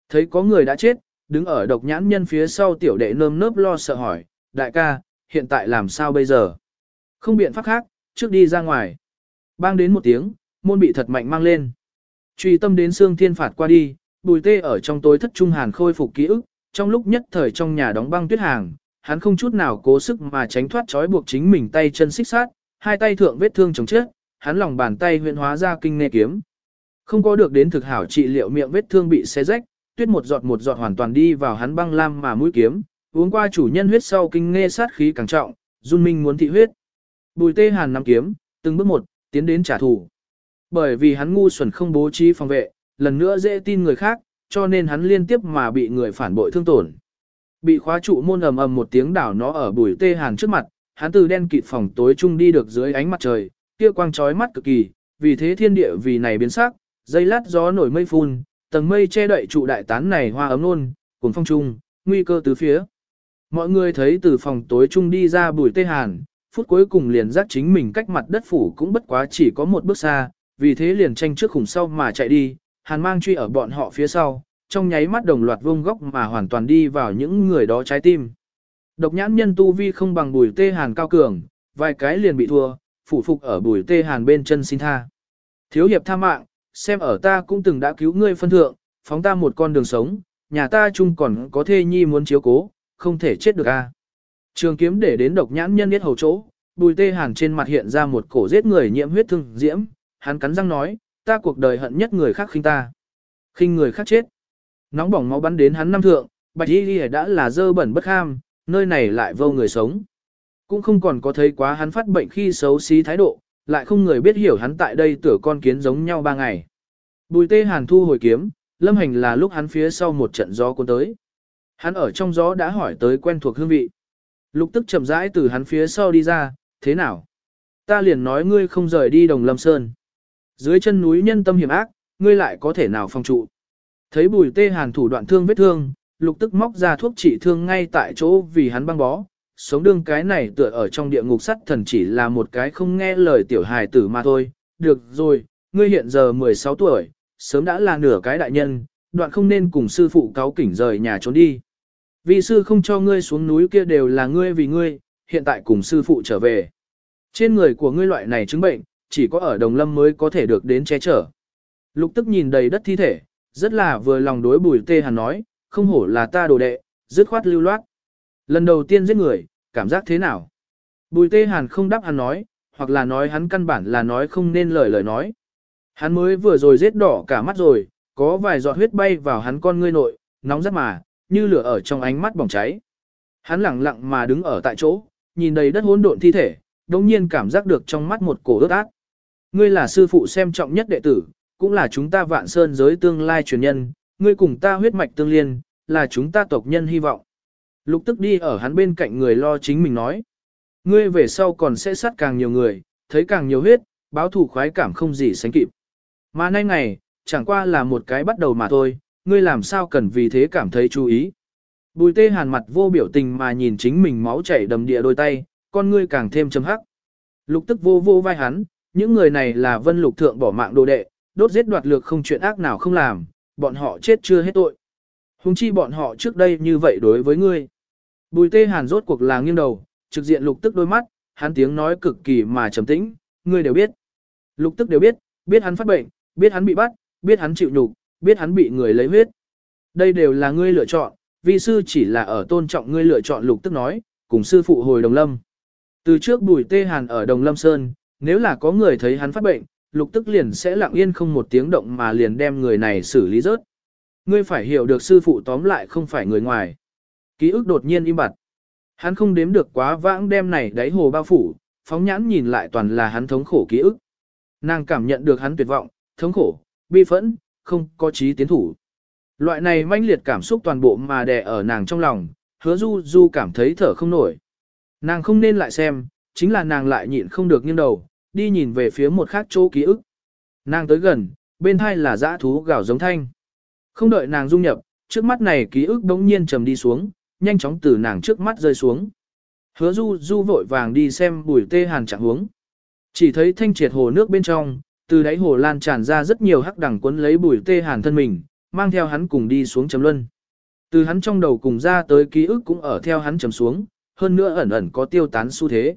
Thấy có người đã chết, đứng ở độc nhãn nhân phía sau tiểu đệ nơm nớp lo sợ hỏi, đại ca, hiện tại làm sao bây giờ? Không biện pháp khác, trước đi ra ngoài. Bang đến một tiếng, môn bị thật mạnh mang lên. Truy tâm đến xương thiên phạt qua đi, bùi tê ở trong tối thất trung hàn khôi phục ký ức, trong lúc nhất thời trong nhà đóng băng tuyết hàng, hắn không chút nào cố sức mà tránh thoát trói buộc chính mình tay chân xích sát, hai tay thượng vết thương chống chết, hắn lòng bàn tay huyện hóa ra kinh nê kiếm. Không có được đến thực hảo trị liệu miệng vết thương bị xé rách, tuyết một giọt một giọt hoàn toàn đi vào hắn băng lam mà mũi kiếm, uống qua chủ nhân huyết sau kinh nghe sát khí càng trọng, run minh muốn thị huyết. Bùi tê hàn nắm kiếm, từng bước một, tiến đến trả thù. Bởi vì hắn ngu xuẩn không bố trí phòng vệ, lần nữa dễ tin người khác, cho nên hắn liên tiếp mà bị người phản bội thương tổn. Bị khóa trụ môn ầm ầm một tiếng đảo nó ở bùi tê hàn trước mặt, hắn từ đen kịt phòng tối trung đi được dưới ánh mặt trời, kia quang chói mắt cực kỳ, vì thế thiên địa vì này biến sắc, dây lát gió nổi mây phun, tầng mây che đậy trụ đại tán này hoa ấm nôn, cùng phong trung, nguy cơ tứ phía. Mọi người thấy từ phòng tối trung đi ra bùi tê hàn, phút cuối cùng liền giác chính mình cách mặt đất phủ cũng bất quá chỉ có một bước xa, vì thế liền tranh trước khủng sau mà chạy đi, hàn mang truy ở bọn họ phía sau, trong nháy mắt đồng loạt vông góc mà hoàn toàn đi vào những người đó trái tim. Độc nhãn nhân tu vi không bằng bùi tê hàn cao cường, vài cái liền bị thua, phủ phục ở bùi tê hàn bên chân xin tha. Thiếu hiệp tha mạng, xem ở ta cũng từng đã cứu ngươi phân thượng, phóng ta một con đường sống, nhà ta chung còn có thê nhi muốn chiếu cố, không thể chết được a. Trường kiếm để đến độc nhãn nhân biết hầu chỗ, bùi tê hàn trên mặt hiện ra một cổ giết người nhiễm huyết thương diễm, hắn cắn răng nói, ta cuộc đời hận nhất người khác khinh ta. khinh người khác chết. Nóng bỏng máu bắn đến hắn năm thượng, bạch y ghi đã là dơ bẩn bất ham, nơi này lại vô người sống. Cũng không còn có thấy quá hắn phát bệnh khi xấu xí thái độ, lại không người biết hiểu hắn tại đây tựa con kiến giống nhau ba ngày. Bùi tê hàn thu hồi kiếm, lâm hành là lúc hắn phía sau một trận gió cuốn tới. Hắn ở trong gió đã hỏi tới quen thuộc hương vị. Lục tức chậm rãi từ hắn phía sau đi ra, thế nào? Ta liền nói ngươi không rời đi đồng lâm sơn. Dưới chân núi nhân tâm hiểm ác, ngươi lại có thể nào phong trụ. Thấy bùi tê hàn thủ đoạn thương vết thương, lục tức móc ra thuốc trị thương ngay tại chỗ vì hắn băng bó. Sống đương cái này tựa ở trong địa ngục sắt thần chỉ là một cái không nghe lời tiểu hài tử mà thôi. Được rồi, ngươi hiện giờ 16 tuổi, sớm đã là nửa cái đại nhân, đoạn không nên cùng sư phụ cáo kỉnh rời nhà trốn đi. Vì sư không cho ngươi xuống núi kia đều là ngươi vì ngươi, hiện tại cùng sư phụ trở về. Trên người của ngươi loại này chứng bệnh, chỉ có ở đồng lâm mới có thể được đến che chở. Lục tức nhìn đầy đất thi thể, rất là vừa lòng đối bùi tê hàn nói, không hổ là ta đồ đệ, dứt khoát lưu loát. Lần đầu tiên giết người, cảm giác thế nào? Bùi tê hàn không đáp hắn nói, hoặc là nói hắn căn bản là nói không nên lời lời nói. Hắn mới vừa rồi giết đỏ cả mắt rồi, có vài giọt huyết bay vào hắn con ngươi nội, nóng rất mà, như lửa ở trong ánh mắt bỏng cháy. Hắn lặng lặng mà đứng ở tại chỗ, nhìn đầy đất hỗn độn thi thể, đồng nhiên cảm giác được trong mắt một cổ ướt ác. Ngươi là sư phụ xem trọng nhất đệ tử, cũng là chúng ta vạn sơn giới tương lai truyền nhân, ngươi cùng ta huyết mạch tương liên, là chúng ta tộc nhân hy vọng. Lục tức đi ở hắn bên cạnh người lo chính mình nói. Ngươi về sau còn sẽ sát càng nhiều người, thấy càng nhiều huyết, báo thủ khoái cảm không gì sánh kịp. Mà nay ngày, chẳng qua là một cái bắt đầu mà thôi, ngươi làm sao cần vì thế cảm thấy chú ý. Bùi tê hàn mặt vô biểu tình mà nhìn chính mình máu chảy đầm địa đôi tay, con ngươi càng thêm chấm hắc. Lục tức vô vô vai hắn, những người này là vân lục thượng bỏ mạng đồ đệ, đốt giết đoạt lược không chuyện ác nào không làm, bọn họ chết chưa hết tội. Hùng chi bọn họ trước đây như vậy đối với ngươi. Bùi tê hàn rốt cuộc là nghiêng đầu, trực diện lục tức đôi mắt, hắn tiếng nói cực kỳ mà trầm tĩnh, ngươi đều biết. Lục tức đều biết, biết hắn phát bệnh, biết hắn bị bắt, biết hắn chịu nhục, biết hắn bị người lấy huyết. Đây đều là ngươi lựa chọn, vi sư chỉ là ở tôn trọng ngươi lựa chọn lục tức nói, cùng sư phụ hồi đồng lâm. Từ trước bùi tê hàn ở đồng lâm sơn, nếu là có người thấy hắn phát bệnh, lục tức liền sẽ lặng yên không một tiếng động mà liền đem người này xử lý rớt. Ngươi phải hiểu được sư phụ tóm lại không phải người ngoài. Ký ức đột nhiên im bặt. Hắn không đếm được quá vãng đêm này đáy hồ bao phủ, phóng nhãn nhìn lại toàn là hắn thống khổ ký ức. Nàng cảm nhận được hắn tuyệt vọng, thống khổ, bi phẫn, không có trí tiến thủ. Loại này manh liệt cảm xúc toàn bộ mà đè ở nàng trong lòng, hứa du du cảm thấy thở không nổi. Nàng không nên lại xem, chính là nàng lại nhịn không được nghiêng đầu, đi nhìn về phía một khác chỗ ký ức. Nàng tới gần, bên hai là dã thú gào giống thanh. Không đợi nàng dung nhập, trước mắt này ký ức đống nhiên trầm đi xuống, nhanh chóng từ nàng trước mắt rơi xuống. Hứa du du vội vàng đi xem bùi tê hàn trạng huống. Chỉ thấy thanh triệt hồ nước bên trong, từ đáy hồ lan tràn ra rất nhiều hắc đẳng cuốn lấy bùi tê hàn thân mình, mang theo hắn cùng đi xuống chấm luân. Từ hắn trong đầu cùng ra tới ký ức cũng ở theo hắn chấm xuống, hơn nữa ẩn ẩn có tiêu tán xu thế.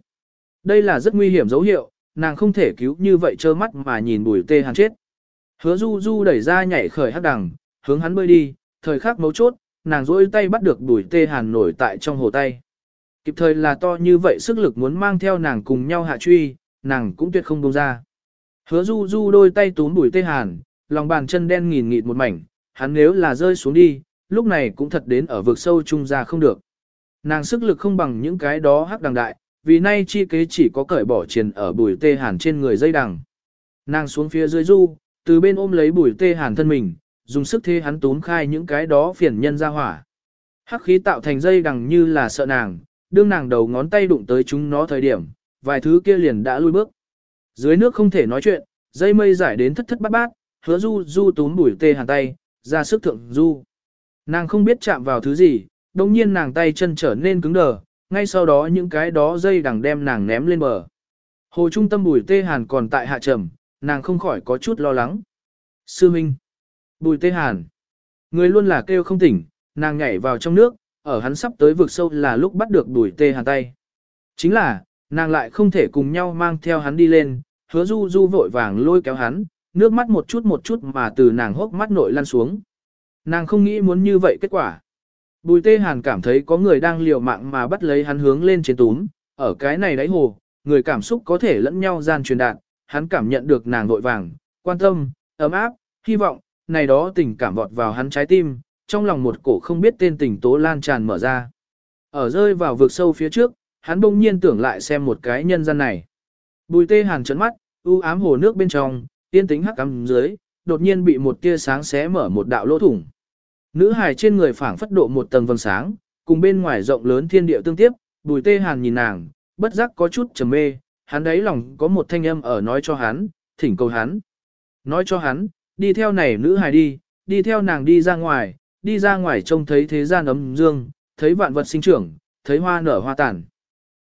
Đây là rất nguy hiểm dấu hiệu, nàng không thể cứu như vậy trơ mắt mà nhìn bùi tê hàn chết. Hứa du du đẩy ra nhảy khởi hắc đẳng, hướng hắn bơi đi, thời khắc mấu chốt, nàng rỗi tay bắt được bùi tê hàn nổi tại trong hồ tay. Kịp thời là to như vậy sức lực muốn mang theo nàng cùng nhau hạ truy, nàng cũng tuyệt không buông ra. Hứa du du đôi tay túm bùi tê hàn, lòng bàn chân đen nghìn nghịt một mảnh, hắn nếu là rơi xuống đi, lúc này cũng thật đến ở vực sâu trung ra không được. Nàng sức lực không bằng những cái đó hắc đằng đại, vì nay chi kế chỉ có cởi bỏ triền ở bùi tê hàn trên người dây đằng. Nàng xuống phía dưới du, từ bên ôm lấy bùi tê hàn thân mình, dùng sức thế hắn tốn khai những cái đó phiền nhân ra hỏa. Hắc khí tạo thành dây đằng như là sợ nàng, đương nàng đầu ngón tay đụng tới chúng nó thời điểm, vài thứ kia liền đã lui bước. Dưới nước không thể nói chuyện, dây mây giải đến thất thất bát bát, hứa du du túm bùi tê hàn tay, ra sức thượng du. Nàng không biết chạm vào thứ gì, đồng nhiên nàng tay chân trở nên cứng đờ, ngay sau đó những cái đó dây đằng đem nàng ném lên bờ. Hồ trung tâm bùi tê hàn còn tại hạ trầm, nàng không khỏi có chút lo lắng. Sư Minh. Bùi tê hàn. Người luôn là kêu không tỉnh, nàng nhảy vào trong nước, ở hắn sắp tới vực sâu là lúc bắt được bùi tê hàn tay. Chính là, nàng lại không thể cùng nhau mang theo hắn đi lên, hứa du du vội vàng lôi kéo hắn, nước mắt một chút một chút mà từ nàng hốc mắt nội lăn xuống. Nàng không nghĩ muốn như vậy kết quả. Bùi tê hàn cảm thấy có người đang liều mạng mà bắt lấy hắn hướng lên trên túm, ở cái này đáy hồ, người cảm xúc có thể lẫn nhau gian truyền đạt, hắn cảm nhận được nàng vội vàng, quan tâm, ấm áp, hy vọng, này đó tình cảm vọt vào hắn trái tim, trong lòng một cổ không biết tên tình tố lan tràn mở ra. Ở rơi vào vực sâu phía trước, hắn bỗng nhiên tưởng lại xem một cái nhân gian này. Bùi tê hàn trấn mắt, u ám hồ nước bên trong, tiên tính hắc ám dưới, đột nhiên bị một tia sáng xé mở một đạo lỗ thủng. Nữ hài trên người phảng phất độ một tầng vầng sáng, cùng bên ngoài rộng lớn thiên địa tương tiếp, bùi tê hàn nhìn nàng, bất giác có chút trầm mê, hắn đấy lòng có một thanh âm ở nói cho hắn, thỉnh cầu hắn. Nói cho hắn, đi theo này nữ hài đi, đi theo nàng đi ra ngoài, đi ra ngoài trông thấy thế gian ấm dương, thấy vạn vật sinh trưởng, thấy hoa nở hoa tàn.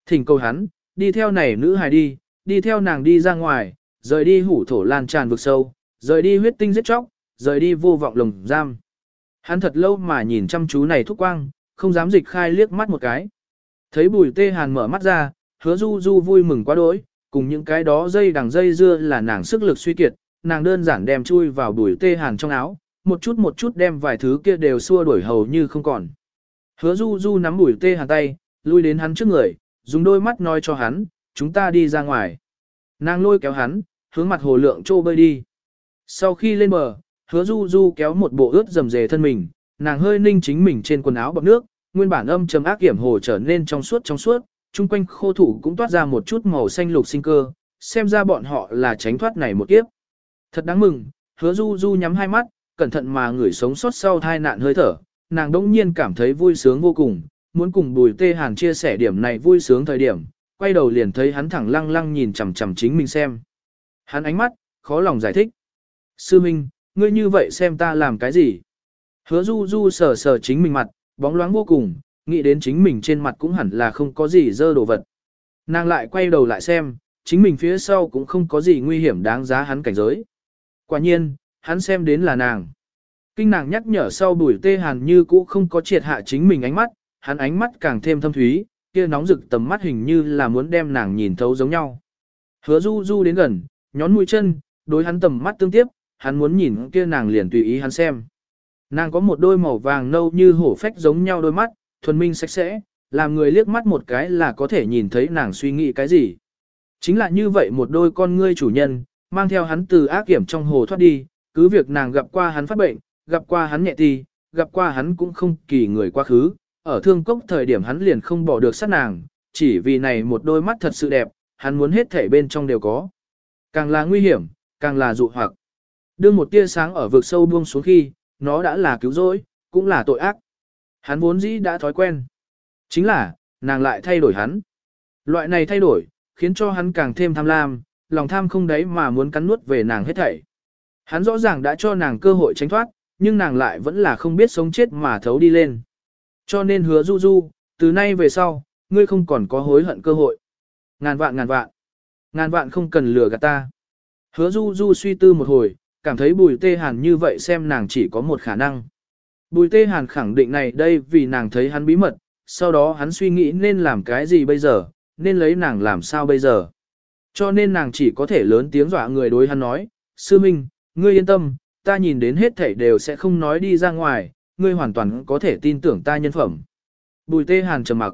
Thỉnh cầu hắn, đi theo này nữ hài đi, đi theo nàng đi ra ngoài, rời đi hủ thổ lan tràn vực sâu, rời đi huyết tinh giết chóc, rời đi vô vọng lồng giam. Hắn thật lâu mà nhìn chăm chú này thúc quang, không dám dịch khai liếc mắt một cái. Thấy bùi tê hàn mở mắt ra, hứa du du vui mừng quá đỗi, cùng những cái đó dây đằng dây dưa là nàng sức lực suy kiệt, nàng đơn giản đem chui vào bùi tê hàn trong áo, một chút một chút đem vài thứ kia đều xua đuổi hầu như không còn. Hứa du du nắm bùi tê hàn tay, lui đến hắn trước người, dùng đôi mắt nói cho hắn, chúng ta đi ra ngoài. Nàng lôi kéo hắn, hướng mặt hồ lượng trô bơi đi. Sau khi lên bờ, hứa du du kéo một bộ ướt rầm rề thân mình, nàng hơi ninh chính mình trên quần áo bọc nước, nguyên bản âm trầm ác hiểm hồ trở nên trong suốt trong suốt, chung quanh khô thủ cũng toát ra một chút màu xanh lục sinh cơ, xem ra bọn họ là tránh thoát này một kiếp. Thật đáng mừng, hứa du du nhắm hai mắt, cẩn thận mà người sống sót sau thai nạn hơi thở, nàng đông nhiên cảm thấy vui sướng vô cùng, muốn cùng bùi tê hàn chia sẻ điểm này vui sướng thời điểm, quay đầu liền thấy hắn thẳng lăng lăng nhìn chằm chằm chính mình xem. Hắn ánh mắt, khó lòng giải thích. Sư Minh, ngươi như vậy xem ta làm cái gì? Hứa du du sờ sờ chính mình mặt, bóng loáng vô cùng, nghĩ đến chính mình trên mặt cũng hẳn là không có gì dơ đồ vật. Nàng lại quay đầu lại xem, chính mình phía sau cũng không có gì nguy hiểm đáng giá hắn cảnh giới. Quả nhiên, hắn xem đến là nàng. Kinh nàng nhắc nhở sau bùi tê hàn như cũ không có triệt hạ chính mình ánh mắt, hắn ánh mắt càng thêm thâm thúy, kia nóng rực tầm mắt hình như là muốn đem nàng nhìn thấu giống nhau. Hứa du du đến gần, nhón mũi chân, đối hắn tầm mắt tương tiếp, hắn muốn nhìn kia nàng liền tùy ý hắn xem. Nàng có một đôi màu vàng nâu như hổ phách giống nhau đôi mắt, thuần minh sạch sẽ, làm người liếc mắt một cái là có thể nhìn thấy nàng suy nghĩ cái gì. Chính là như vậy một đôi con ngươi chủ nhân, mang theo hắn từ ác kiểm trong hồ thoát đi, cứ việc nàng gặp qua hắn phát bệnh, gặp qua hắn nhẹ thì, gặp qua hắn cũng không kỳ người quá khứ, ở thương cốc thời điểm hắn liền không bỏ được sát nàng, chỉ vì này một đôi mắt thật sự đẹp, hắn muốn hết thể bên trong đều có. Càng là nguy hiểm, càng là dụ hoặc. Đưa một tia sáng ở vực sâu buông xuống khi, nó đã là cứu rỗi, cũng là tội ác. Hắn vốn dĩ đã thói quen. Chính là, nàng lại thay đổi hắn. Loại này thay đổi, khiến cho hắn càng thêm tham lam, lòng tham không đấy mà muốn cắn nuốt về nàng hết thảy. Hắn rõ ràng đã cho nàng cơ hội tránh thoát, nhưng nàng lại vẫn là không biết sống chết mà thấu đi lên. Cho nên hứa du du, từ nay về sau, ngươi không còn có hối hận cơ hội. Ngàn vạn ngàn vạn. Ngàn vạn không cần lừa gạt ta. Hứa du du suy tư một hồi, cảm thấy bùi tê hàn như vậy xem nàng chỉ có một khả năng. Bùi tê hàn khẳng định này đây vì nàng thấy hắn bí mật, sau đó hắn suy nghĩ nên làm cái gì bây giờ, nên lấy nàng làm sao bây giờ. Cho nên nàng chỉ có thể lớn tiếng dọa người đối hắn nói, Sư Minh, ngươi yên tâm, ta nhìn đến hết thảy đều sẽ không nói đi ra ngoài, ngươi hoàn toàn có thể tin tưởng ta nhân phẩm. Bùi tê hàn trầm mặc.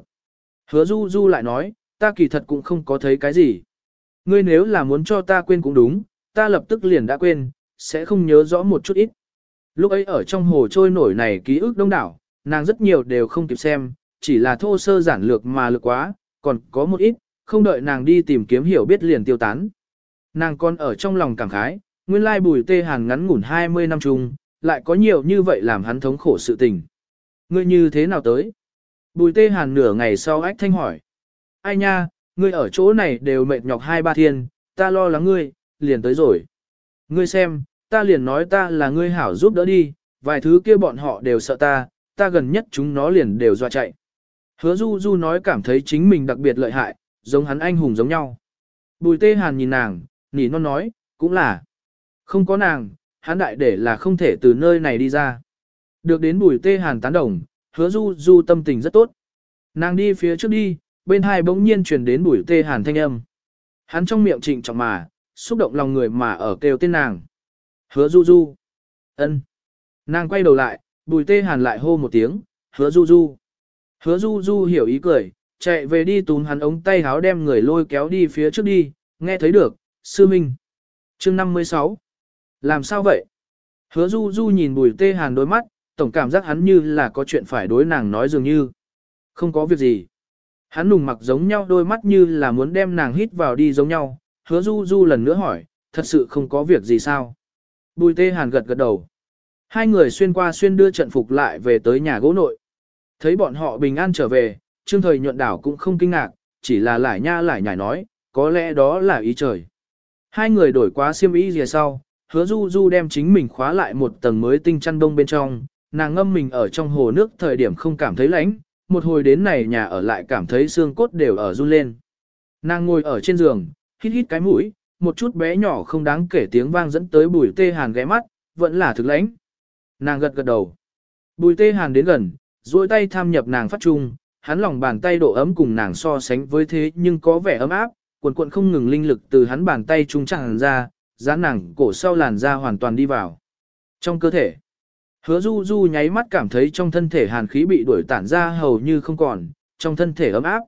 Hứa du du lại nói, ta kỳ thật cũng không có thấy cái gì. Ngươi nếu là muốn cho ta quên cũng đúng, ta lập tức liền đã quên, sẽ không nhớ rõ một chút ít. Lúc ấy ở trong hồ trôi nổi này ký ức đông đảo, nàng rất nhiều đều không kịp xem, chỉ là thô sơ giản lược mà lược quá, còn có một ít, không đợi nàng đi tìm kiếm hiểu biết liền tiêu tán. Nàng còn ở trong lòng cảm khái, nguyên lai bùi tê hàn ngắn ngủn 20 năm chung, lại có nhiều như vậy làm hắn thống khổ sự tình. Ngươi như thế nào tới? Bùi tê hàn nửa ngày sau ách thanh hỏi. Ai nha, ngươi ở chỗ này đều mệt nhọc hai ba thiên, ta lo lắng ngươi, liền tới rồi. Ngươi xem, ta liền nói ta là ngươi hảo giúp đỡ đi, vài thứ kia bọn họ đều sợ ta, ta gần nhất chúng nó liền đều dọa chạy. Hứa du du nói cảm thấy chính mình đặc biệt lợi hại, giống hắn anh hùng giống nhau. Bùi tê hàn nhìn nàng, nỉ non nói, cũng là. Không có nàng, hắn đại để là không thể từ nơi này đi ra. Được đến bùi tê hàn tán đồng, hứa du du tâm tình rất tốt. Nàng đi phía trước đi, bên hai bỗng nhiên truyền đến bùi tê hàn thanh âm. Hắn trong miệng trịnh trọng mà, xúc động lòng người mà ở kêu tên nàng. Hứa du du. ân. Nàng quay đầu lại, bùi tê hàn lại hô một tiếng, hứa du du. Hứa du du hiểu ý cười, chạy về đi túm hắn ống tay háo đem người lôi kéo đi phía trước đi, nghe thấy được, sư minh. chương 56. Làm sao vậy? Hứa du du nhìn bùi tê hàn đôi mắt, tổng cảm giác hắn như là có chuyện phải đối nàng nói dường như. Không có việc gì. Hắn nùng mặc giống nhau đôi mắt như là muốn đem nàng hít vào đi giống nhau, hứa du du lần nữa hỏi, thật sự không có việc gì sao? Bùi tê hàn gật gật đầu. Hai người xuyên qua xuyên đưa trận phục lại về tới nhà gỗ nội. Thấy bọn họ bình an trở về, trương thời nhuận đảo cũng không kinh ngạc, chỉ là lải nha lải nhải nói, có lẽ đó là ý trời. Hai người đổi qua xiêm y về sau, hứa du du đem chính mình khóa lại một tầng mới tinh chăn đông bên trong, nàng ngâm mình ở trong hồ nước thời điểm không cảm thấy lạnh, một hồi đến này nhà ở lại cảm thấy xương cốt đều ở run lên. Nàng ngồi ở trên giường, hít hít cái mũi, một chút bé nhỏ không đáng kể tiếng vang dẫn tới bùi tê hàn ghé mắt, vẫn là thực lãnh. Nàng gật gật đầu. Bùi tê hàn đến gần, duỗi tay tham nhập nàng phát trung, hắn lòng bàn tay độ ấm cùng nàng so sánh với thế nhưng có vẻ ấm áp, cuộn cuộn không ngừng linh lực từ hắn bàn tay trung tràn ra, dán nàng cổ sau làn da hoàn toàn đi vào. Trong cơ thể, hứa du du nháy mắt cảm thấy trong thân thể hàn khí bị đuổi tản ra hầu như không còn, trong thân thể ấm áp.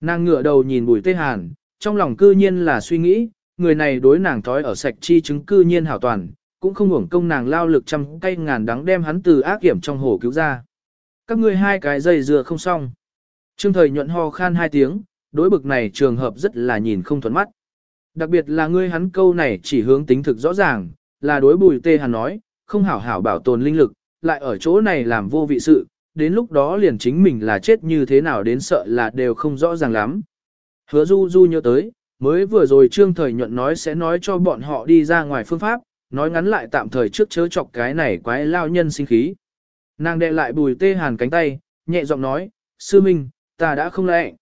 Nàng ngửa đầu nhìn bùi tê hàn, trong lòng cư nhiên là suy nghĩ, người này đối nàng thói ở sạch chi chứng cư nhiên hảo toàn, cũng không uổng công nàng lao lực trăm cây ngàn đắng đem hắn từ ác hiểm trong hồ cứu ra. Các ngươi hai cái dây dừa không xong. Trương thời nhuận ho khan hai tiếng, đối bực này trường hợp rất là nhìn không thuận mắt. Đặc biệt là ngươi hắn câu này chỉ hướng tính thực rõ ràng, là đối bùi tê hắn nói, không hảo hảo bảo tồn linh lực, lại ở chỗ này làm vô vị sự, đến lúc đó liền chính mình là chết như thế nào đến sợ là đều không rõ ràng lắm. Hứa du du nhớ tới, mới vừa rồi trương thời nhuận nói sẽ nói cho bọn họ đi ra ngoài phương pháp, nói ngắn lại tạm thời trước chớ chọc cái này quái lao nhân sinh khí. Nàng đệ lại bùi tê hàn cánh tay, nhẹ giọng nói, sư minh, ta đã không lẽ.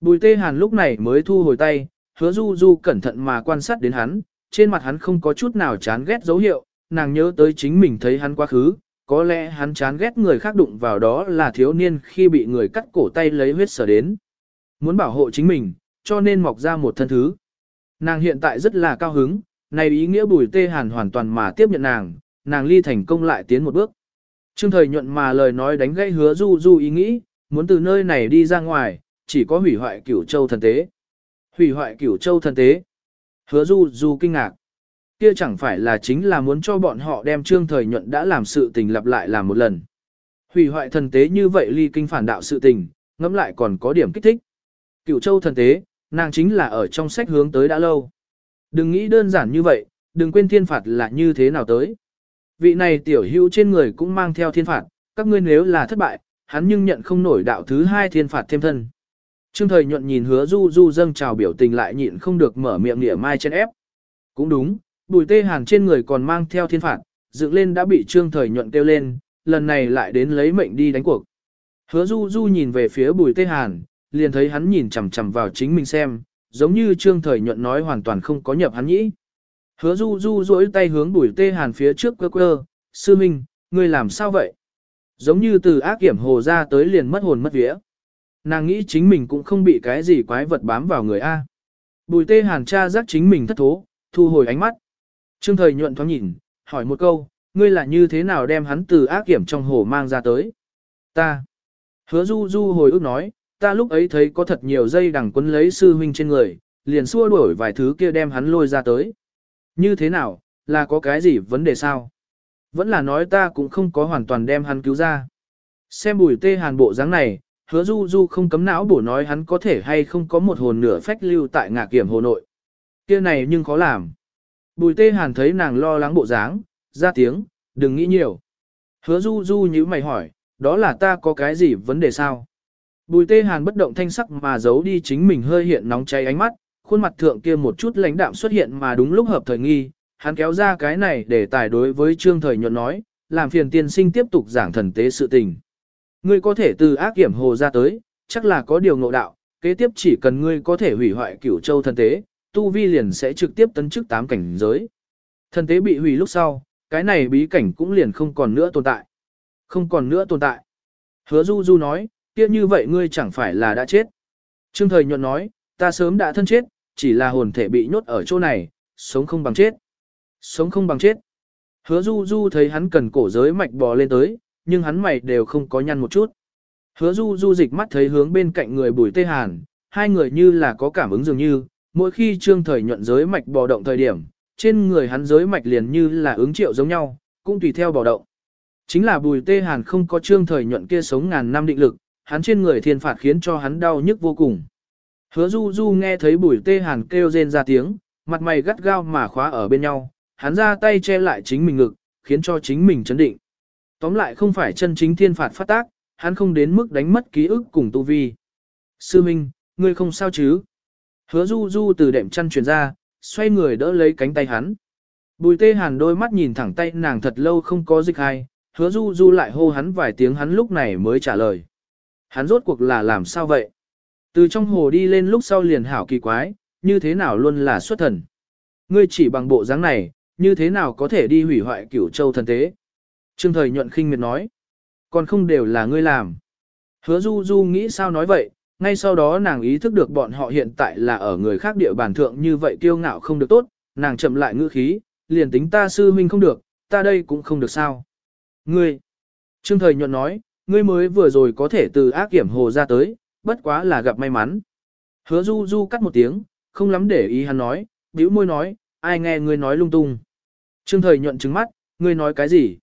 Bùi tê hàn lúc này mới thu hồi tay, hứa du du cẩn thận mà quan sát đến hắn, trên mặt hắn không có chút nào chán ghét dấu hiệu, nàng nhớ tới chính mình thấy hắn quá khứ, có lẽ hắn chán ghét người khác đụng vào đó là thiếu niên khi bị người cắt cổ tay lấy huyết sở đến. Muốn bảo hộ chính mình, cho nên mọc ra một thân thứ. Nàng hiện tại rất là cao hứng, này ý nghĩa bùi tê hàn hoàn toàn mà tiếp nhận nàng, nàng ly thành công lại tiến một bước. Trương thời nhuận mà lời nói đánh gãy hứa du du ý nghĩ, muốn từ nơi này đi ra ngoài, chỉ có hủy hoại cửu châu thần tế. Hủy hoại cửu châu thần tế. Hứa du du kinh ngạc. Kia chẳng phải là chính là muốn cho bọn họ đem trương thời nhuận đã làm sự tình lặp lại làm một lần. Hủy hoại thần tế như vậy ly kinh phản đạo sự tình, ngẫm lại còn có điểm kích thích. Cửu châu thần tế, nàng chính là ở trong sách hướng tới đã lâu. Đừng nghĩ đơn giản như vậy, đừng quên thiên phạt là như thế nào tới. Vị này tiểu hữu trên người cũng mang theo thiên phạt, các ngươi nếu là thất bại, hắn nhưng nhận không nổi đạo thứ hai thiên phạt thêm thân. Trương thời nhuận nhìn hứa du du dâng trào biểu tình lại nhịn không được mở miệng nỉa mai trên ép. Cũng đúng, bùi tê hàn trên người còn mang theo thiên phạt, dựng lên đã bị trương thời nhuận kêu lên, lần này lại đến lấy mệnh đi đánh cuộc. Hứa du du nhìn về phía bùi tê hàn, liền thấy hắn nhìn chằm chằm vào chính mình xem, giống như trương thời nhuận nói hoàn toàn không có nhập hắn nhĩ. Hứa du du duỗi tay hướng bùi tê hàn phía trước quơ quơ, sư minh, ngươi làm sao vậy? Giống như từ ác kiểm hồ ra tới liền mất hồn mất vía. Nàng nghĩ chính mình cũng không bị cái gì quái vật bám vào người A. Bùi tê hàn cha giác chính mình thất thố, thu hồi ánh mắt. Trương thời nhuận thoáng nhìn, hỏi một câu, ngươi là như thế nào đem hắn từ ác kiểm trong hồ mang ra tới? Ta. Hứa du du hồi ức nói, ta lúc ấy thấy có thật nhiều dây đằng quấn lấy sư huynh trên người, liền xua đuổi vài thứ kia đem hắn lôi ra tới. Như thế nào, là có cái gì vấn đề sao? Vẫn là nói ta cũng không có hoàn toàn đem hắn cứu ra. Xem bùi tê hàn bộ dáng này, hứa du du không cấm não bổ nói hắn có thể hay không có một hồn nửa phách lưu tại ngạc kiểm hồ nội. kia này nhưng khó làm. Bùi tê hàn thấy nàng lo lắng bộ dáng, ra tiếng, đừng nghĩ nhiều. Hứa du du như mày hỏi, Đó là ta có cái gì vấn đề sao? Bùi tê hàn bất động thanh sắc mà giấu đi chính mình hơi hiện nóng cháy ánh mắt, khuôn mặt thượng kia một chút lãnh đạm xuất hiện mà đúng lúc hợp thời nghi, hắn kéo ra cái này để tài đối với trương thời nhuận nói, làm phiền tiên sinh tiếp tục giảng thần tế sự tình. Ngươi có thể từ ác kiểm hồ ra tới, chắc là có điều ngộ đạo, kế tiếp chỉ cần ngươi có thể hủy hoại cửu châu thần tế, tu vi liền sẽ trực tiếp tấn chức tám cảnh giới. Thần tế bị hủy lúc sau, cái này bí cảnh cũng liền không còn nữa tồn tại. Không còn nữa tồn tại. Hứa Du Du nói, kia như vậy ngươi chẳng phải là đã chết. Trương Thời nhuận nói, ta sớm đã thân chết, chỉ là hồn thể bị nhốt ở chỗ này, sống không bằng chết. Sống không bằng chết. Hứa Du Du thấy hắn cần cổ giới mạch bò lên tới, nhưng hắn mày đều không có nhăn một chút. Hứa Du Du dịch mắt thấy hướng bên cạnh người Bùi Tê Hàn, hai người như là có cảm ứng dường như, mỗi khi Trương Thời nhuận giới mạch bò động thời điểm, trên người hắn giới mạch liền như là ứng triệu giống nhau, cũng tùy theo bò động. Chính là Bùi Tê Hàn không có Trương Thời nhuận kia sống ngàn năm định lực, hắn trên người thiên phạt khiến cho hắn đau nhức vô cùng. Hứa Du Du nghe thấy Bùi Tê Hàn kêu rên ra tiếng, mặt mày gắt gao mà khóa ở bên nhau, hắn ra tay che lại chính mình ngực, khiến cho chính mình chấn định. Tóm lại không phải chân chính thiên phạt phát tác, hắn không đến mức đánh mất ký ức cùng tu vi. Sư Minh, ngươi không sao chứ? Hứa Du Du từ đệm chăn truyền ra, xoay người đỡ lấy cánh tay hắn. Bùi tê hàn đôi mắt nhìn thẳng tay nàng thật lâu không có dịch hay, hứa Du Du lại hô hắn vài tiếng hắn lúc này mới trả lời. Hắn rốt cuộc là làm sao vậy? Từ trong hồ đi lên lúc sau liền hảo kỳ quái, như thế nào luôn là xuất thần. Ngươi chỉ bằng bộ dáng này, như thế nào có thể đi hủy hoại cửu châu thần tế? Trương thời nhuận khinh miệt nói. Còn không đều là ngươi làm. Hứa du du nghĩ sao nói vậy, ngay sau đó nàng ý thức được bọn họ hiện tại là ở người khác địa bàn thượng như vậy kiêu ngạo không được tốt, nàng chậm lại ngữ khí, liền tính ta sư huynh không được, ta đây cũng không được sao. Ngươi, Trương Thời nhuận nói, ngươi mới vừa rồi có thể từ ác kiểm hồ ra tới, bất quá là gặp may mắn. Hứa du du cắt một tiếng, không lắm để ý hắn nói, bĩu môi nói, ai nghe ngươi nói lung tung. Trương Thời nhuận trứng mắt, ngươi nói cái gì?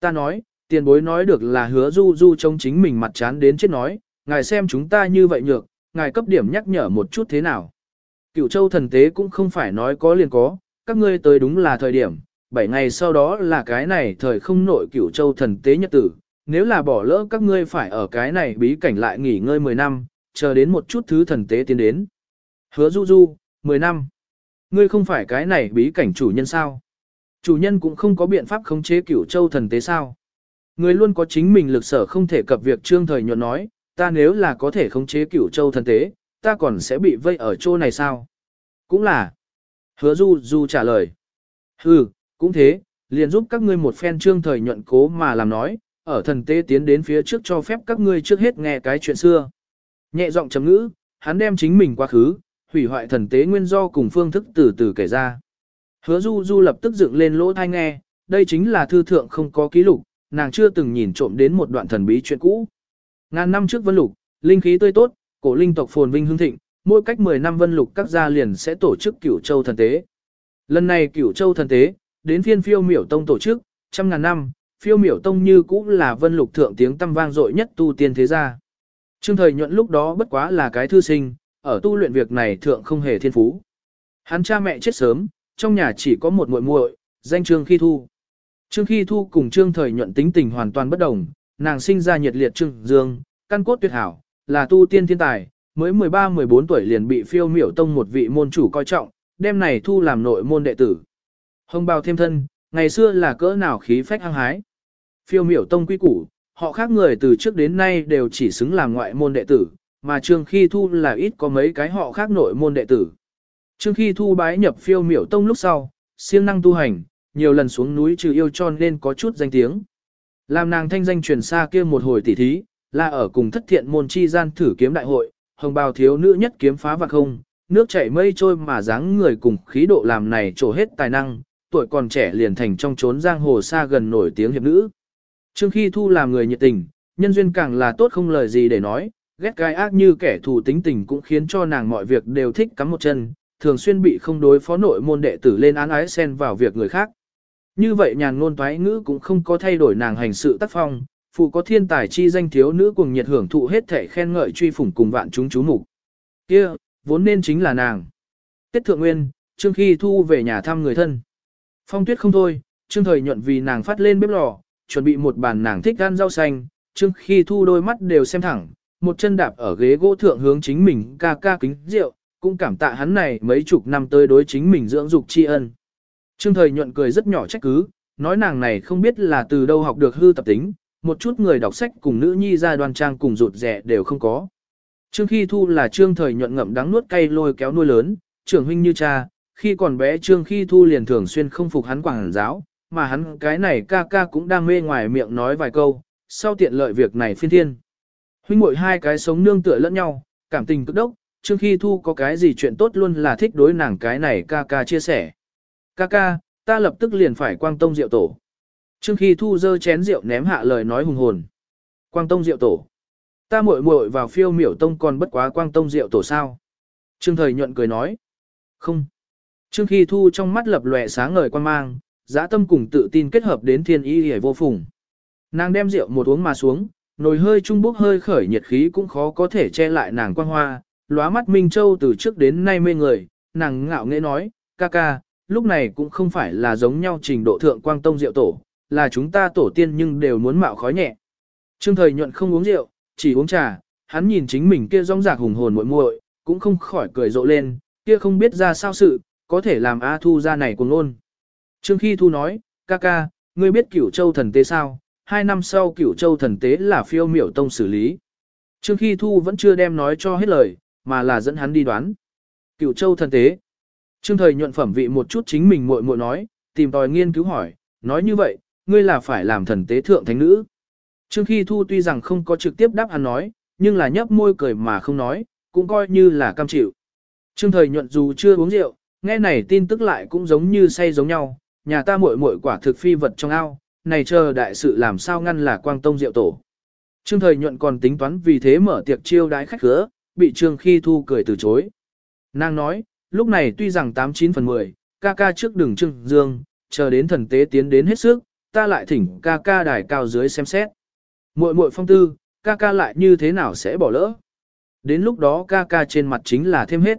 Ta nói, tiền bối nói được là hứa du du trông chính mình mặt chán đến chết nói, ngài xem chúng ta như vậy nhược, ngài cấp điểm nhắc nhở một chút thế nào. Cựu châu thần tế cũng không phải nói có liền có, các ngươi tới đúng là thời điểm, 7 ngày sau đó là cái này thời không nội cựu châu thần tế nhật tử, nếu là bỏ lỡ các ngươi phải ở cái này bí cảnh lại nghỉ ngơi 10 năm, chờ đến một chút thứ thần tế tiến đến. Hứa du du, 10 năm. Ngươi không phải cái này bí cảnh chủ nhân sao? Chủ nhân cũng không có biện pháp khống chế cửu châu thần tế sao? Ngươi luôn có chính mình lực sở không thể cập việc trương thời nhuận nói, ta nếu là có thể khống chế cửu châu thần tế, ta còn sẽ bị vây ở chỗ này sao? Cũng là. Hứa du du trả lời. Hừ, cũng thế, liền giúp các ngươi một phen trương thời nhuận cố mà làm nói, ở thần tế tiến đến phía trước cho phép các ngươi trước hết nghe cái chuyện xưa. Nhẹ giọng chấm ngữ, hắn đem chính mình quá khứ, hủy hoại thần tế nguyên do cùng phương thức từ từ kể ra. Hứa du du lập tức dựng lên lỗ thai nghe, đây chính là thư thượng không có ký lục, nàng chưa từng nhìn trộm đến một đoạn thần bí chuyện cũ. Ngàn năm trước vân lục, linh khí tươi tốt, cổ linh tộc phồn vinh hưng thịnh, mỗi cách 10 năm vân lục các gia liền sẽ tổ chức cửu châu thần tế. Lần này cửu châu thần tế, đến phiên phiêu miểu tông tổ chức, trăm ngàn năm, phiêu miểu tông như cũng là vân lục thượng tiếng tăm vang dội nhất tu tiên thế gia. Trương thời nhuận lúc đó bất quá là cái thư sinh, ở tu luyện việc này thượng không hề thiên phú. Hắn cha mẹ chết sớm, trong nhà chỉ có một muội muội, danh Trương Khi Thu. Trương Khi Thu cùng Trương Thời nhuận tính tình hoàn toàn bất đồng, nàng sinh ra nhiệt liệt Trương Dương, căn cốt tuyệt hảo, là tu tiên thiên tài, mới 13-14 tuổi liền bị phiêu miểu tông một vị môn chủ coi trọng, đem này thu làm nội môn đệ tử. Hồng bào thêm thân, ngày xưa là cỡ nào khí phách hăng hái. Phiêu miểu tông quy củ, họ khác người từ trước đến nay đều chỉ xứng làm ngoại môn đệ tử, mà Trương Khi Thu là ít có mấy cái họ khác nội môn đệ tử. Trương Khi Thu bái nhập phiêu miểu tông lúc sau, siêng năng tu hành, nhiều lần xuống núi trừ yêu cho nên có chút danh tiếng. Làm nàng thanh danh truyền xa kia một hồi tỉ thí, là ở cùng thất thiện môn chi gian thử kiếm đại hội, hồng bào thiếu nữ nhất kiếm phá vạc không, nước chảy mây trôi mà dáng người cùng khí độ làm này trổ hết tài năng, tuổi còn trẻ liền thành trong chốn giang hồ xa gần nổi tiếng hiệp nữ. Trương Khi Thu làm người nhiệt tình, nhân duyên càng là tốt không lời gì để nói, ghét gai ác như kẻ thù tính tình cũng khiến cho nàng mọi việc đều thích cắm một chân, thường xuyên bị không đối phó nội môn đệ tử lên án ái xen vào việc người khác. Như vậy nhàn ngôn toái ngữ cũng không có thay đổi nàng hành sự tác phong, phụ có thiên tài chi danh thiếu nữ cùng nhiệt hưởng thụ hết thể khen ngợi truy phủng cùng vạn chúng chú mục. Kia, vốn nên chính là nàng. Tiết Thượng Nguyên, Trương Khi Thu về nhà thăm người thân. Phong tuyết không thôi, Trương Thời nhuận vì nàng phát lên bếp lò, chuẩn bị một bàn nàng thích gan rau xanh, Trương Khi Thu đôi mắt đều xem thẳng, một chân đạp ở ghế gỗ thượng hướng chính mình ca ca kính rượu, cũng cảm tạ hắn này mấy chục năm tới đối chính mình dưỡng dục tri ân. Trương Thời nhuận cười rất nhỏ trách cứ, nói nàng này không biết là từ đâu học được hư tập tính, một chút người đọc sách cùng nữ nhi ra đoan trang cùng rụt rẻ đều không có. Trương Khi Thu là Trương Thời nhuận ngậm đắng nuốt cay lôi kéo nuôi lớn, trưởng huynh như cha, khi còn bé Trương Khi Thu liền thường xuyên không phục hắn quảng giáo, mà hắn cái này ca ca cũng đang mê ngoài miệng nói vài câu, sau tiện lợi việc này phiên thiên. Huynh muội hai cái sống nương tựa lẫn nhau, cảm tình cực đốc, Trương Khi Thu có cái gì chuyện tốt luôn là thích đối nàng cái này ca ca chia sẻ. Ca ca, ta lập tức liền phải quang tông rượu tổ. Trương Khi Thu dơ chén rượu ném hạ lời nói hùng hồn. Quang tông rượu tổ. Ta muội muội vào phiêu miểu tông còn bất quá quang tông rượu tổ sao. Trương Thời nhuận cười nói. Không. Trương Khi Thu trong mắt lập lòe sáng ngời quan mang, giã tâm cùng tự tin kết hợp đến thiên ý hề vô phùng. Nàng đem rượu một uống mà xuống, nồi hơi trung bốc hơi khởi nhiệt khí cũng khó có thể che lại nàng quang hoa, lóa mắt Minh Châu từ trước đến nay mê người, nàng ngạo nghễ nói, ca ca, lúc này cũng không phải là giống nhau trình độ thượng quang tông rượu tổ, là chúng ta tổ tiên nhưng đều muốn mạo khói nhẹ. Trương thời nhuận không uống rượu, chỉ uống trà, hắn nhìn chính mình kia rong rạc hùng hồn muội muội, cũng không khỏi cười rộ lên, kia không biết ra sao sự, có thể làm A Thu ra này cùng luôn. Trương Khi Thu nói, ca ca, ngươi biết cửu châu thần tế sao, hai năm sau cửu châu thần tế là phiêu miểu tông xử lý. Trương Khi Thu vẫn chưa đem nói cho hết lời, mà là dẫn hắn đi đoán. Cửu châu thần tế. Trương Thời nhuận phẩm vị một chút chính mình muội muội nói, tìm tòi nghiên cứu hỏi, nói như vậy, ngươi là phải làm thần tế thượng thánh nữ. Trương Khi Thu tuy rằng không có trực tiếp đáp hắn nói, nhưng là nhấp môi cười mà không nói, cũng coi như là cam chịu. Trương Thời nhuận dù chưa uống rượu, nghe này tin tức lại cũng giống như say giống nhau, nhà ta muội muội quả thực phi vật trong ao, này chờ đại sự làm sao ngăn là quang tông diệu tổ. Trương Thời nhuận còn tính toán vì thế mở tiệc chiêu đái khách khứa, bị Trương Khi Thu cười từ chối. Nàng nói, lúc này tuy rằng 89 phần 10, ca ca trước đường Trương Dương, chờ đến thần tế tiến đến hết sức, ta lại thỉnh ca ca đài cao dưới xem xét. Muội muội phong tư, ca ca lại như thế nào sẽ bỏ lỡ. Đến lúc đó ca ca trên mặt chính là thêm hết.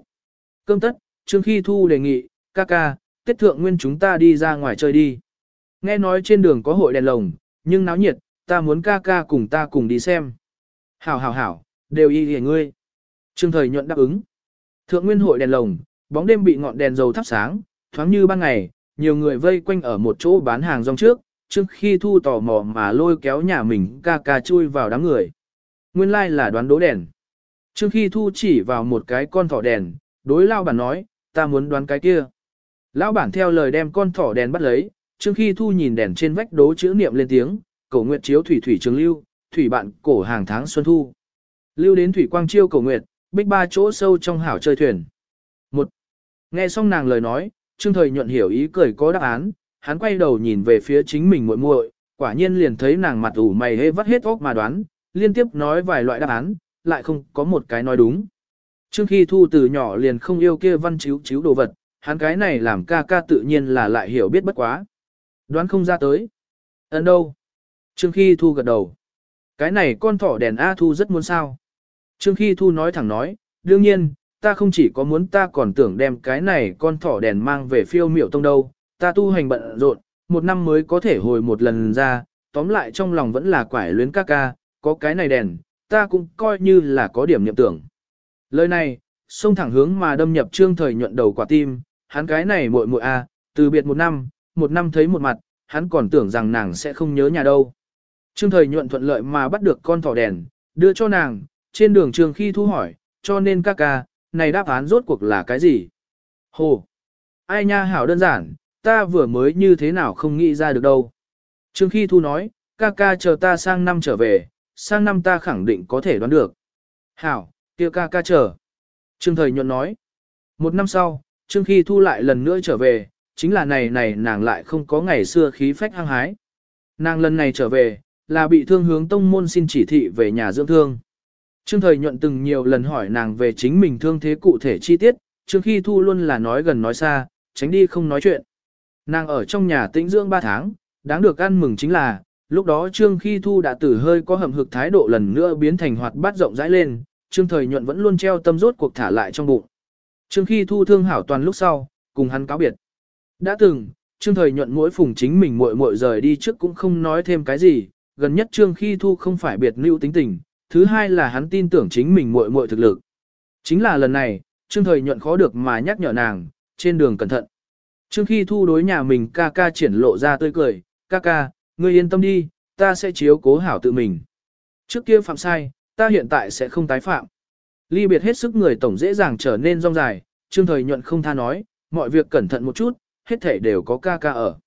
Cơm tất, Trương Khi Thu đề nghị, ca ca, tiết thượng nguyên chúng ta đi ra ngoài chơi đi. Nghe nói trên đường có hội đèn lồng, nhưng náo nhiệt, ta muốn ca ca cùng ta cùng đi xem. Hảo hảo hảo, đều y hề ngươi. Trương Thời nhuận đáp ứng. Thượng nguyên hội đèn lồng, bóng đêm bị ngọn đèn dầu thắp sáng, thoáng như ban ngày, nhiều người vây quanh ở một chỗ bán hàng rong trước, trước khi thu tò mò mà lôi kéo nhà mình ca ca chui vào đám người. Nguyên lai like là đoán đố đèn. Trước khi thu chỉ vào một cái con thỏ đèn, đối lao bản nói, ta muốn đoán cái kia. Lão bản theo lời đem con thỏ đèn bắt lấy, trước khi thu nhìn đèn trên vách đố chữ niệm lên tiếng, cổ nguyệt chiếu thủy thủy trường lưu, thủy bạn cổ hàng tháng xuân thu. Lưu đến thủy quang chiêu cổ nguyệt, bích ba chỗ sâu trong hảo chơi thuyền. Một. Nghe xong nàng lời nói, Trương Thời nhuận hiểu ý cười có đáp án, hắn quay đầu nhìn về phía chính mình muội muội, quả nhiên liền thấy nàng mặt ủ mày hê vắt hết óc mà đoán, liên tiếp nói vài loại đáp án, lại không có một cái nói đúng. Trương khi thu từ nhỏ liền không yêu kia văn chiếu chiếu đồ vật, hắn cái này làm ca ca tự nhiên là lại hiểu biết bất quá. Đoán không ra tới. Ấn đâu? Trương khi thu gật đầu. Cái này con thỏ đèn A thu rất muốn sao. Trương khi thu nói thẳng nói, đương nhiên, ta không chỉ có muốn ta còn tưởng đem cái này con thỏ đèn mang về phiêu miểu tông đâu, ta tu hành bận rộn, một năm mới có thể hồi một lần ra, tóm lại trong lòng vẫn là quải luyến ca ca, có cái này đèn, ta cũng coi như là có điểm niệm tưởng. Lời này, xông thẳng hướng mà đâm nhập trương thời nhuận đầu quả tim, hắn cái này muội muội a, từ biệt một năm, một năm thấy một mặt, hắn còn tưởng rằng nàng sẽ không nhớ nhà đâu. Trương thời nhuận thuận lợi mà bắt được con thỏ đèn, đưa cho nàng, trên đường trường khi thu hỏi, cho nên ca ca, này đáp án rốt cuộc là cái gì? Hồ! Ai nha hảo đơn giản, ta vừa mới như thế nào không nghĩ ra được đâu. Trương khi thu nói, ca ca chờ ta sang năm trở về, sang năm ta khẳng định có thể đoán được. Hảo, kia ca ca chờ. Trương thời nhuận nói. Một năm sau, Trương khi thu lại lần nữa trở về, chính là này này nàng lại không có ngày xưa khí phách hăng hái. Nàng lần này trở về, là bị thương hướng tông môn xin chỉ thị về nhà dưỡng thương. Trương thời nhuận từng nhiều lần hỏi nàng về chính mình thương thế cụ thể chi tiết, Trương khi thu luôn là nói gần nói xa, tránh đi không nói chuyện. Nàng ở trong nhà tĩnh dưỡng 3 tháng, đáng được ăn mừng chính là, lúc đó Trương Khi Thu đã từ hơi có hầm hực thái độ lần nữa biến thành hoạt bát rộng rãi lên, Trương Thời Nhuận vẫn luôn treo tâm rốt cuộc thả lại trong bụng. Trương Khi Thu thương hảo toàn lúc sau, cùng hắn cáo biệt. Đã từng, Trương Thời Nhuận mỗi phùng chính mình muội muội rời đi trước cũng không nói thêm cái gì, gần nhất Trương Khi Thu không phải biệt lưu tính tình, thứ hai là hắn tin tưởng chính mình muội muội thực lực. Chính là lần này, Trương Thời nhuận khó được mà nhắc nhở nàng, trên đường cẩn thận. Trương Khi Thu đối nhà mình ca ca triển lộ ra tươi cười, ca ca, ngươi yên tâm đi, ta sẽ chiếu cố hảo tự mình. Trước kia phạm sai, ta hiện tại sẽ không tái phạm. Ly biệt hết sức người tổng dễ dàng trở nên rong dài, Trương Thời nhuận không tha nói, mọi việc cẩn thận một chút, hết thể đều có ca ca ở.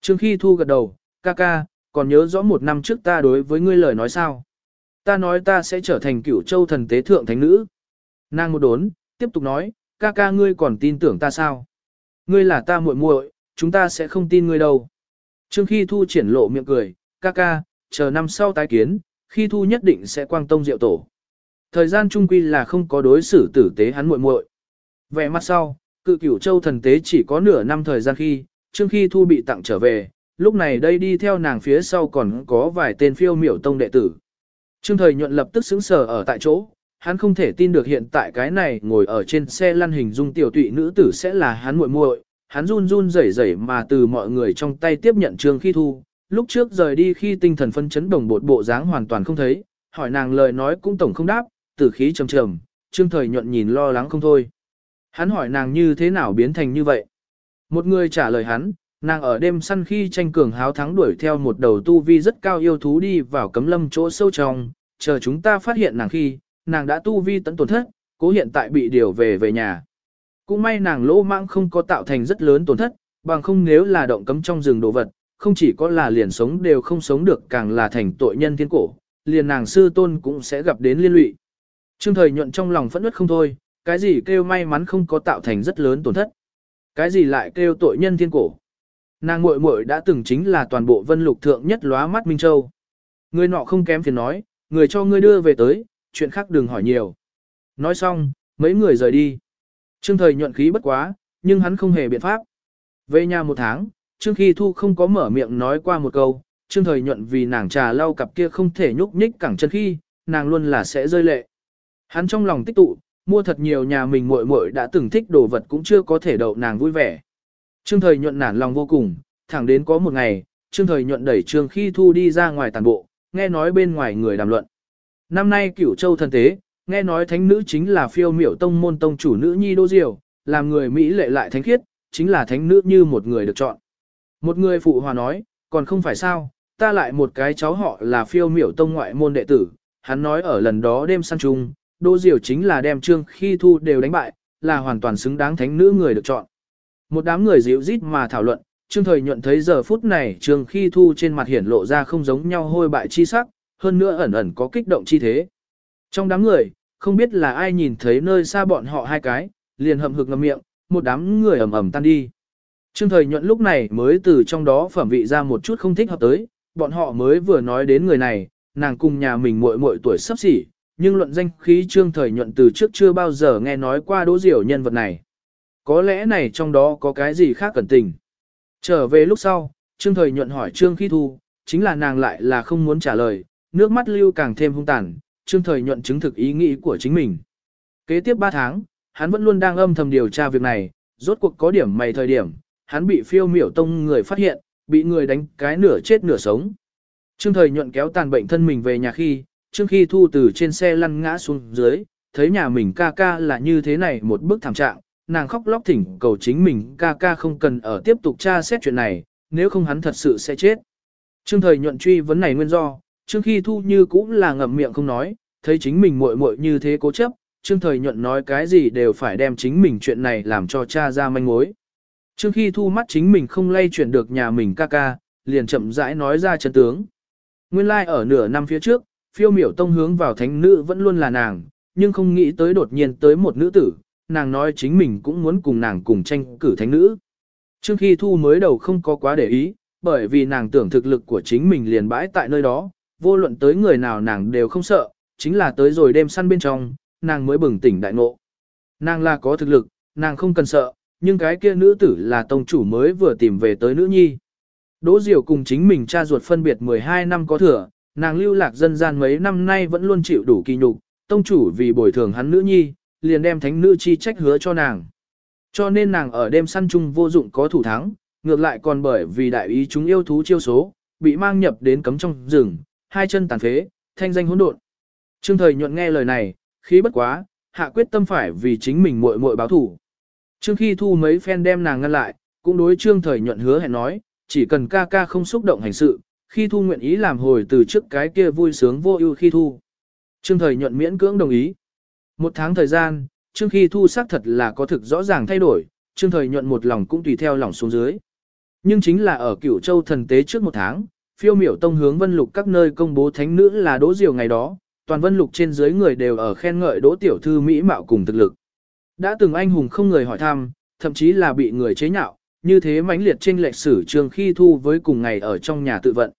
Trương Khi Thu gật đầu, ca ca, còn nhớ rõ một năm trước ta đối với ngươi lời nói sao. Ta nói ta sẽ trở thành cửu châu thần tế thượng thánh nữ. Nàng một đốn, tiếp tục nói, ca ca ngươi còn tin tưởng ta sao? Ngươi là ta muội muội, chúng ta sẽ không tin ngươi đâu. Trương Khi Thu triển lộ miệng cười, ca ca, chờ năm sau tái kiến, khi Thu nhất định sẽ quang tông diệu tổ. Thời gian trung quy là không có đối xử tử tế hắn muội muội. Vẻ mặt sau, cự cửu châu thần tế chỉ có nửa năm thời gian khi, Trương Khi Thu bị tặng trở về, lúc này đây đi theo nàng phía sau còn có vài tên phiêu miểu tông đệ tử. Trương Thời nhuận lập tức xứng sở ở tại chỗ, hắn không thể tin được hiện tại cái này ngồi ở trên xe lăn hình dung tiểu tụy nữ tử sẽ là hắn muội muội. Hắn run run rẩy rẩy mà từ mọi người trong tay tiếp nhận Trương Khi Thu, lúc trước rời đi khi tinh thần phân chấn đồng bột bộ dáng hoàn toàn không thấy, hỏi nàng lời nói cũng tổng không đáp, tử khí trầm trầm, Trương Thời nhuận nhìn lo lắng không thôi. Hắn hỏi nàng như thế nào biến thành như vậy. Một người trả lời hắn, nàng ở đêm săn khi tranh cường háo thắng đuổi theo một đầu tu vi rất cao yêu thú đi vào cấm lâm chỗ sâu trong, chờ chúng ta phát hiện nàng khi, nàng đã tu vi tận tổn thất, cố hiện tại bị điều về về nhà. Cũng may nàng lỗ mạng không có tạo thành rất lớn tổn thất, bằng không nếu là động cấm trong rừng đồ vật, không chỉ có là liền sống đều không sống được càng là thành tội nhân thiên cổ, liền nàng sư tôn cũng sẽ gặp đến liên lụy. Trương thời nhuận trong lòng phẫn nứt không thôi, cái gì kêu may mắn không có tạo thành rất lớn tổn thất. Cái gì lại kêu tội nhân thiên cổ. Nàng muội muội đã từng chính là toàn bộ vân lục thượng nhất lóa mắt Minh Châu. Người nọ không kém phiền nói, người cho ngươi đưa về tới, chuyện khác đừng hỏi nhiều. Nói xong, mấy người rời đi. Trương thời nhuận khí bất quá, nhưng hắn không hề biện pháp. Về nhà một tháng, Trương Khi Thu không có mở miệng nói qua một câu, Trương thời nhuận vì nàng trà lau cặp kia không thể nhúc nhích cẳng chân khi, nàng luôn là sẽ rơi lệ. Hắn trong lòng tích tụ, mua thật nhiều nhà mình muội muội đã từng thích đồ vật cũng chưa có thể đậu nàng vui vẻ. Trương thời nhuận nản lòng vô cùng, thẳng đến có một ngày, Trương thời nhuận đẩy Trương Khi Thu đi ra ngoài tàn bộ, nghe nói bên ngoài người đàm luận. Năm nay cửu châu thân tế, nghe nói thánh nữ chính là phiêu miểu tông môn tông chủ nữ nhi đô diều làm người Mỹ lệ lại thánh khiết, chính là thánh nữ như một người được chọn. Một người phụ hòa nói, còn không phải sao, ta lại một cái cháu họ là phiêu miểu tông ngoại môn đệ tử, hắn nói ở lần đó đêm săn chung, đô diệu chính là đem trương khi thu đều đánh bại, là hoàn toàn xứng đáng thánh nữ người được chọn. Một đám người dịu rít mà thảo luận, Trương Thời nhuận thấy giờ phút này Trương Khi Thu trên mặt hiển lộ ra không giống nhau hôi bại chi sắc, hơn nữa ẩn ẩn có kích động chi thế. Trong đám người, không biết là ai nhìn thấy nơi xa bọn họ hai cái, liền hậm hực ngậm miệng, một đám người ầm ầm tan đi. Trương Thời nhuận lúc này mới từ trong đó phẩm vị ra một chút không thích hợp tới, bọn họ mới vừa nói đến người này, nàng cùng nhà mình muội muội tuổi sắp xỉ, nhưng luận danh khí Trương Thời nhuận từ trước chưa bao giờ nghe nói qua đỗ diểu nhân vật này. Có lẽ này trong đó có cái gì khác cẩn tình. Trở về lúc sau, Trương Thời nhuận hỏi Trương Khi Thu, chính là nàng lại là không muốn trả lời, nước mắt lưu càng thêm hung tàn, Trương Thời nhuận chứng thực ý nghĩ của chính mình. Kế tiếp 3 tháng, hắn vẫn luôn đang âm thầm điều tra việc này, rốt cuộc có điểm mày thời điểm, hắn bị phiêu miểu tông người phát hiện, bị người đánh cái nửa chết nửa sống. Trương Thời nhuận kéo tàn bệnh thân mình về nhà khi, Trương Khi Thu từ trên xe lăn ngã xuống dưới, thấy nhà mình ca ca là như thế này một bức thảm trạng, nàng khóc lóc thỉnh cầu chính mình ca ca không cần ở tiếp tục tra xét chuyện này, nếu không hắn thật sự sẽ chết. Trương thời nhuận truy vấn này nguyên do, Trương khi thu như cũng là ngậm miệng không nói, thấy chính mình muội muội như thế cố chấp, Trương thời nhuận nói cái gì đều phải đem chính mình chuyện này làm cho cha ra manh mối. Trương khi thu mắt chính mình không lay chuyển được nhà mình ca ca, liền chậm rãi nói ra chân tướng. Nguyên lai like ở nửa năm phía trước, phiêu miểu tông hướng vào thánh nữ vẫn luôn là nàng, nhưng không nghĩ tới đột nhiên tới một nữ tử, nàng nói chính mình cũng muốn cùng nàng cùng tranh cử thánh nữ. Trương khi thu mới đầu không có quá để ý, bởi vì nàng tưởng thực lực của chính mình liền bãi tại nơi đó, vô luận tới người nào nàng đều không sợ, chính là tới rồi đêm săn bên trong, nàng mới bừng tỉnh đại ngộ. Nàng là có thực lực, nàng không cần sợ, nhưng cái kia nữ tử là tông chủ mới vừa tìm về tới nữ nhi. Đỗ Diệu cùng chính mình cha ruột phân biệt 12 năm có thừa, nàng lưu lạc dân gian mấy năm nay vẫn luôn chịu đủ kỳ nhục, tông chủ vì bồi thường hắn nữ nhi, liền đem thánh nữ chi trách hứa cho nàng. Cho nên nàng ở đêm săn chung vô dụng có thủ thắng, ngược lại còn bởi vì đại ý chúng yêu thú chiêu số, bị mang nhập đến cấm trong rừng, hai chân tàn phế, thanh danh hỗn độn. Trương Thời nhuận nghe lời này, khí bất quá, hạ quyết tâm phải vì chính mình muội muội báo thủ. Trương khi thu mấy phen đem nàng ngăn lại, cũng đối Trương Thời nhuận hứa hẹn nói, chỉ cần ca ca không xúc động hành sự, khi thu nguyện ý làm hồi từ trước cái kia vui sướng vô ưu khi thu. Trương Thời nhuận miễn cưỡng đồng ý. Một tháng thời gian, Trương khi thu xác thật là có thực rõ ràng thay đổi, Trương Thời nhuận một lòng cũng tùy theo lòng xuống dưới. Nhưng chính là ở cửu châu thần tế trước một tháng, phiêu miểu tông hướng vân lục các nơi công bố thánh nữ là đỗ diều ngày đó, toàn vân lục trên dưới người đều ở khen ngợi đỗ tiểu thư mỹ mạo cùng thực lực. Đã từng anh hùng không người hỏi thăm, thậm chí là bị người chế nhạo, như thế mãnh liệt trên lệch sử trường khi thu với cùng ngày ở trong nhà tự vận.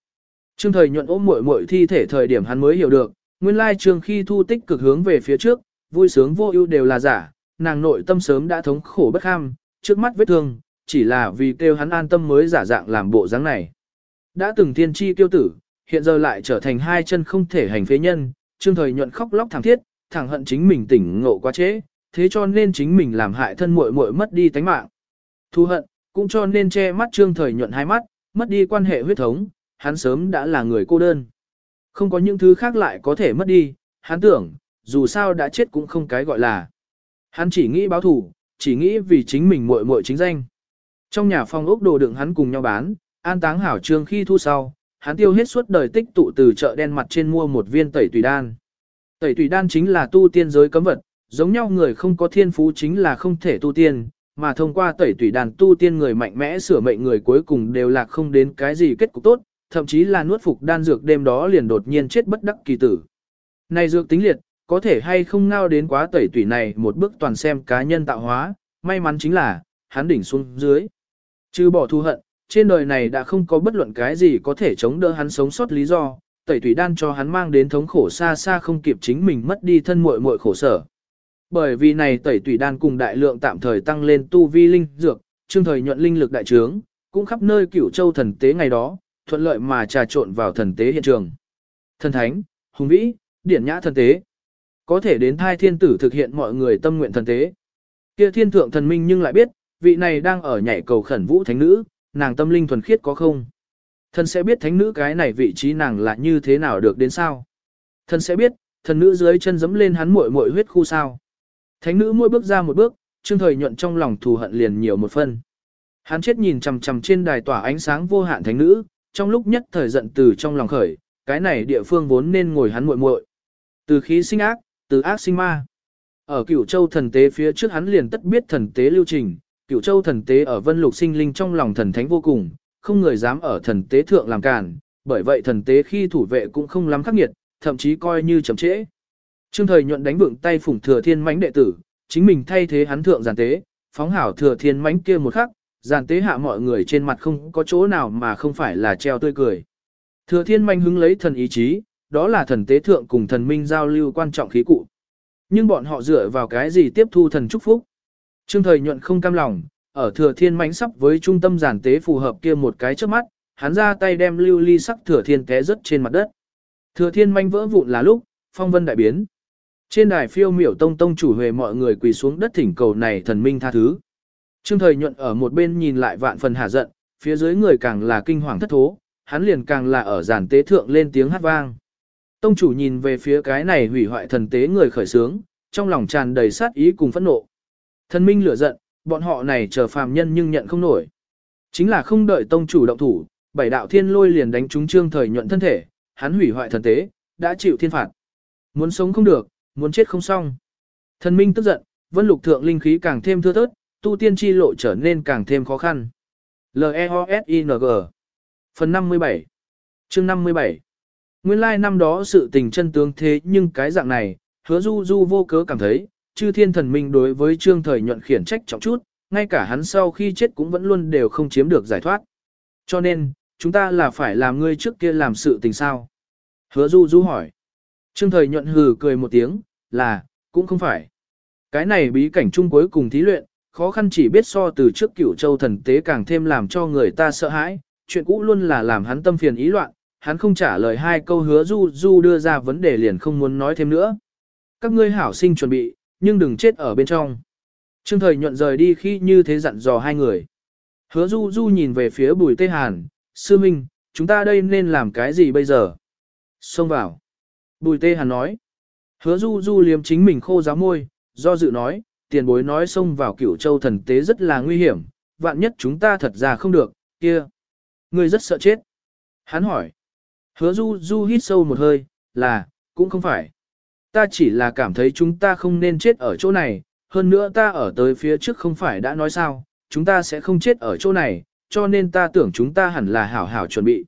Trương thời nhuận ôm muội muội thi thể thời điểm hắn mới hiểu được, nguyên lai trường khi thu tích cực hướng về phía trước, vui sướng vô ưu đều là giả, nàng nội tâm sớm đã thống khổ bất ham, trước mắt vết thương, chỉ là vì kêu hắn an tâm mới giả dạng làm bộ dáng này. Đã từng tiên tri tiêu tử, hiện giờ lại trở thành hai chân không thể hành phế nhân, trương thời nhuận khóc lóc thẳng thiết, thẳng hận chính mình tỉnh ngộ quá trễ, thế cho nên chính mình làm hại thân muội muội mất đi tánh mạng. Thu hận, cũng cho nên che mắt trương thời nhuận hai mắt, mất đi quan hệ huyết thống, hắn sớm đã là người cô đơn. Không có những thứ khác lại có thể mất đi, hắn tưởng, dù sao đã chết cũng không cái gọi là. Hắn chỉ nghĩ báo thủ, chỉ nghĩ vì chính mình muội muội chính danh. Trong nhà phong ốc đồ đựng hắn cùng nhau bán, an táng hảo trương khi thu sau, hắn tiêu hết suốt đời tích tụ từ chợ đen mặt trên mua một viên tẩy tùy đan. Tẩy tùy đan chính là tu tiên giới cấm vật, giống nhau người không có thiên phú chính là không thể tu tiên, mà thông qua tẩy tùy đan tu tiên người mạnh mẽ sửa mệnh người cuối cùng đều là không đến cái gì kết cục tốt, thậm chí là nuốt phục đan dược đêm đó liền đột nhiên chết bất đắc kỳ tử. Này dược tính liệt, có thể hay không ngao đến quá tẩy tủy này một bước toàn xem cá nhân tạo hóa, may mắn chính là, hắn đỉnh xuống dưới. Chứ bỏ thu hận, trên đời này đã không có bất luận cái gì có thể chống đỡ hắn sống sót lý do, tẩy tủy đan cho hắn mang đến thống khổ xa xa không kịp chính mình mất đi thân muội muội khổ sở. Bởi vì này tẩy tủy đan cùng đại lượng tạm thời tăng lên tu vi linh dược, trương thời nhuận linh lực đại trướng, cũng khắp nơi cửu châu thần tế ngày đó, thuận lợi mà trà trộn vào thần tế hiện trường. Thần thánh, hùng vĩ, điển nhã thần tế. Có thể đến thai thiên tử thực hiện mọi người tâm nguyện thần tế. Kia thiên thượng thần minh nhưng lại biết, vị này đang ở nhảy cầu khẩn vũ thánh nữ, nàng tâm linh thuần khiết có không? Thần sẽ biết thánh nữ cái này vị trí nàng là như thế nào được đến sao? Thần sẽ biết, thần nữ dưới chân dẫm lên hắn muội muội huyết khu sao? Thánh nữ mỗi bước ra một bước, trương thời nhuận trong lòng thù hận liền nhiều một phân. Hắn chết nhìn chằm chằm trên đài tỏa ánh sáng vô hạn thánh nữ, trong lúc nhất thời giận từ trong lòng khởi, cái này địa phương vốn nên ngồi hắn muội muội. Từ khí sinh ác, từ ác sinh ma. Ở cửu châu thần tế phía trước hắn liền tất biết thần tế lưu trình, cửu châu thần tế ở vân lục sinh linh trong lòng thần thánh vô cùng, không người dám ở thần tế thượng làm cản, bởi vậy thần tế khi thủ vệ cũng không lắm khắc nghiệt, thậm chí coi như chậm trễ. Trương thời nhuận đánh vượng tay phủng thừa thiên mãnh đệ tử, chính mình thay thế hắn thượng giàn tế, phóng hảo thừa thiên mãnh kia một khắc, giàn tế hạ mọi người trên mặt không có chỗ nào mà không phải là treo tươi cười. Thừa thiên manh hứng lấy thần ý chí, đó là thần tế thượng cùng thần minh giao lưu quan trọng khí cụ. Nhưng bọn họ dựa vào cái gì tiếp thu thần chúc phúc? Trương thời nhuận không cam lòng, ở thừa thiên manh sắp với trung tâm giản tế phù hợp kia một cái trước mắt, hắn ra tay đem lưu ly sắc thừa thiên té rớt trên mặt đất. Thừa thiên manh vỡ vụn là lúc, phong vân đại biến. Trên đài phiêu miểu tông tông chủ huề mọi người quỳ xuống đất thỉnh cầu này thần minh tha thứ. Trương thời nhuận ở một bên nhìn lại vạn phần hạ giận, phía dưới người càng là kinh hoàng thất thố, hắn liền càng là ở giản tế thượng lên tiếng hát vang. Tông chủ nhìn về phía cái này hủy hoại thần tế người khởi sướng, trong lòng tràn đầy sát ý cùng phẫn nộ. Thần minh lửa giận, bọn họ này chờ phàm nhân nhưng nhận không nổi. Chính là không đợi tông chủ động thủ, bảy đạo thiên lôi liền đánh trúng trương thời nhuận thân thể, hắn hủy hoại thần tế, đã chịu thiên phạt. Muốn sống không được, muốn chết không xong. Thần minh tức giận, vân lục thượng linh khí càng thêm thưa thớt, tu tiên chi lộ trở nên càng thêm khó khăn. L-E-O-S-I-N-G Phần 57 Chương 57 Nguyên lai năm đó sự tình chân tướng thế nhưng cái dạng này, hứa du du vô cớ cảm thấy, chư thiên thần minh đối với trương thời nhuận khiển trách trọng chút, ngay cả hắn sau khi chết cũng vẫn luôn đều không chiếm được giải thoát. Cho nên, chúng ta là phải làm ngươi trước kia làm sự tình sao? Hứa du du hỏi. Trương thời nhuận hừ cười một tiếng, là, cũng không phải. Cái này bí cảnh chung cuối cùng thí luyện, khó khăn chỉ biết so từ trước cửu châu thần tế càng thêm làm cho người ta sợ hãi, chuyện cũ luôn là làm hắn tâm phiền ý loạn, hắn không trả lời hai câu hứa du du đưa ra vấn đề liền không muốn nói thêm nữa. Các ngươi hảo sinh chuẩn bị, nhưng đừng chết ở bên trong. Trương thời nhuận rời đi khi như thế dặn dò hai người. Hứa du du nhìn về phía bùi tê hàn, sư minh, chúng ta đây nên làm cái gì bây giờ? Xông vào. Bùi tê hàn nói. Hứa du du liếm chính mình khô giáo môi, do dự nói, tiền bối nói xông vào cửu châu thần tế rất là nguy hiểm, vạn nhất chúng ta thật ra không được, kia. Ngươi rất sợ chết. Hắn hỏi. Hứa du du hít sâu một hơi, là, cũng không phải. Ta chỉ là cảm thấy chúng ta không nên chết ở chỗ này, hơn nữa ta ở tới phía trước không phải đã nói sao, chúng ta sẽ không chết ở chỗ này, cho nên ta tưởng chúng ta hẳn là hảo hảo chuẩn bị.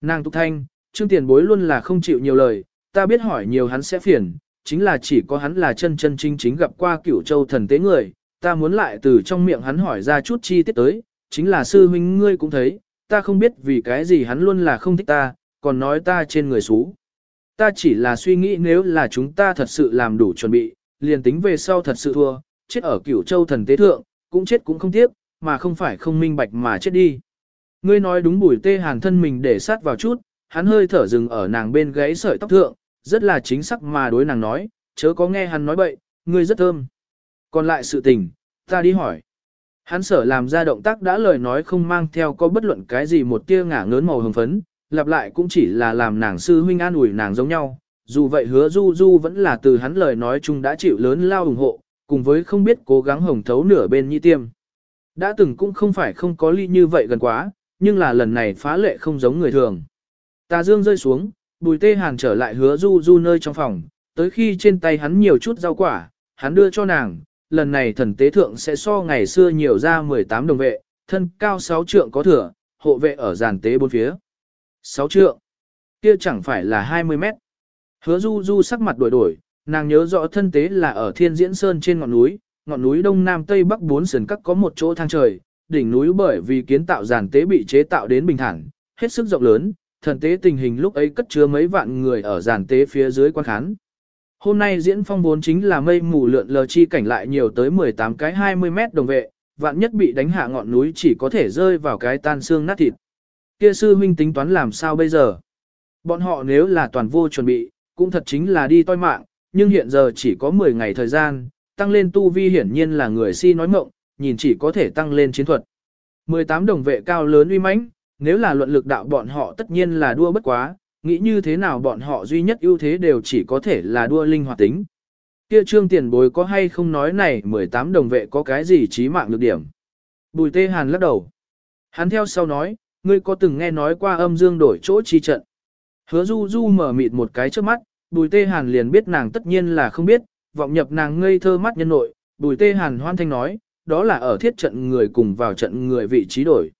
Nàng Túc Thanh, Trương Tiền Bối luôn là không chịu nhiều lời, ta biết hỏi nhiều hắn sẽ phiền, chính là chỉ có hắn là chân chân chính chính gặp qua cửu châu thần tế người, ta muốn lại từ trong miệng hắn hỏi ra chút chi tiết tới, chính là sư huynh ngươi cũng thấy, ta không biết vì cái gì hắn luôn là không thích ta, còn nói ta trên người xú. Ta chỉ là suy nghĩ nếu là chúng ta thật sự làm đủ chuẩn bị, liền tính về sau thật sự thua, chết ở cửu châu thần tế thượng, cũng chết cũng không tiếc, mà không phải không minh bạch mà chết đi. Ngươi nói đúng bùi tê hàn thân mình để sát vào chút, hắn hơi thở dừng ở nàng bên gáy sợi tóc thượng, rất là chính xác mà đối nàng nói, chớ có nghe hắn nói bậy, ngươi rất thơm. Còn lại sự tình, ta đi hỏi. Hắn sở làm ra động tác đã lời nói không mang theo có bất luận cái gì một tia ngả ngớn màu hồng phấn, lặp lại cũng chỉ là làm nàng sư huynh an ủi nàng giống nhau. Dù vậy hứa du du vẫn là từ hắn lời nói chung đã chịu lớn lao ủng hộ, cùng với không biết cố gắng hồng thấu nửa bên nhi tiêm. Đã từng cũng không phải không có ly như vậy gần quá, nhưng là lần này phá lệ không giống người thường. Tà dương rơi xuống, bùi tê hàn trở lại hứa du du nơi trong phòng, tới khi trên tay hắn nhiều chút rau quả, hắn đưa cho nàng, lần này thần tế thượng sẽ so ngày xưa nhiều ra 18 đồng vệ, thân cao 6 trượng có thừa, hộ vệ ở giàn tế bốn phía. 6 trượng, kia chẳng phải là 20 mét. Hứa du du sắc mặt đổi đổi, nàng nhớ rõ thân tế là ở thiên diễn sơn trên ngọn núi, ngọn núi đông nam tây bắc bốn sườn các có một chỗ thang trời, đỉnh núi bởi vì kiến tạo giàn tế bị chế tạo đến bình thản, hết sức rộng lớn, thần tế tình hình lúc ấy cất chứa mấy vạn người ở giàn tế phía dưới quan khán. Hôm nay diễn phong vốn chính là mây mù lượn lờ chi cảnh lại nhiều tới 18 cái 20 mét đồng vệ, vạn nhất bị đánh hạ ngọn núi chỉ có thể rơi vào cái tan xương nát thịt. Kia sư huynh tính toán làm sao bây giờ? Bọn họ nếu là toàn vô chuẩn bị, cũng thật chính là đi toi mạng, nhưng hiện giờ chỉ có 10 ngày thời gian, tăng lên tu vi hiển nhiên là người si nói mộng, nhìn chỉ có thể tăng lên chiến thuật. 18 đồng vệ cao lớn uy mãnh, nếu là luận lực đạo bọn họ tất nhiên là đua bất quá, nghĩ như thế nào bọn họ duy nhất ưu thế đều chỉ có thể là đua linh hoạt tính. Kia trương tiền bối có hay không nói này 18 đồng vệ có cái gì trí mạng lược điểm. Bùi tê hàn lắc đầu. Hắn theo sau nói, ngươi có từng nghe nói qua âm dương đổi chỗ chi trận. Hứa du du mở mịt một cái trước mắt, bùi tê hàn liền biết nàng tất nhiên là không biết, vọng nhập nàng ngây thơ mắt nhân nội, bùi tê hàn hoan thanh nói, đó là ở thiết trận người cùng vào trận người vị trí đổi.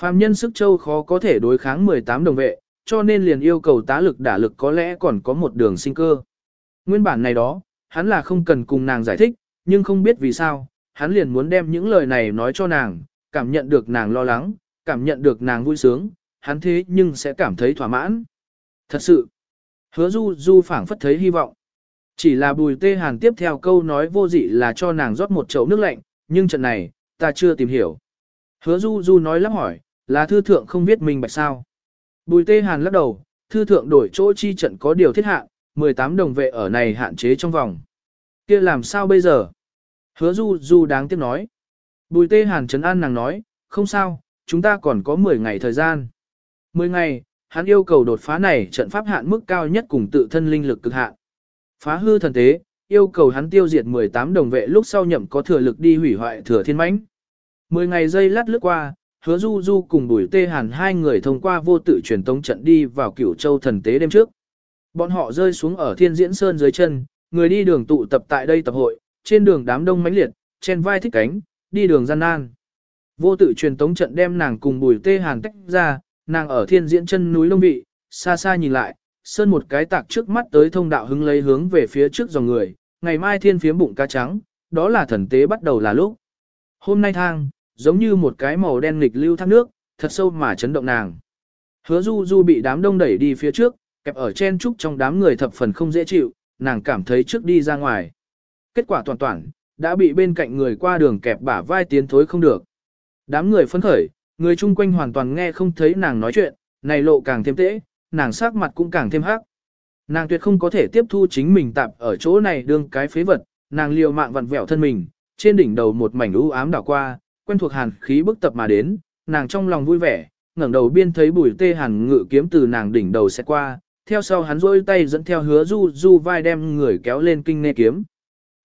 Phạm nhân sức châu khó có thể đối kháng 18 đồng vệ, cho nên liền yêu cầu tá lực đả lực có lẽ còn có một đường sinh cơ. Nguyên bản này đó, hắn là không cần cùng nàng giải thích, nhưng không biết vì sao, hắn liền muốn đem những lời này nói cho nàng, cảm nhận được nàng lo lắng, cảm nhận được nàng vui sướng, hắn thế nhưng sẽ cảm thấy thỏa mãn. Thật sự, hứa du du phảng phất thấy hy vọng. Chỉ là bùi tê hàn tiếp theo câu nói vô dị là cho nàng rót một chậu nước lạnh, nhưng trận này, ta chưa tìm hiểu. Hứa du du nói lắp hỏi, là thư thượng không biết mình bạch sao. Bùi tê hàn lắc đầu, thư thượng đổi chỗ chi trận có điều thiết hạn, 18 đồng vệ ở này hạn chế trong vòng. kia làm sao bây giờ? Hứa du du đáng tiếc nói. Bùi tê hàn trấn an nàng nói, không sao, chúng ta còn có 10 ngày thời gian. 10 ngày, hắn yêu cầu đột phá này trận pháp hạn mức cao nhất cùng tự thân linh lực cực hạn. Phá hư thần tế, yêu cầu hắn tiêu diệt 18 đồng vệ lúc sau nhậm có thừa lực đi hủy hoại thừa thiên mãnh. 10 ngày giây lát lướt qua, hứa du du cùng bùi tê hàn hai người thông qua vô tự truyền tống trận đi vào cửu châu thần tế đêm trước. Bọn họ rơi xuống ở thiên diễn sơn dưới chân, người đi đường tụ tập tại đây tập hội, trên đường đám đông mãnh liệt, trên vai thích cánh, đi đường gian nan. Vô tự truyền tống trận đem nàng cùng bùi tê hàn tách ra, nàng ở thiên diễn chân núi lông vị, xa xa nhìn lại, sơn một cái tạc trước mắt tới thông đạo hứng lấy hướng về phía trước dòng người, ngày mai thiên phiếm bụng cá trắng, đó là thần tế bắt đầu là lúc. Hôm nay thang, giống như một cái màu đen nghịch lưu thác nước, thật sâu mà chấn động nàng. Hứa du du bị đám đông đẩy đi phía trước, kẹp ở chen trúc trong đám người thập phần không dễ chịu, nàng cảm thấy trước đi ra ngoài. Kết quả toàn toàn, đã bị bên cạnh người qua đường kẹp bả vai tiến thối không được. Đám người phấn khởi, người chung quanh hoàn toàn nghe không thấy nàng nói chuyện, này lộ càng thêm tễ, nàng sắc mặt cũng càng thêm hắc. Nàng tuyệt không có thể tiếp thu chính mình tạp ở chỗ này đương cái phế vật, nàng liều mạng vặn vẹo thân mình, trên đỉnh đầu một mảnh u ám đảo qua, quen thuộc hàn khí bức tập mà đến, nàng trong lòng vui vẻ, ngẩng đầu biên thấy bùi tê hàn ngự kiếm từ nàng đỉnh đầu sẽ qua, theo sau hắn rôi tay dẫn theo hứa du du vai đem người kéo lên kinh nê kiếm.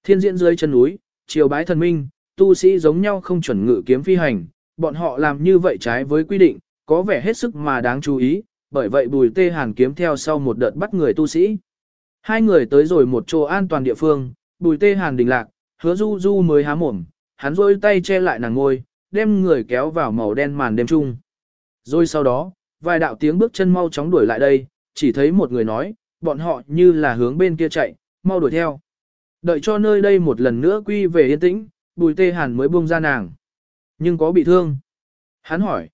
Thiên diễn dưới chân núi, triều bái thần minh, tu sĩ giống nhau không chuẩn ngự kiếm phi hành, bọn họ làm như vậy trái với quy định, có vẻ hết sức mà đáng chú ý, bởi vậy bùi tê hàn kiếm theo sau một đợt bắt người tu sĩ. Hai người tới rồi một chỗ an toàn địa phương, bùi tê hàn đình lạc, hứa du du mới há mồm, hắn rôi tay che lại nàng ngôi, đem người kéo vào màu đen màn đêm chung. Rồi sau đó, vài đạo tiếng bước chân mau chóng đuổi lại đây, chỉ thấy một người nói, bọn họ như là hướng bên kia chạy, mau đuổi theo. Đợi cho nơi đây một lần nữa quy về yên tĩnh, bùi tê hàn mới buông ra nàng. Nhưng có bị thương. Hắn hỏi.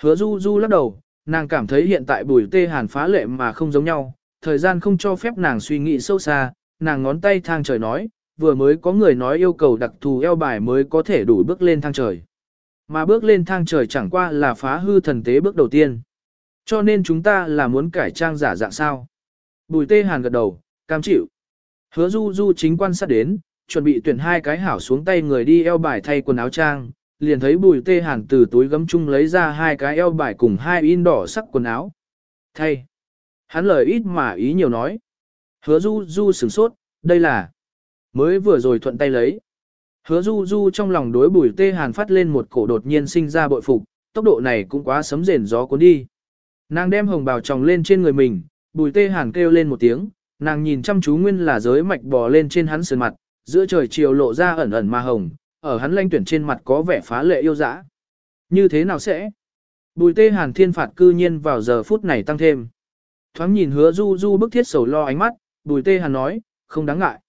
Hứa du du lắc đầu, nàng cảm thấy hiện tại bùi tê hàn phá lệ mà không giống nhau, thời gian không cho phép nàng suy nghĩ sâu xa, nàng ngón tay thang trời nói, vừa mới có người nói yêu cầu đặc thù eo bài mới có thể đủ bước lên thang trời. Mà bước lên thang trời chẳng qua là phá hư thần tế bước đầu tiên. Cho nên chúng ta là muốn cải trang giả dạng sao. Bùi tê hàn gật đầu, cam chịu. Hứa du du chính quan sát đến, chuẩn bị tuyển hai cái hảo xuống tay người đi eo bài thay quần áo trang, liền thấy bùi tê hàn từ túi gấm chung lấy ra hai cái eo bài cùng hai in đỏ sắc quần áo. Thay. Hắn lời ít mà ý nhiều nói. Hứa du du sửng sốt, đây là mới vừa rồi thuận tay lấy. Hứa du du trong lòng đối bùi tê hàn phát lên một cổ đột nhiên sinh ra bội phục, tốc độ này cũng quá sấm rền gió cuốn đi. Nàng đem hồng bào tròng lên trên người mình, bùi tê hàn kêu lên một tiếng, nàng nhìn chăm chú nguyên là giới mạch bò lên trên hắn sườn mặt, giữa trời chiều lộ ra ẩn ẩn ma hồng, ở hắn lanh tuyển trên mặt có vẻ phá lệ yêu dã. Như thế nào sẽ? Bùi tê hàn thiên phạt cư nhiên vào giờ phút này tăng thêm. Thoáng nhìn hứa du du bức thiết sầu lo ánh mắt, bùi tê hàn nói, không đáng ngại.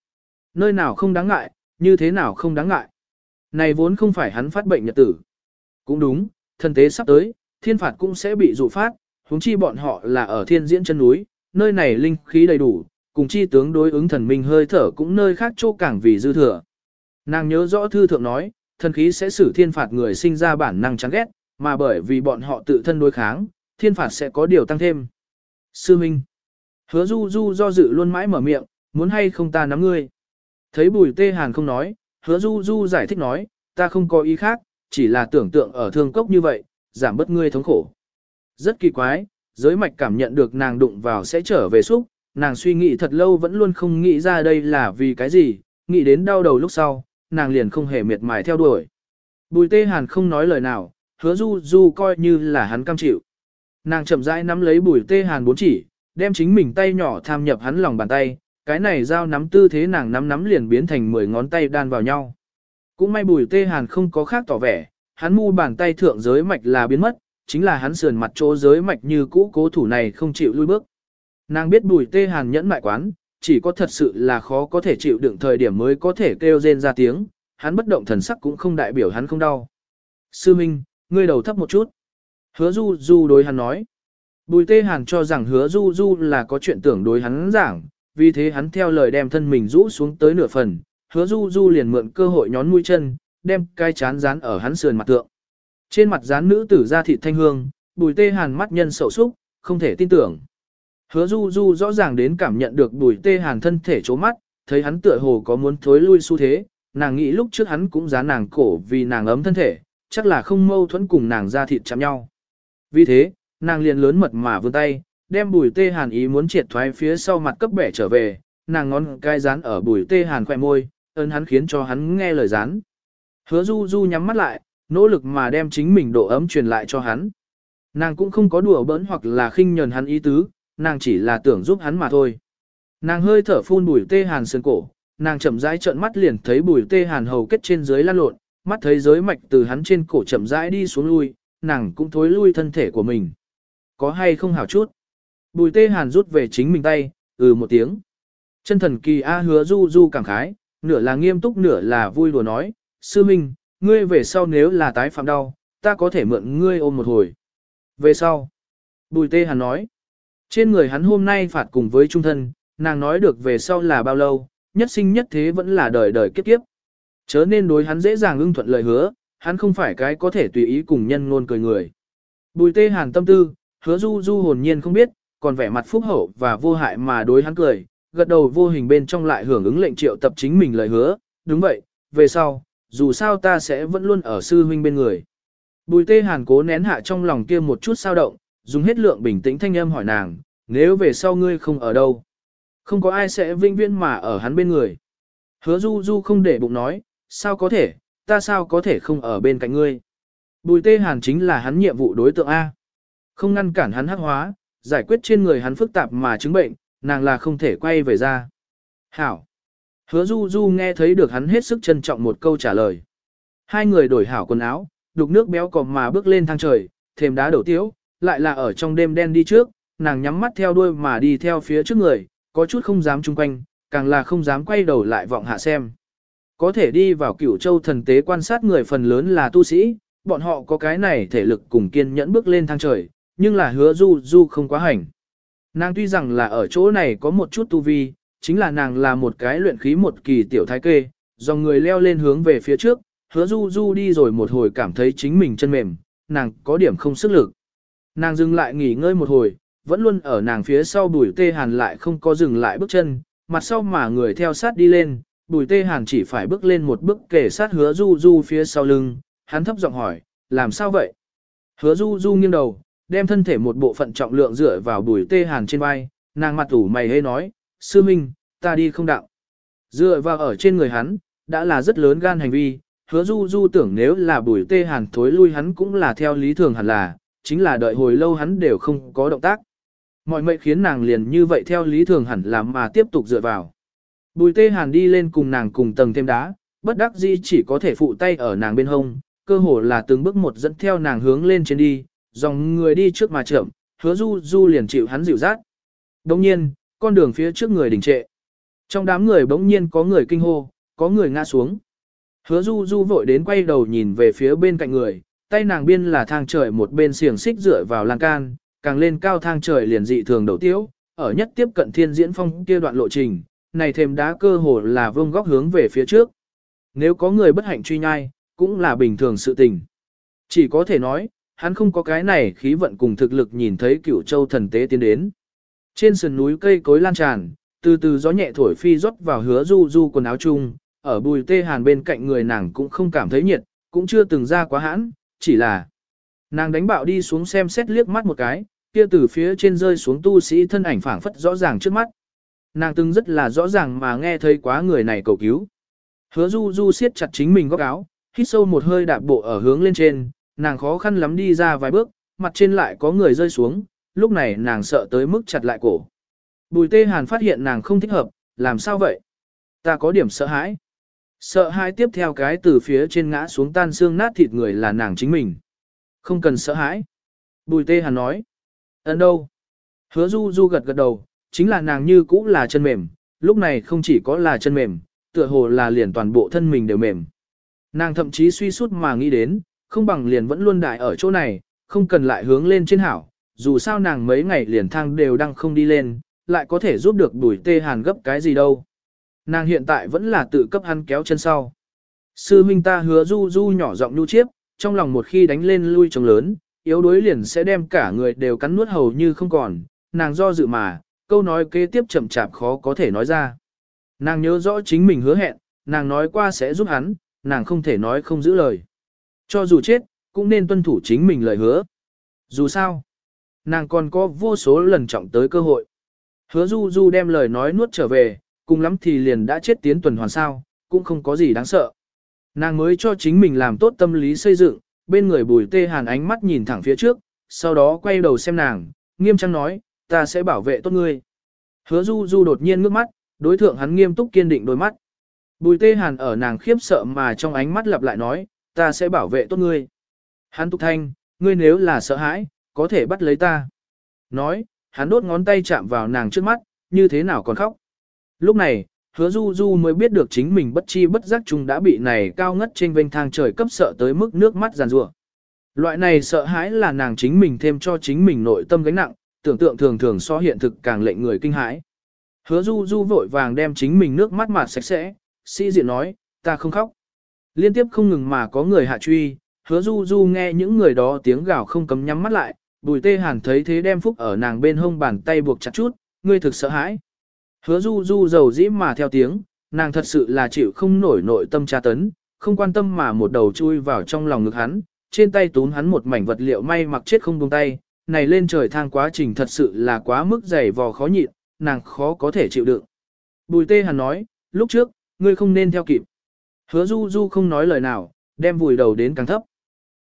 Nơi nào không đáng ngại, như thế nào không đáng ngại. Này vốn không phải hắn phát bệnh nhật tử. Cũng đúng, thân tế sắp tới, thiên phạt cũng sẽ bị dụ phát, huống chi bọn họ là ở thiên diễn chân núi, nơi này linh khí đầy đủ, cùng chi tướng đối ứng thần minh hơi thở cũng nơi khác chỗ cảng vì dư thừa. Nàng nhớ rõ thư thượng nói, thần khí sẽ xử thiên phạt người sinh ra bản năng chán ghét, mà bởi vì bọn họ tự thân đối kháng, thiên phạt sẽ có điều tăng thêm. Sư Minh Hứa du du do dự luôn mãi mở miệng, muốn hay không ta nắm ngươi. Thấy bùi tê hàn không nói, hứa du du giải thích nói, ta không có ý khác, chỉ là tưởng tượng ở thương cốc như vậy, giảm bớt ngươi thống khổ. Rất kỳ quái, giới mạch cảm nhận được nàng đụng vào sẽ trở về xúc, nàng suy nghĩ thật lâu vẫn luôn không nghĩ ra đây là vì cái gì, nghĩ đến đau đầu lúc sau, nàng liền không hề miệt mài theo đuổi. Bùi tê hàn không nói lời nào, hứa du du coi như là hắn cam chịu. Nàng chậm rãi nắm lấy bùi tê hàn bốn chỉ, đem chính mình tay nhỏ tham nhập hắn lòng bàn tay, cái này dao nắm tư thế nàng nắm nắm liền biến thành 10 ngón tay đan vào nhau. Cũng may bùi tê hàn không có khác tỏ vẻ, hắn mu bàn tay thượng giới mạch là biến mất, chính là hắn sườn mặt chỗ giới mạch như cũ cố thủ này không chịu lui bước. Nàng biết bùi tê hàn nhẫn mại quán, chỉ có thật sự là khó có thể chịu đựng thời điểm mới có thể kêu rên ra tiếng, hắn bất động thần sắc cũng không đại biểu hắn không đau. Sư Minh, ngươi đầu thấp một chút. Hứa du du đối hắn nói. Bùi tê hàn cho rằng hứa du du là có chuyện tưởng đối hắn giảng, vì thế hắn theo lời đem thân mình rũ xuống tới nửa phần, hứa du du liền mượn cơ hội nhón mũi chân, đem cái chán dán ở hắn sườn mặt tượng. Trên mặt dán nữ tử ra thịt thanh hương, bùi tê hàn mắt nhân sầu xúc, không thể tin tưởng. Hứa du du rõ ràng đến cảm nhận được bùi tê hàn thân thể chố mắt, thấy hắn tựa hồ có muốn thối lui xu thế, nàng nghĩ lúc trước hắn cũng dán nàng cổ vì nàng ấm thân thể, chắc là không mâu thuẫn cùng nàng ra thịt chạm nhau. Vì thế, nàng liền lớn mật mà vươn tay, đem bùi tê hàn ý muốn triệt thoái phía sau mặt cấp bẻ trở về, nàng ngón cai rán ở bùi tê hàn khoẻ môi, ơn hắn khiến cho hắn nghe lời rán. Hứa du du nhắm mắt lại, nỗ lực mà đem chính mình độ ấm truyền lại cho hắn. Nàng cũng không có đùa bỡn hoặc là khinh nhờn hắn ý tứ, nàng chỉ là tưởng giúp hắn mà thôi. Nàng hơi thở phun bùi tê hàn sườn cổ, nàng chậm rãi trợn mắt liền thấy bùi tê hàn hầu kết trên dưới lan lộn, mắt thấy giới mạch từ hắn trên cổ chậm rãi đi xuống lui, nàng cũng thối lui thân thể của mình. Có hay không hảo chút? Bùi tê hàn rút về chính mình tay, ừ một tiếng. Chân thần kỳ A hứa du du cảm khái, nửa là nghiêm túc nửa là vui đùa nói, sư minh, ngươi về sau nếu là tái phạm đau, ta có thể mượn ngươi ôm một hồi. Về sau, bùi tê hàn nói, trên người hắn hôm nay phạt cùng với trung thân, nàng nói được về sau là bao lâu, nhất sinh nhất thế vẫn là đời đời kiếp kiếp. Chớ nên đối hắn dễ dàng ưng thuận lời hứa, hắn không phải cái có thể tùy ý cùng nhân ngôn cười người. Bùi tê hàn tâm tư, hứa du du hồn nhiên không biết, còn vẻ mặt phúc hậu và vô hại mà đối hắn cười, gật đầu vô hình bên trong lại hưởng ứng lệnh triệu tập chính mình lời hứa, đúng vậy, về sau, dù sao ta sẽ vẫn luôn ở sư huynh bên người. Bùi tê hàn cố nén hạ trong lòng kia một chút sao động, dùng hết lượng bình tĩnh thanh âm hỏi nàng, nếu về sau ngươi không ở đâu, không có ai sẽ vinh viễn mà ở hắn bên người. Hứa du du không để bụng nói, sao có thể, ta sao có thể không ở bên cạnh ngươi. Bùi tê hàn chính là hắn nhiệm vụ đối tượng A. Không ngăn cản hắn hắc hóa, giải quyết trên người hắn phức tạp mà chứng bệnh, nàng là không thể quay về ra. Hảo. Hứa du du nghe thấy được hắn hết sức trân trọng một câu trả lời. Hai người đổi hảo quần áo, đục nước béo còm mà bước lên thang trời, thềm đá đổ tiếu, lại là ở trong đêm đen đi trước, nàng nhắm mắt theo đuôi mà đi theo phía trước người, có chút không dám chung quanh, càng là không dám quay đầu lại vọng hạ xem. Có thể đi vào cửu châu thần tế quan sát người phần lớn là tu sĩ, bọn họ có cái này thể lực cùng kiên nhẫn bước lên thang trời, nhưng là hứa du du không quá hành. Nàng tuy rằng là ở chỗ này có một chút tu vi, chính là nàng là một cái luyện khí một kỳ tiểu thái kê, do người leo lên hướng về phía trước, hứa du du đi rồi một hồi cảm thấy chính mình chân mềm, nàng có điểm không sức lực. Nàng dừng lại nghỉ ngơi một hồi, vẫn luôn ở nàng phía sau bùi tê hàn lại không có dừng lại bước chân, mặt sau mà người theo sát đi lên, bùi tê hàn chỉ phải bước lên một bước kể sát hứa du du phía sau lưng, hắn thấp giọng hỏi, làm sao vậy? Hứa du du nghiêng đầu, đem thân thể một bộ phận trọng lượng dựa vào bùi tê hàn trên vai, nàng mặt ủ mày hê nói, sư minh, ta đi không đạo. Dựa vào ở trên người hắn, đã là rất lớn gan hành vi, hứa du du tưởng nếu là bùi tê hàn thối lui hắn cũng là theo lý thường hẳn là, chính là đợi hồi lâu hắn đều không có động tác. Mọi mệnh khiến nàng liền như vậy theo lý thường hẳn là mà tiếp tục dựa vào. Bùi tê hàn đi lên cùng nàng cùng tầng thêm đá, bất đắc dĩ chỉ có thể phụ tay ở nàng bên hông, cơ hồ là từng bước một dẫn theo nàng hướng lên trên đi, dòng người đi trước mà chậm, hứa du du liền chịu hắn dịu rát. Đồng nhiên, con đường phía trước người đình trệ. Trong đám người bỗng nhiên có người kinh hô, có người ngã xuống. Hứa du du vội đến quay đầu nhìn về phía bên cạnh người, tay nàng biên là thang trời một bên xiềng xích dựa vào lan can, càng lên cao thang trời liền dị thường đầu tiếu, ở nhất tiếp cận thiên diễn phong kia đoạn lộ trình, này thêm đá cơ hồ là vương góc hướng về phía trước. Nếu có người bất hạnh truy nhai, cũng là bình thường sự tình. Chỉ có thể nói, hắn không có cái này khí vận cùng thực lực nhìn thấy cửu châu thần tế tiến đến. Trên sườn núi cây cối lan tràn, từ từ gió nhẹ thổi phi rót vào hứa du du quần áo chung, ở bùi tê hàn bên cạnh người nàng cũng không cảm thấy nhiệt, cũng chưa từng ra quá hãn, chỉ là nàng đánh bạo đi xuống xem xét liếc mắt một cái, kia từ phía trên rơi xuống tu sĩ thân ảnh phảng phất rõ ràng trước mắt. Nàng từng rất là rõ ràng mà nghe thấy quá người này cầu cứu. Hứa du du siết chặt chính mình góc áo, hít sâu một hơi đạp bộ ở hướng lên trên, nàng khó khăn lắm đi ra vài bước, mặt trên lại có người rơi xuống, lúc này nàng sợ tới mức chặt lại cổ. Bùi tê hàn phát hiện nàng không thích hợp, làm sao vậy? Ta có điểm sợ hãi. Sợ hãi tiếp theo cái từ phía trên ngã xuống tan xương nát thịt người là nàng chính mình. Không cần sợ hãi. Bùi tê hàn nói. Ấn đâu? Hứa du du gật gật đầu, chính là nàng như cũ là chân mềm, lúc này không chỉ có là chân mềm, tựa hồ là liền toàn bộ thân mình đều mềm. Nàng thậm chí suy sút mà nghĩ đến, không bằng liền vẫn luôn đại ở chỗ này, không cần lại hướng lên trên hảo, dù sao nàng mấy ngày liền thang đều đang không đi lên, lại có thể giúp được đuổi tê hàn gấp cái gì đâu. Nàng hiện tại vẫn là tự cấp hắn kéo chân sau. Sư huynh ta hứa du du nhỏ giọng nhu chiếp, trong lòng một khi đánh lên lui trống lớn, yếu đuối liền sẽ đem cả người đều cắn nuốt hầu như không còn, nàng do dự mà, câu nói kế tiếp chậm chạp khó có thể nói ra. Nàng nhớ rõ chính mình hứa hẹn, nàng nói qua sẽ giúp hắn, nàng không thể nói không giữ lời. Cho dù chết, cũng nên tuân thủ chính mình lời hứa. Dù sao, nàng còn có vô số lần trọng tới cơ hội. Hứa du du đem lời nói nuốt trở về, cùng lắm thì liền đã chết tiến tuần hoàn sao, cũng không có gì đáng sợ. Nàng mới cho chính mình làm tốt tâm lý xây dựng, bên người bùi tê hàn ánh mắt nhìn thẳng phía trước, sau đó quay đầu xem nàng, nghiêm trang nói, ta sẽ bảo vệ tốt ngươi. Hứa du du đột nhiên ngước mắt, đối thượng hắn nghiêm túc kiên định đôi mắt. Bùi tê hàn ở nàng khiếp sợ mà trong ánh mắt lặp lại nói, ta sẽ bảo vệ tốt ngươi. Hắn túc thanh, ngươi nếu là sợ hãi, có thể bắt lấy ta. Nói, hắn đốt ngón tay chạm vào nàng trước mắt, như thế nào còn khóc. Lúc này, hứa du du mới biết được chính mình bất chi bất giác chung đã bị này cao ngất trên vênh thang trời cấp sợ tới mức nước mắt giàn rủa. Loại này sợ hãi là nàng chính mình thêm cho chính mình nội tâm gánh nặng, tưởng tượng thường thường so hiện thực càng lệnh người kinh hãi. Hứa du du vội vàng đem chính mình nước mắt mạt sạch sẽ, sĩ diện nói, ta không khóc. Liên tiếp không ngừng mà có người hạ truy, hứa du du nghe những người đó tiếng gào không cấm nhắm mắt lại, bùi tê hàn thấy thế đem phúc ở nàng bên hông bàn tay buộc chặt chút, ngươi thực sợ hãi. Hứa du du dầu dĩ mà theo tiếng, nàng thật sự là chịu không nổi nội tâm tra tấn, không quan tâm mà một đầu chui vào trong lòng ngực hắn, trên tay túm hắn một mảnh vật liệu may mặc chết không buông tay, này lên trời thang quá trình thật sự là quá mức dày vò khó nhịn, nàng khó có thể chịu đựng. Bùi tê hàn nói, lúc trước, ngươi không nên theo kịp. Hứa du du không nói lời nào, đem vùi đầu đến càng thấp.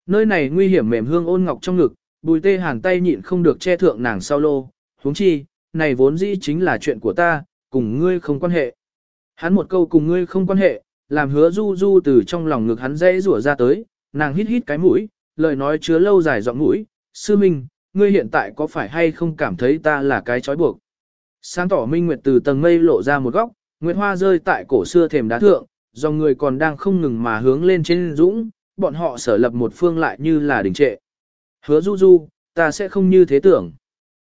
Nơi này nguy hiểm mềm hương ôn ngọc trong ngực, bùi tê hàn tay nhịn không được che thượng nàng sau lô, huống chi, này vốn dĩ chính là chuyện của ta, cùng ngươi không quan hệ. Hắn một câu cùng ngươi không quan hệ, làm hứa du du từ trong lòng ngực hắn dễ rủa ra tới, nàng hít hít cái mũi, lời nói chứa lâu dài giọng mũi, sư minh, ngươi hiện tại có phải hay không cảm thấy ta là cái trói buộc. Sáng tỏ minh nguyệt từ tầng mây lộ ra một góc, nguyệt hoa rơi tại cổ xưa thềm đá thượng, dòng người còn đang không ngừng mà hướng lên trên dũng, bọn họ sở lập một phương lại như là đình trệ. Hứa du du, ta sẽ không như thế tưởng.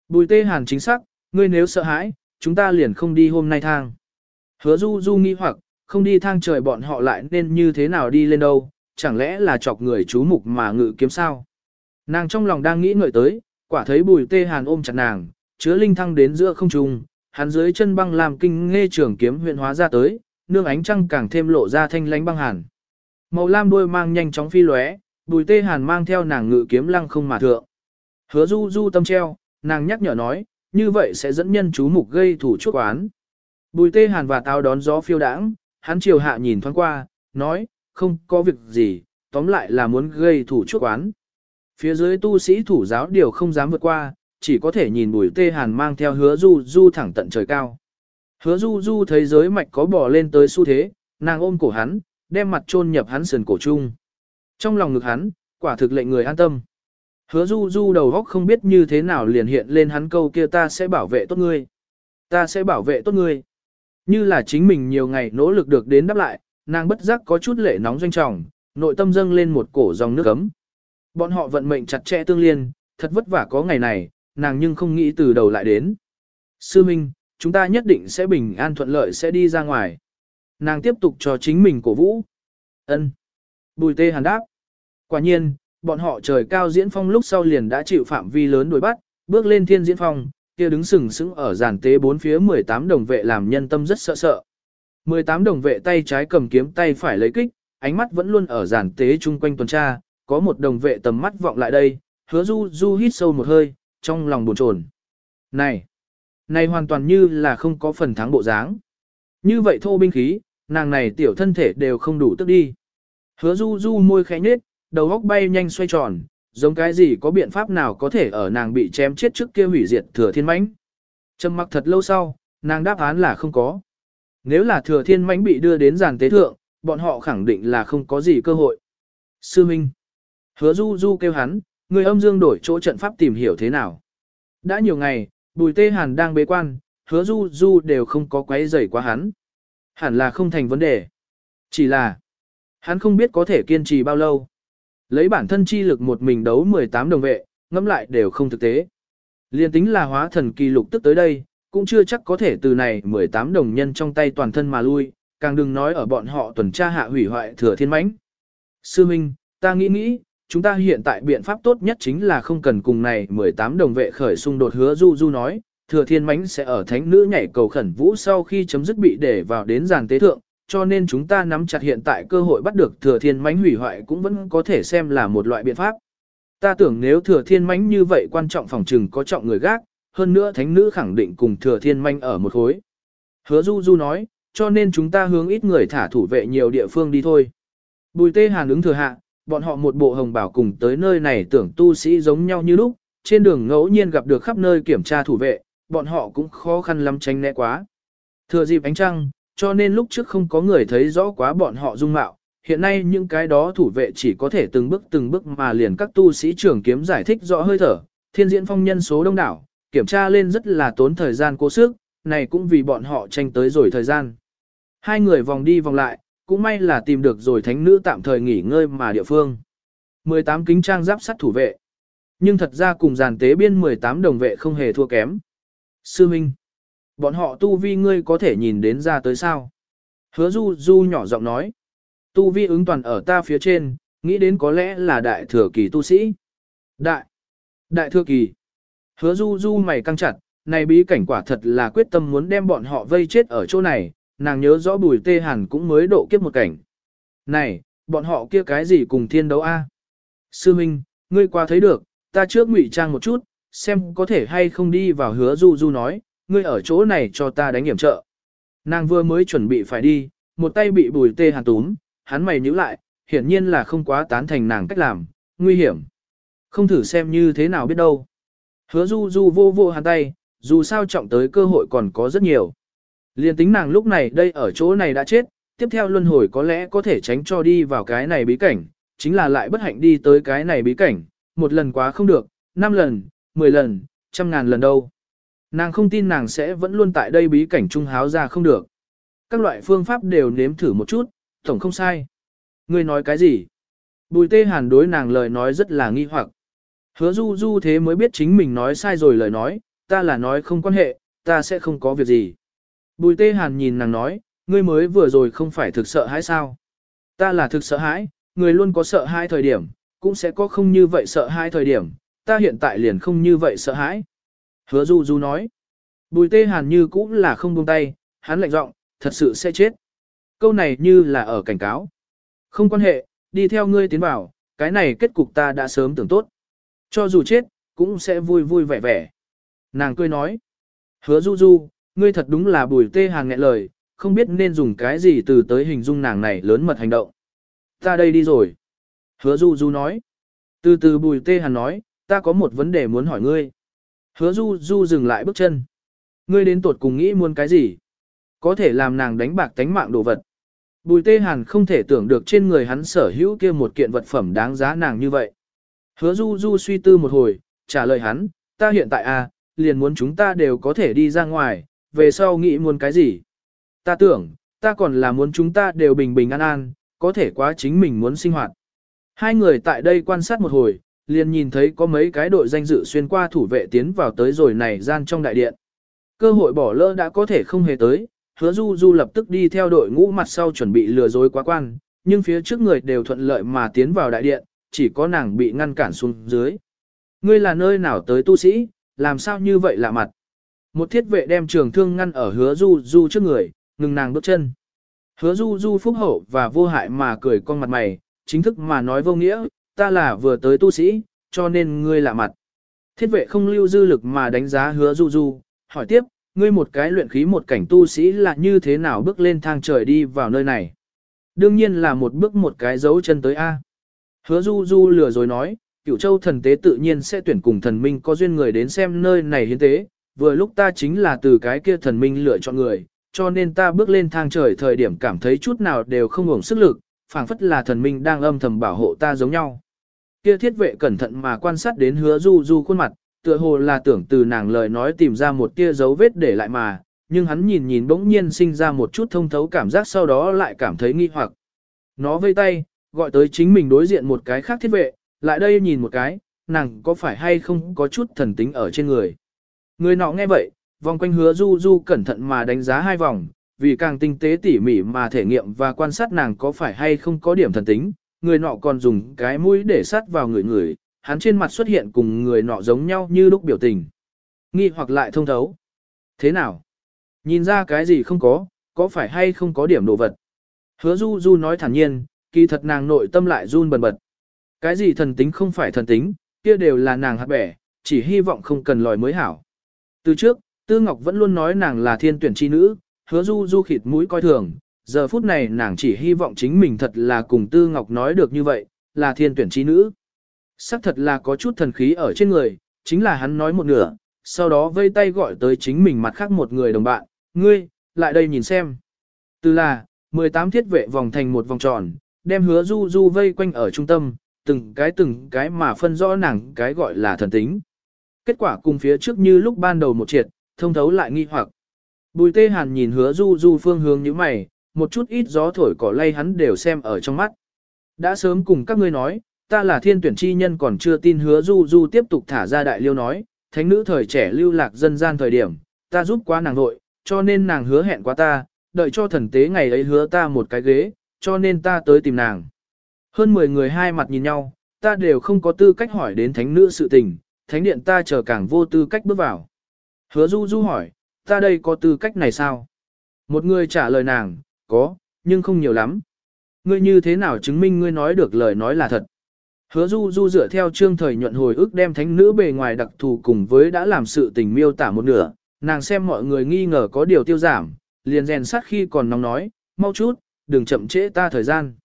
Bùi tê hàn chính xác, ngươi nếu sợ hãi, chúng ta liền không đi hôm nay thang. Hứa du du nghi hoặc, không đi thang trời bọn họ lại nên như thế nào đi lên đâu, chẳng lẽ là chọc người chú mục mà ngự kiếm sao. Nàng trong lòng đang nghĩ ngợi tới, quả thấy bùi tê hàn ôm chặt nàng, chứa linh thăng đến giữa không trung, hắn dưới chân băng làm kinh nghe trường kiếm huyện hóa ra tới, nương ánh trăng càng thêm lộ ra thanh lánh băng hàn. Màu lam đuôi mang nhanh chóng phi lóe, bùi tê hàn mang theo nàng ngự kiếm lăng không mà thượng. Hứa du du tâm treo, nàng nhắc nhở nói, như vậy sẽ dẫn nhân chú mục gây thủ chuốc oán. Bùi tê hàn và tao đón gió phiêu đãng, hắn chiều hạ nhìn thoáng qua, nói, không có việc gì, tóm lại là muốn gây thủ chuốc oán. Phía dưới tu sĩ thủ giáo điều không dám vượt qua, chỉ có thể nhìn bùi tê hàn mang theo hứa du du thẳng tận trời cao. Hứa du du thấy giới mạch có bò lên tới xu thế, nàng ôm cổ hắn, đem mặt chôn nhập hắn sườn cổ chung. Trong lòng ngực hắn, quả thực lệnh người an tâm. Hứa du du đầu góc không biết như thế nào liền hiện lên hắn câu kia ta sẽ bảo vệ tốt ngươi. Ta sẽ bảo vệ tốt ngươi. Như là chính mình nhiều ngày nỗ lực được đến đáp lại, nàng bất giác có chút lệ nóng doanh trọng, nội tâm dâng lên một cổ dòng nước ấm. Bọn họ vận mệnh chặt chẽ tương liên, thật vất vả có ngày này, nàng nhưng không nghĩ từ đầu lại đến. Sư Minh, chúng ta nhất định sẽ bình an thuận lợi sẽ đi ra ngoài. Nàng tiếp tục cho chính mình cổ vũ. Ân. Bùi tê hàn đáp. Quả nhiên, bọn họ trời cao diễn phong lúc sau liền đã chịu phạm vi lớn đuổi bắt, bước lên thiên diễn phong, kia đứng sừng sững ở giàn tế bốn phía 18 đồng vệ làm nhân tâm rất sợ sợ. 18 đồng vệ tay trái cầm kiếm tay phải lấy kích, ánh mắt vẫn luôn ở giàn tế chung quanh tuần tra, có một đồng vệ tầm mắt vọng lại đây, hứa du du hít sâu một hơi, trong lòng buồn chồn. Này, này hoàn toàn như là không có phần thắng bộ dáng. Như vậy thô binh khí, nàng này tiểu thân thể đều không đủ tức đi. Hứa du du môi khẽ nhếch, đầu góc bay nhanh xoay tròn, giống cái gì có biện pháp nào có thể ở nàng bị chém chết trước kia hủy diệt thừa thiên mãnh. Trầm mặc thật lâu sau, nàng đáp án là không có. Nếu là thừa thiên mãnh bị đưa đến giàn tế thượng, bọn họ khẳng định là không có gì cơ hội. Sư Minh. Hứa du du kêu hắn, người âm dương đổi chỗ trận pháp tìm hiểu thế nào. Đã nhiều ngày, bùi tê hàn đang bế quan, hứa du du đều không có quấy rầy quá hắn. Hẳn là không thành vấn đề. Chỉ là, hắn không biết có thể kiên trì bao lâu. Lấy bản thân chi lực một mình đấu 18 đồng vệ, ngẫm lại đều không thực tế. Liên tính là hóa thần kỳ lục tức tới đây, cũng chưa chắc có thể từ này 18 đồng nhân trong tay toàn thân mà lui, càng đừng nói ở bọn họ tuần tra hạ hủy hoại thừa thiên mãnh. Sư Minh, ta nghĩ nghĩ, chúng ta hiện tại biện pháp tốt nhất chính là không cần cùng này 18 đồng vệ khởi xung đột hứa du du nói, thừa thiên mãnh sẽ ở thánh nữ nhảy cầu khẩn vũ sau khi chấm dứt bị để vào đến giàn tế thượng, cho nên chúng ta nắm chặt hiện tại cơ hội bắt được thừa thiên mãnh hủy hoại cũng vẫn có thể xem là một loại biện pháp. Ta tưởng nếu thừa thiên mãnh như vậy quan trọng phòng trừng có trọng người gác, hơn nữa thánh nữ khẳng định cùng thừa thiên mãnh ở một khối. Hứa du du nói, cho nên chúng ta hướng ít người thả thủ vệ nhiều địa phương đi thôi. Bùi tê hàn ứng thừa hạ, bọn họ một bộ hồng bảo cùng tới nơi này tưởng tu sĩ giống nhau như lúc, trên đường ngẫu nhiên gặp được khắp nơi kiểm tra thủ vệ, bọn họ cũng khó khăn lắm tránh né quá. Thừa dịp ánh trăng, cho nên lúc trước không có người thấy rõ quá bọn họ dung mạo, hiện nay những cái đó thủ vệ chỉ có thể từng bước từng bước mà liền các tu sĩ trưởng kiếm giải thích rõ hơi thở, thiên diễn phong nhân số đông đảo, kiểm tra lên rất là tốn thời gian cố sức, này cũng vì bọn họ tranh tới rồi thời gian. Hai người vòng đi vòng lại, cũng may là tìm được rồi thánh nữ tạm thời nghỉ ngơi mà địa phương. 18 kính trang giáp sắt thủ vệ. Nhưng thật ra cùng giàn tế biên 18 đồng vệ không hề thua kém. Sư Minh. Bọn họ tu vi ngươi có thể nhìn đến ra tới sao? Hứa du du nhỏ giọng nói. Tu vi ứng toàn ở ta phía trên, nghĩ đến có lẽ là đại thừa kỳ tu sĩ. Đại. Đại thừa kỳ. Hứa du du mày căng chặt, này bí cảnh quả thật là quyết tâm muốn đem bọn họ vây chết ở chỗ này, nàng nhớ rõ bùi tê hàn cũng mới độ kiếp một cảnh. Này, bọn họ kia cái gì cùng thiên đấu a? Sư Minh, ngươi qua thấy được, ta trước ngụy trang một chút, xem có thể hay không đi vào hứa du du nói, ngươi ở chỗ này cho ta đánh hiểm trợ. Nàng vừa mới chuẩn bị phải đi, một tay bị bùi tê hàn túm, hắn mày nhíu lại, hiển nhiên là không quá tán thành nàng cách làm, nguy hiểm. Không thử xem như thế nào biết đâu. Hứa du du vô vô hàn tay, dù sao trọng tới cơ hội còn có rất nhiều. Liên tính nàng lúc này đây ở chỗ này đã chết, tiếp theo luân hồi có lẽ có thể tránh cho đi vào cái này bí cảnh, chính là lại bất hạnh đi tới cái này bí cảnh, một lần quá không được, năm lần, mười lần, trăm ngàn lần đâu. Nàng không tin nàng sẽ vẫn luôn tại đây bí cảnh trung háo ra không được. Các loại phương pháp đều nếm thử một chút, tổng không sai. Ngươi nói cái gì? Bùi tê hàn đối nàng lời nói rất là nghi hoặc. Hứa du du thế mới biết chính mình nói sai rồi lời nói, ta là nói không quan hệ, ta sẽ không có việc gì. Bùi tê hàn nhìn nàng nói, ngươi mới vừa rồi không phải thực sợ hãi sao? Ta là thực sợ hãi, người luôn có sợ hai thời điểm, cũng sẽ có không như vậy sợ hai thời điểm, ta hiện tại liền không như vậy sợ hãi. Hứa du du nói, bùi tê hàn như cũng là không buông tay, hắn lạnh giọng, thật sự sẽ chết. Câu này như là ở cảnh cáo. Không quan hệ, đi theo ngươi tiến vào, cái này kết cục ta đã sớm tưởng tốt. Cho dù chết, cũng sẽ vui vui vẻ vẻ. Nàng cười nói, hứa du du, ngươi thật đúng là bùi tê hàng nghẹn lời, không biết nên dùng cái gì từ tới hình dung nàng này lớn mật hành động. Ta đây đi rồi. Hứa du du nói. Từ từ bùi tê hàn nói, ta có một vấn đề muốn hỏi ngươi. Hứa du du dừng lại bước chân. Ngươi đến tuột cùng nghĩ muốn cái gì? Có thể làm nàng đánh bạc tánh mạng đồ vật. Bùi tê hàn không thể tưởng được trên người hắn sở hữu kia một kiện vật phẩm đáng giá nàng như vậy. Hứa du du suy tư một hồi, trả lời hắn, ta hiện tại à, liền muốn chúng ta đều có thể đi ra ngoài, về sau nghĩ muốn cái gì. Ta tưởng, ta còn là muốn chúng ta đều bình bình an an, có thể quá chính mình muốn sinh hoạt. Hai người tại đây quan sát một hồi, liền nhìn thấy có mấy cái đội danh dự xuyên qua thủ vệ tiến vào tới rồi này gian trong đại điện. Cơ hội bỏ lỡ đã có thể không hề tới, hứa du du lập tức đi theo đội ngũ mặt sau chuẩn bị lừa dối quá quan, nhưng phía trước người đều thuận lợi mà tiến vào đại điện, chỉ có nàng bị ngăn cản xuống dưới. Ngươi là nơi nào tới tu sĩ, làm sao như vậy lạ mặt. Một thiết vệ đem trường thương ngăn ở hứa du du trước người, ngừng nàng bước chân. Hứa du du phúc hậu và vô hại mà cười con mặt mày, chính thức mà nói vô nghĩa, ta là vừa tới tu sĩ, cho nên ngươi lạ mặt. Thiết vệ không lưu dư lực mà đánh giá hứa du du, hỏi tiếp, ngươi một cái luyện khí một cảnh tu sĩ là như thế nào bước lên thang trời đi vào nơi này. Đương nhiên là một bước một cái dấu chân tới A. Hứa du du lừa rồi nói, cửu châu thần tế tự nhiên sẽ tuyển cùng thần minh có duyên người đến xem nơi này hiến tế, vừa lúc ta chính là từ cái kia thần minh lựa chọn người, cho nên ta bước lên thang trời thời điểm cảm thấy chút nào đều không hưởng sức lực, phảng phất là thần minh đang âm thầm bảo hộ ta giống nhau. Kia thiết vệ cẩn thận mà quan sát đến hứa du du khuôn mặt, tựa hồ là tưởng từ nàng lời nói tìm ra một tia dấu vết để lại mà, nhưng hắn nhìn nhìn bỗng nhiên sinh ra một chút thông thấu cảm giác sau đó lại cảm thấy nghi hoặc. Nó vây tay, gọi tới chính mình đối diện một cái khác thiết vệ, lại đây nhìn một cái, nàng có phải hay không có chút thần tính ở trên người. Người nọ nghe vậy, vòng quanh hứa du du cẩn thận mà đánh giá hai vòng, vì càng tinh tế tỉ mỉ mà thể nghiệm và quan sát nàng có phải hay không có điểm thần tính, người nọ còn dùng cái mũi để sát vào người người, hắn trên mặt xuất hiện cùng người nọ giống nhau như lúc biểu tình. Nghi hoặc lại thông thấu. Thế nào? Nhìn ra cái gì không có, có phải hay không có điểm đồ vật? Hứa du du nói thản nhiên, kỳ thật nàng nội tâm lại run bần bật. Cái gì thần tính không phải thần tính, kia đều là nàng hạt bẻ, chỉ hy vọng không cần lòi mới hảo. Từ trước, Tư Ngọc vẫn luôn nói nàng là thiên tuyển chi nữ, hứa du du khịt mũi coi thường, giờ phút này nàng chỉ hy vọng chính mình thật là cùng Tư Ngọc nói được như vậy, là thiên tuyển chi nữ. Sắc thật là có chút thần khí ở trên người, chính là hắn nói một nửa, sau đó vây tay gọi tới chính mình mặt khác một người đồng bạn, ngươi, lại đây nhìn xem. Từ là, 18 thiết vệ vòng thành một vòng tròn, đem hứa du du vây quanh ở trung tâm, từng cái từng cái mà phân rõ nàng cái gọi là thần tính. Kết quả cùng phía trước như lúc ban đầu một triệt, thông thấu lại nghi hoặc. Bùi tê hàn nhìn hứa du du phương hướng như mày, một chút ít gió thổi cỏ lay hắn đều xem ở trong mắt. Đã sớm cùng các ngươi nói, ta là thiên tuyển chi nhân còn chưa tin hứa du du tiếp tục thả ra đại liêu nói, thánh nữ thời trẻ lưu lạc dân gian thời điểm, ta giúp quá nàng nội, cho nên nàng hứa hẹn quá ta, đợi cho thần tế ngày ấy hứa ta một cái ghế, cho nên ta tới tìm nàng. Hơn 10 người hai mặt nhìn nhau, ta đều không có tư cách hỏi đến thánh nữ sự tình, thánh điện ta chờ càng vô tư cách bước vào. Hứa du du hỏi, ta đây có tư cách này sao? Một người trả lời nàng, có, nhưng không nhiều lắm. Ngươi như thế nào chứng minh ngươi nói được lời nói là thật? Hứa du du dựa theo chương thời nhuận hồi ức đem thánh nữ bề ngoài đặc thù cùng với đã làm sự tình miêu tả một nửa, nàng xem mọi người nghi ngờ có điều tiêu giảm, liền rèn sát khi còn nóng nói, mau chút, đừng chậm trễ ta thời gian.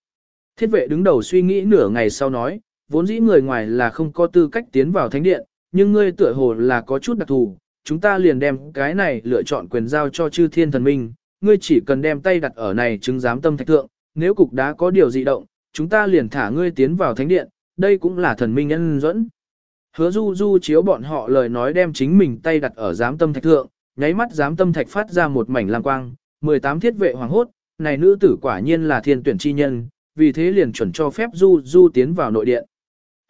Thiết vệ đứng đầu suy nghĩ nửa ngày sau nói, vốn dĩ người ngoài là không có tư cách tiến vào thánh điện, nhưng ngươi tựa hồ là có chút đặc thù, chúng ta liền đem cái này lựa chọn quyền giao cho chư thiên thần minh, ngươi chỉ cần đem tay đặt ở này chứng giám tâm thạch thượng, nếu cục đá có điều dị động, chúng ta liền thả ngươi tiến vào thánh điện, đây cũng là thần minh nhân dẫn. Hứa du du chiếu bọn họ lời nói đem chính mình tay đặt ở giám tâm thạch thượng, nháy mắt giám tâm thạch phát ra một mảnh lam quang, 18 thiết vệ hoàng hốt, này nữ tử quả nhiên là thiên tuyển chi nhân, vì thế liền chuẩn cho phép du du tiến vào nội điện.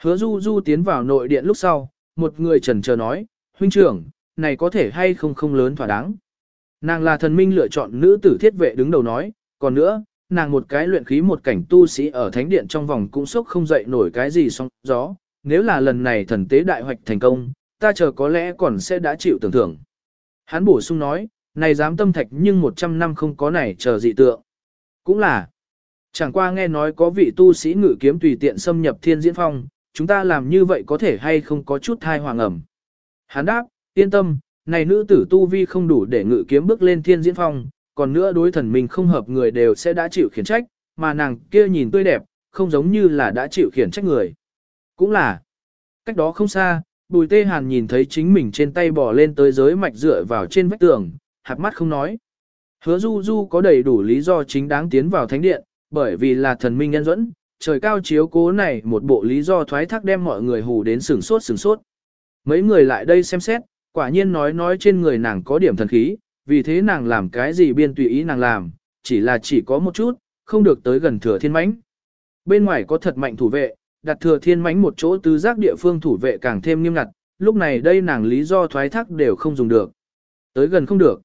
Hứa du du tiến vào nội điện lúc sau, một người trần chờ nói, huynh trưởng, này có thể hay không không lớn thỏa đáng. Nàng là thần minh lựa chọn nữ tử thiết vệ đứng đầu nói, còn nữa, nàng một cái luyện khí một cảnh tu sĩ ở thánh điện trong vòng cũng sốc không dậy nổi cái gì song gió, nếu là lần này thần tế đại hoạch thành công, ta chờ có lẽ còn sẽ đã chịu tưởng thưởng. Hắn bổ sung nói, này dám tâm thạch nhưng 100 năm không có này chờ dị tượng. Cũng là, chẳng qua nghe nói có vị tu sĩ ngự kiếm tùy tiện xâm nhập thiên diễn phong, chúng ta làm như vậy có thể hay không có chút thai hoàng ẩm. Hắn đáp, yên tâm, này nữ tử tu vi không đủ để ngự kiếm bước lên thiên diễn phong, còn nữa đối thần mình không hợp người đều sẽ đã chịu khiển trách, mà nàng kia nhìn tươi đẹp, không giống như là đã chịu khiển trách người. Cũng là, cách đó không xa, bùi tê hàn nhìn thấy chính mình trên tay bỏ lên tới giới mạch dựa vào trên vách tường, hạt mắt không nói. Hứa du du có đầy đủ lý do chính đáng tiến vào thánh điện, bởi vì là thần minh nhân dẫn, trời cao chiếu cố này một bộ lý do thoái thác đem mọi người hù đến sừng sốt sừng sốt. Mấy người lại đây xem xét, quả nhiên nói nói trên người nàng có điểm thần khí, vì thế nàng làm cái gì biên tùy ý nàng làm, chỉ là chỉ có một chút, không được tới gần thừa thiên mãnh. Bên ngoài có thật mạnh thủ vệ, đặt thừa thiên mãnh một chỗ tứ giác địa phương thủ vệ càng thêm nghiêm ngặt, lúc này đây nàng lý do thoái thác đều không dùng được. Tới gần không được.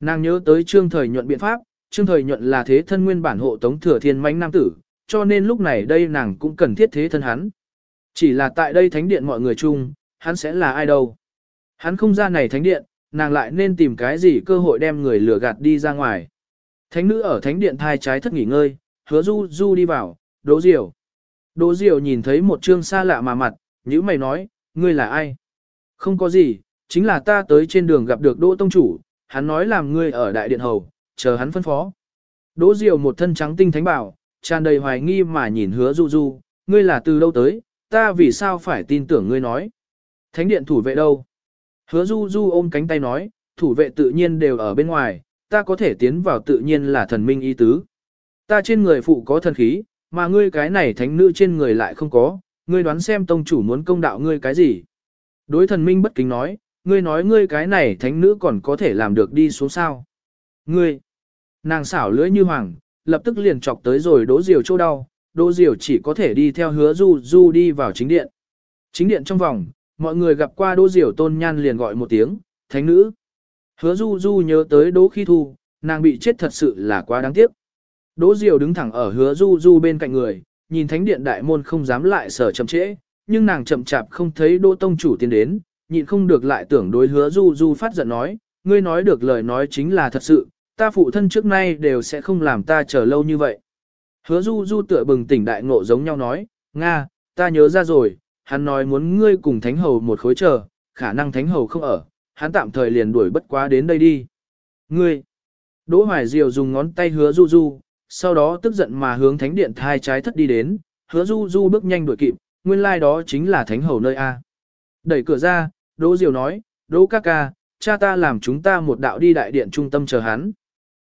Nàng nhớ tới trương thời nhuận biện pháp, trương thời nhuận là thế thân nguyên bản hộ tống thừa thiên mãnh nam tử, cho nên lúc này đây nàng cũng cần thiết thế thân hắn. Chỉ là tại đây thánh điện mọi người chung, hắn sẽ là ai đâu. Hắn không ra này thánh điện, nàng lại nên tìm cái gì cơ hội đem người lừa gạt đi ra ngoài. Thánh nữ ở thánh điện thai trái thất nghỉ ngơi, hứa du du đi vào, đỗ diều. Đỗ diều nhìn thấy một trương xa lạ mà mặt, như mày nói, ngươi là ai? Không có gì, chính là ta tới trên đường gặp được đỗ tông chủ, hắn nói làm ngươi ở đại điện hầu, chờ hắn phân phó. Đỗ diều một thân trắng tinh thánh bảo, tràn đầy hoài nghi mà nhìn hứa du du, ngươi là từ đâu tới, ta vì sao phải tin tưởng ngươi nói. Thánh điện thủ vệ đâu? Hứa du du ôm cánh tay nói, thủ vệ tự nhiên đều ở bên ngoài, ta có thể tiến vào tự nhiên là thần minh y tứ. Ta trên người phụ có thần khí, mà ngươi cái này thánh nữ trên người lại không có, ngươi đoán xem tông chủ muốn công đạo ngươi cái gì. Đối thần minh bất kính nói, ngươi nói ngươi cái này thánh nữ còn có thể làm được đi xuống sao. Ngươi, nàng xảo lưỡi như hoàng, lập tức liền chọc tới rồi đỗ diều chỗ đau, đỗ diều chỉ có thể đi theo hứa du du đi vào chính điện. Chính điện trong vòng, mọi người gặp qua đỗ diều tôn nhan liền gọi một tiếng, thánh nữ. Hứa du du nhớ tới đỗ khi thu, nàng bị chết thật sự là quá đáng tiếc. Đỗ diều đứng thẳng ở hứa du du bên cạnh người, nhìn thánh điện đại môn không dám lại sở chậm trễ, nhưng nàng chậm chạp không thấy đỗ tông chủ tiến đến, nhịn không được lại tưởng đối hứa du du phát giận nói, ngươi nói được lời nói chính là thật sự, ta phụ thân trước nay đều sẽ không làm ta chờ lâu như vậy. Hứa du du tựa bừng tỉnh đại ngộ giống nhau nói, Nga, ta nhớ ra rồi, hắn nói muốn ngươi cùng thánh hầu một khối chờ, khả năng thánh hầu không ở, hắn tạm thời liền đuổi bất quá đến đây đi. Ngươi, Đỗ Hoài Diều dùng ngón tay hứa du du, sau đó tức giận mà hướng thánh điện thai trái thất đi đến, hứa du du bước nhanh đuổi kịp, nguyên lai like đó chính là thánh hầu nơi A. Đẩy cửa ra, Đỗ Diều nói, Đỗ ca ca, cha ta làm chúng ta một đạo đi đại điện trung tâm chờ hắn.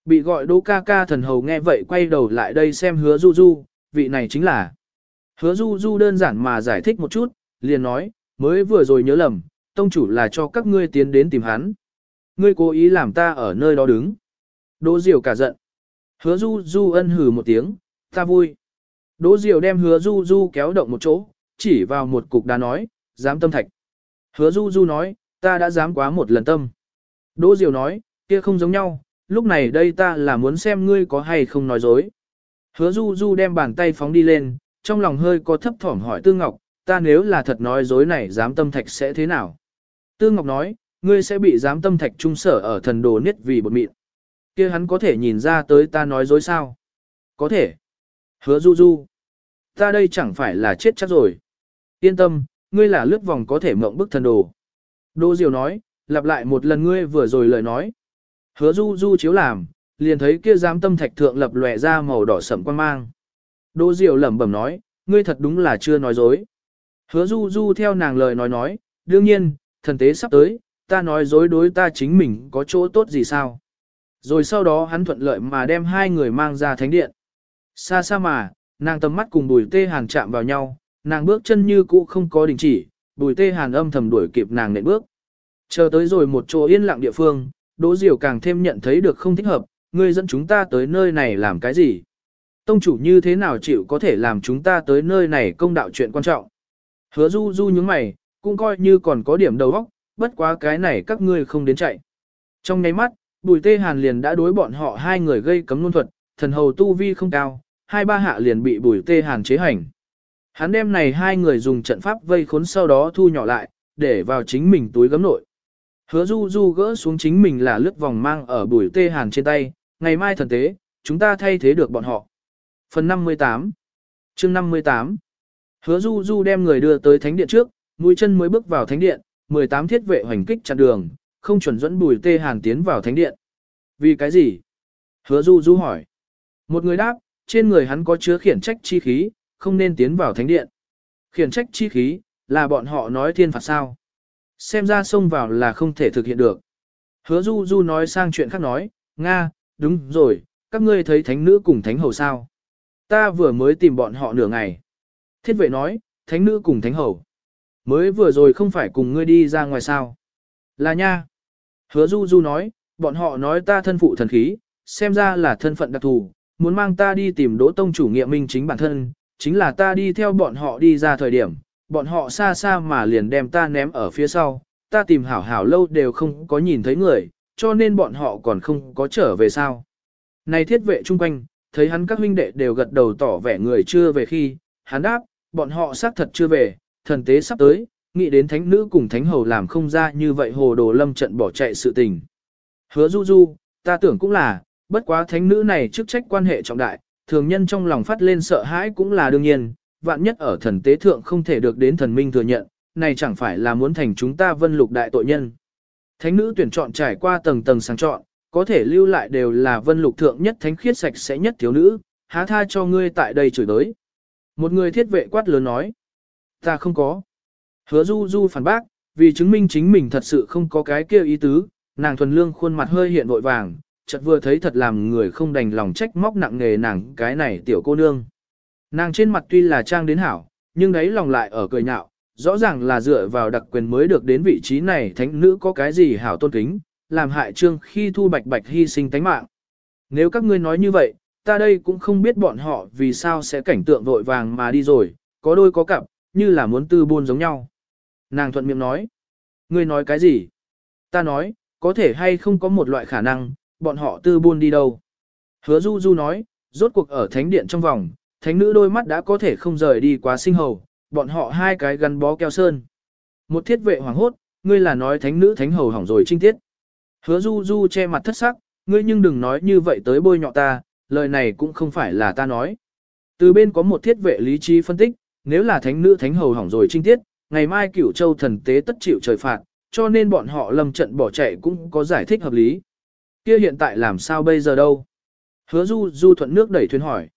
Bị gọi Đỗ ca ca thần hầu nghe vậy quay đầu lại đây xem hứa du du, vị này chính là. Hứa du du đơn giản mà giải thích một chút, liền nói, mới vừa rồi nhớ lầm, tông chủ là cho các ngươi tiến đến tìm hắn. Ngươi cố ý làm ta ở nơi đó đứng. Đỗ Diều cả giận. Hứa du du ân hừ một tiếng, ta vui. Đỗ Diều đem hứa du du kéo động một chỗ, chỉ vào một cục đá nói, dám tâm thạch. Hứa du du nói, ta đã dám quá một lần tâm. Đỗ Diều nói, kia không giống nhau, lúc này đây ta là muốn xem ngươi có hay không nói dối. Hứa du du đem bàn tay phóng đi lên, trong lòng hơi có thấp thỏm hỏi Tư Ngọc, ta nếu là thật nói dối này dám tâm thạch sẽ thế nào? Tư Ngọc nói, ngươi sẽ bị dám tâm thạch trung sở ở thần đồ niết vì bột mịn. kia hắn có thể nhìn ra tới ta nói dối sao? Có thể. Hứa du du. Ta đây chẳng phải là chết chắc rồi. Yên tâm, ngươi là lướt vòng có thể mộng bức thần đồ. Đô Diều nói, lặp lại một lần ngươi vừa rồi lời nói. Hứa du du chiếu làm, liền thấy kia giám tâm thạch thượng lập lòe ra màu đỏ sẫm quan mang. Đỗ diệu lẩm bẩm nói, ngươi thật đúng là chưa nói dối. Hứa du du theo nàng lời nói nói, đương nhiên, thần tế sắp tới, ta nói dối đối ta chính mình có chỗ tốt gì sao. Rồi sau đó hắn thuận lợi mà đem hai người mang ra thánh điện. Xa xa mà, nàng tầm mắt cùng bùi tê hàn chạm vào nhau, nàng bước chân như cũ không có đình chỉ, bùi tê hàn âm thầm đuổi kịp nàng nện bước. Chờ tới rồi một chỗ yên lặng địa phương, Đỗ Diều càng thêm nhận thấy được không thích hợp, ngươi dẫn chúng ta tới nơi này làm cái gì? Tông chủ như thế nào chịu có thể làm chúng ta tới nơi này công đạo chuyện quan trọng? Hứa du du nhướng mày, cũng coi như còn có điểm đầu óc, bất quá cái này các ngươi không đến chạy. Trong nháy mắt, bùi tê hàn liền đã đối bọn họ hai người gây cấm luân thuật, thần hầu tu vi không cao, hai ba hạ liền bị bùi tê hàn chế hành. Hắn đem này hai người dùng trận pháp vây khốn sau đó thu nhỏ lại, để vào chính mình túi gấm nội. Hứa du du gỡ xuống chính mình là lướt vòng mang ở bùi tê hàn trên tay, ngày mai thần tế, chúng ta thay thế được bọn họ. Phần 58 chương 58 Hứa du du đem người đưa tới thánh điện trước, mũi chân mới bước vào thánh điện, 18 thiết vệ hoành kích chặn đường, không chuẩn dẫn bùi tê hàn tiến vào thánh điện. Vì cái gì? Hứa du du hỏi. Một người đáp, trên người hắn có chứa khiển trách chi khí, không nên tiến vào thánh điện. Khiển trách chi khí, là bọn họ nói thiên phạt sao. Xem ra xông vào là không thể thực hiện được. Hứa du du nói sang chuyện khác nói, Nga, đúng rồi, các ngươi thấy thánh nữ cùng thánh hầu sao. Ta vừa mới tìm bọn họ nửa ngày. Thiết vệ nói, thánh nữ cùng thánh hầu. Mới vừa rồi không phải cùng ngươi đi ra ngoài sao. Là nha. Hứa du du nói, bọn họ nói ta thân phụ thần khí, xem ra là thân phận đặc thù, muốn mang ta đi tìm đỗ tông chủ nghiệm minh chính bản thân, chính là ta đi theo bọn họ đi ra thời điểm, bọn họ xa xa mà liền đem ta ném ở phía sau, ta tìm hảo hảo lâu đều không có nhìn thấy người, cho nên bọn họ còn không có trở về sao. Này thiết vệ chung quanh, thấy hắn các huynh đệ đều gật đầu tỏ vẻ người chưa về khi, hắn đáp, bọn họ xác thật chưa về, thần tế sắp tới, nghĩ đến thánh nữ cùng thánh hầu làm không ra như vậy hồ đồ lâm trận bỏ chạy sự tình. Hứa du du, ta tưởng cũng là, bất quá thánh nữ này chức trách quan hệ trọng đại, thường nhân trong lòng phát lên sợ hãi cũng là đương nhiên, vạn nhất ở thần tế thượng không thể được đến thần minh thừa nhận, này chẳng phải là muốn thành chúng ta vân lục đại tội nhân. Thánh nữ tuyển chọn trải qua tầng tầng sáng chọn, có thể lưu lại đều là vân lục thượng nhất thánh khiết sạch sẽ nhất thiếu nữ, há tha cho ngươi tại đây chửi đới Một người thiết vệ quát lớn nói, ta không có. Hứa du du phản bác, vì chứng minh chính mình thật sự không có cái kia ý tứ, nàng thuần lương khuôn mặt hơi hiện vội vàng, chợt vừa thấy thật làm người không đành lòng trách móc nặng nghề nàng cái này tiểu cô nương. Nàng trên mặt tuy là trang đến hảo, nhưng đấy lòng lại ở cười nhạo, rõ ràng là dựa vào đặc quyền mới được đến vị trí này thánh nữ có cái gì hảo tôn kính, làm hại trương khi thu bạch bạch hy sinh tánh mạng. Nếu các ngươi nói như vậy, ta đây cũng không biết bọn họ vì sao sẽ cảnh tượng vội vàng mà đi rồi, có đôi có cặp, như là muốn tư buôn giống nhau. Nàng thuận miệng nói, ngươi nói cái gì? Ta nói, có thể hay không có một loại khả năng, bọn họ tư buôn đi đâu? Hứa Du Du nói, rốt cuộc ở thánh điện trong vòng, thánh nữ đôi mắt đã có thể không rời đi quá sinh hầu, bọn họ hai cái gắn bó keo sơn. Một thiết vệ hoàng hốt, ngươi là nói thánh nữ thánh hầu hỏng rồi trinh tiết. Hứa du du che mặt thất sắc, ngươi nhưng đừng nói như vậy tới bôi nhọ ta, lời này cũng không phải là ta nói. Từ bên có một thiết vệ lý trí phân tích, nếu là thánh nữ thánh hầu hỏng rồi trinh tiết, ngày mai cửu châu thần tế tất chịu trời phạt, cho nên bọn họ lầm trận bỏ chạy cũng có giải thích hợp lý. Kia hiện tại làm sao bây giờ đâu? Hứa du du thuận nước đẩy thuyền hỏi.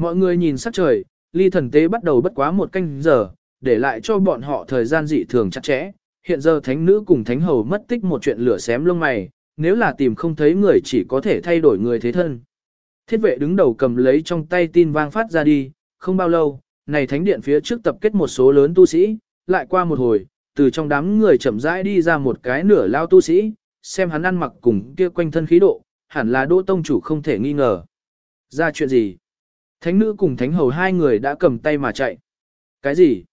Mọi người nhìn sắc trời, ly thần tế bắt đầu bất quá một canh giờ, để lại cho bọn họ thời gian dị thường chặt chẽ. Hiện giờ thánh nữ cùng thánh hầu mất tích một chuyện lửa xém lông mày, nếu là tìm không thấy người chỉ có thể thay đổi người thế thân. Thiết vệ đứng đầu cầm lấy trong tay tin vang phát ra đi, không bao lâu, này thánh điện phía trước tập kết một số lớn tu sĩ, lại qua một hồi, từ trong đám người chậm rãi đi ra một cái nửa lao tu sĩ, xem hắn ăn mặc cùng kia quanh thân khí độ, hẳn là đỗ tông chủ không thể nghi ngờ. Ra chuyện gì? Thánh nữ cùng thánh hầu hai người đã cầm tay mà chạy. Cái gì?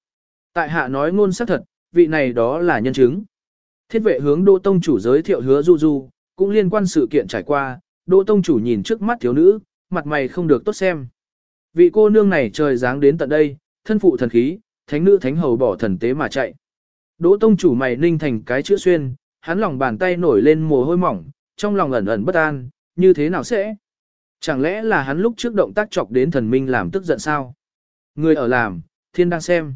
Tại hạ nói ngôn xác thật, vị này đó là nhân chứng. Thiết vệ hướng Đỗ Tông chủ giới thiệu hứa du du, cũng liên quan sự kiện trải qua, Đỗ Tông chủ nhìn trước mắt thiếu nữ, mặt mày không được tốt xem. Vị cô nương này trời dáng đến tận đây, thân phụ thần khí, thánh nữ thánh hầu bỏ thần tế mà chạy. Đỗ Tông chủ mày ninh thành cái chữ xuyên, hắn lòng bàn tay nổi lên mồ hôi mỏng, trong lòng ẩn ẩn bất an, như thế nào sẽ? Chẳng lẽ là hắn lúc trước động tác chọc đến thần minh làm tức giận sao? Người ở làm, thiên đang xem.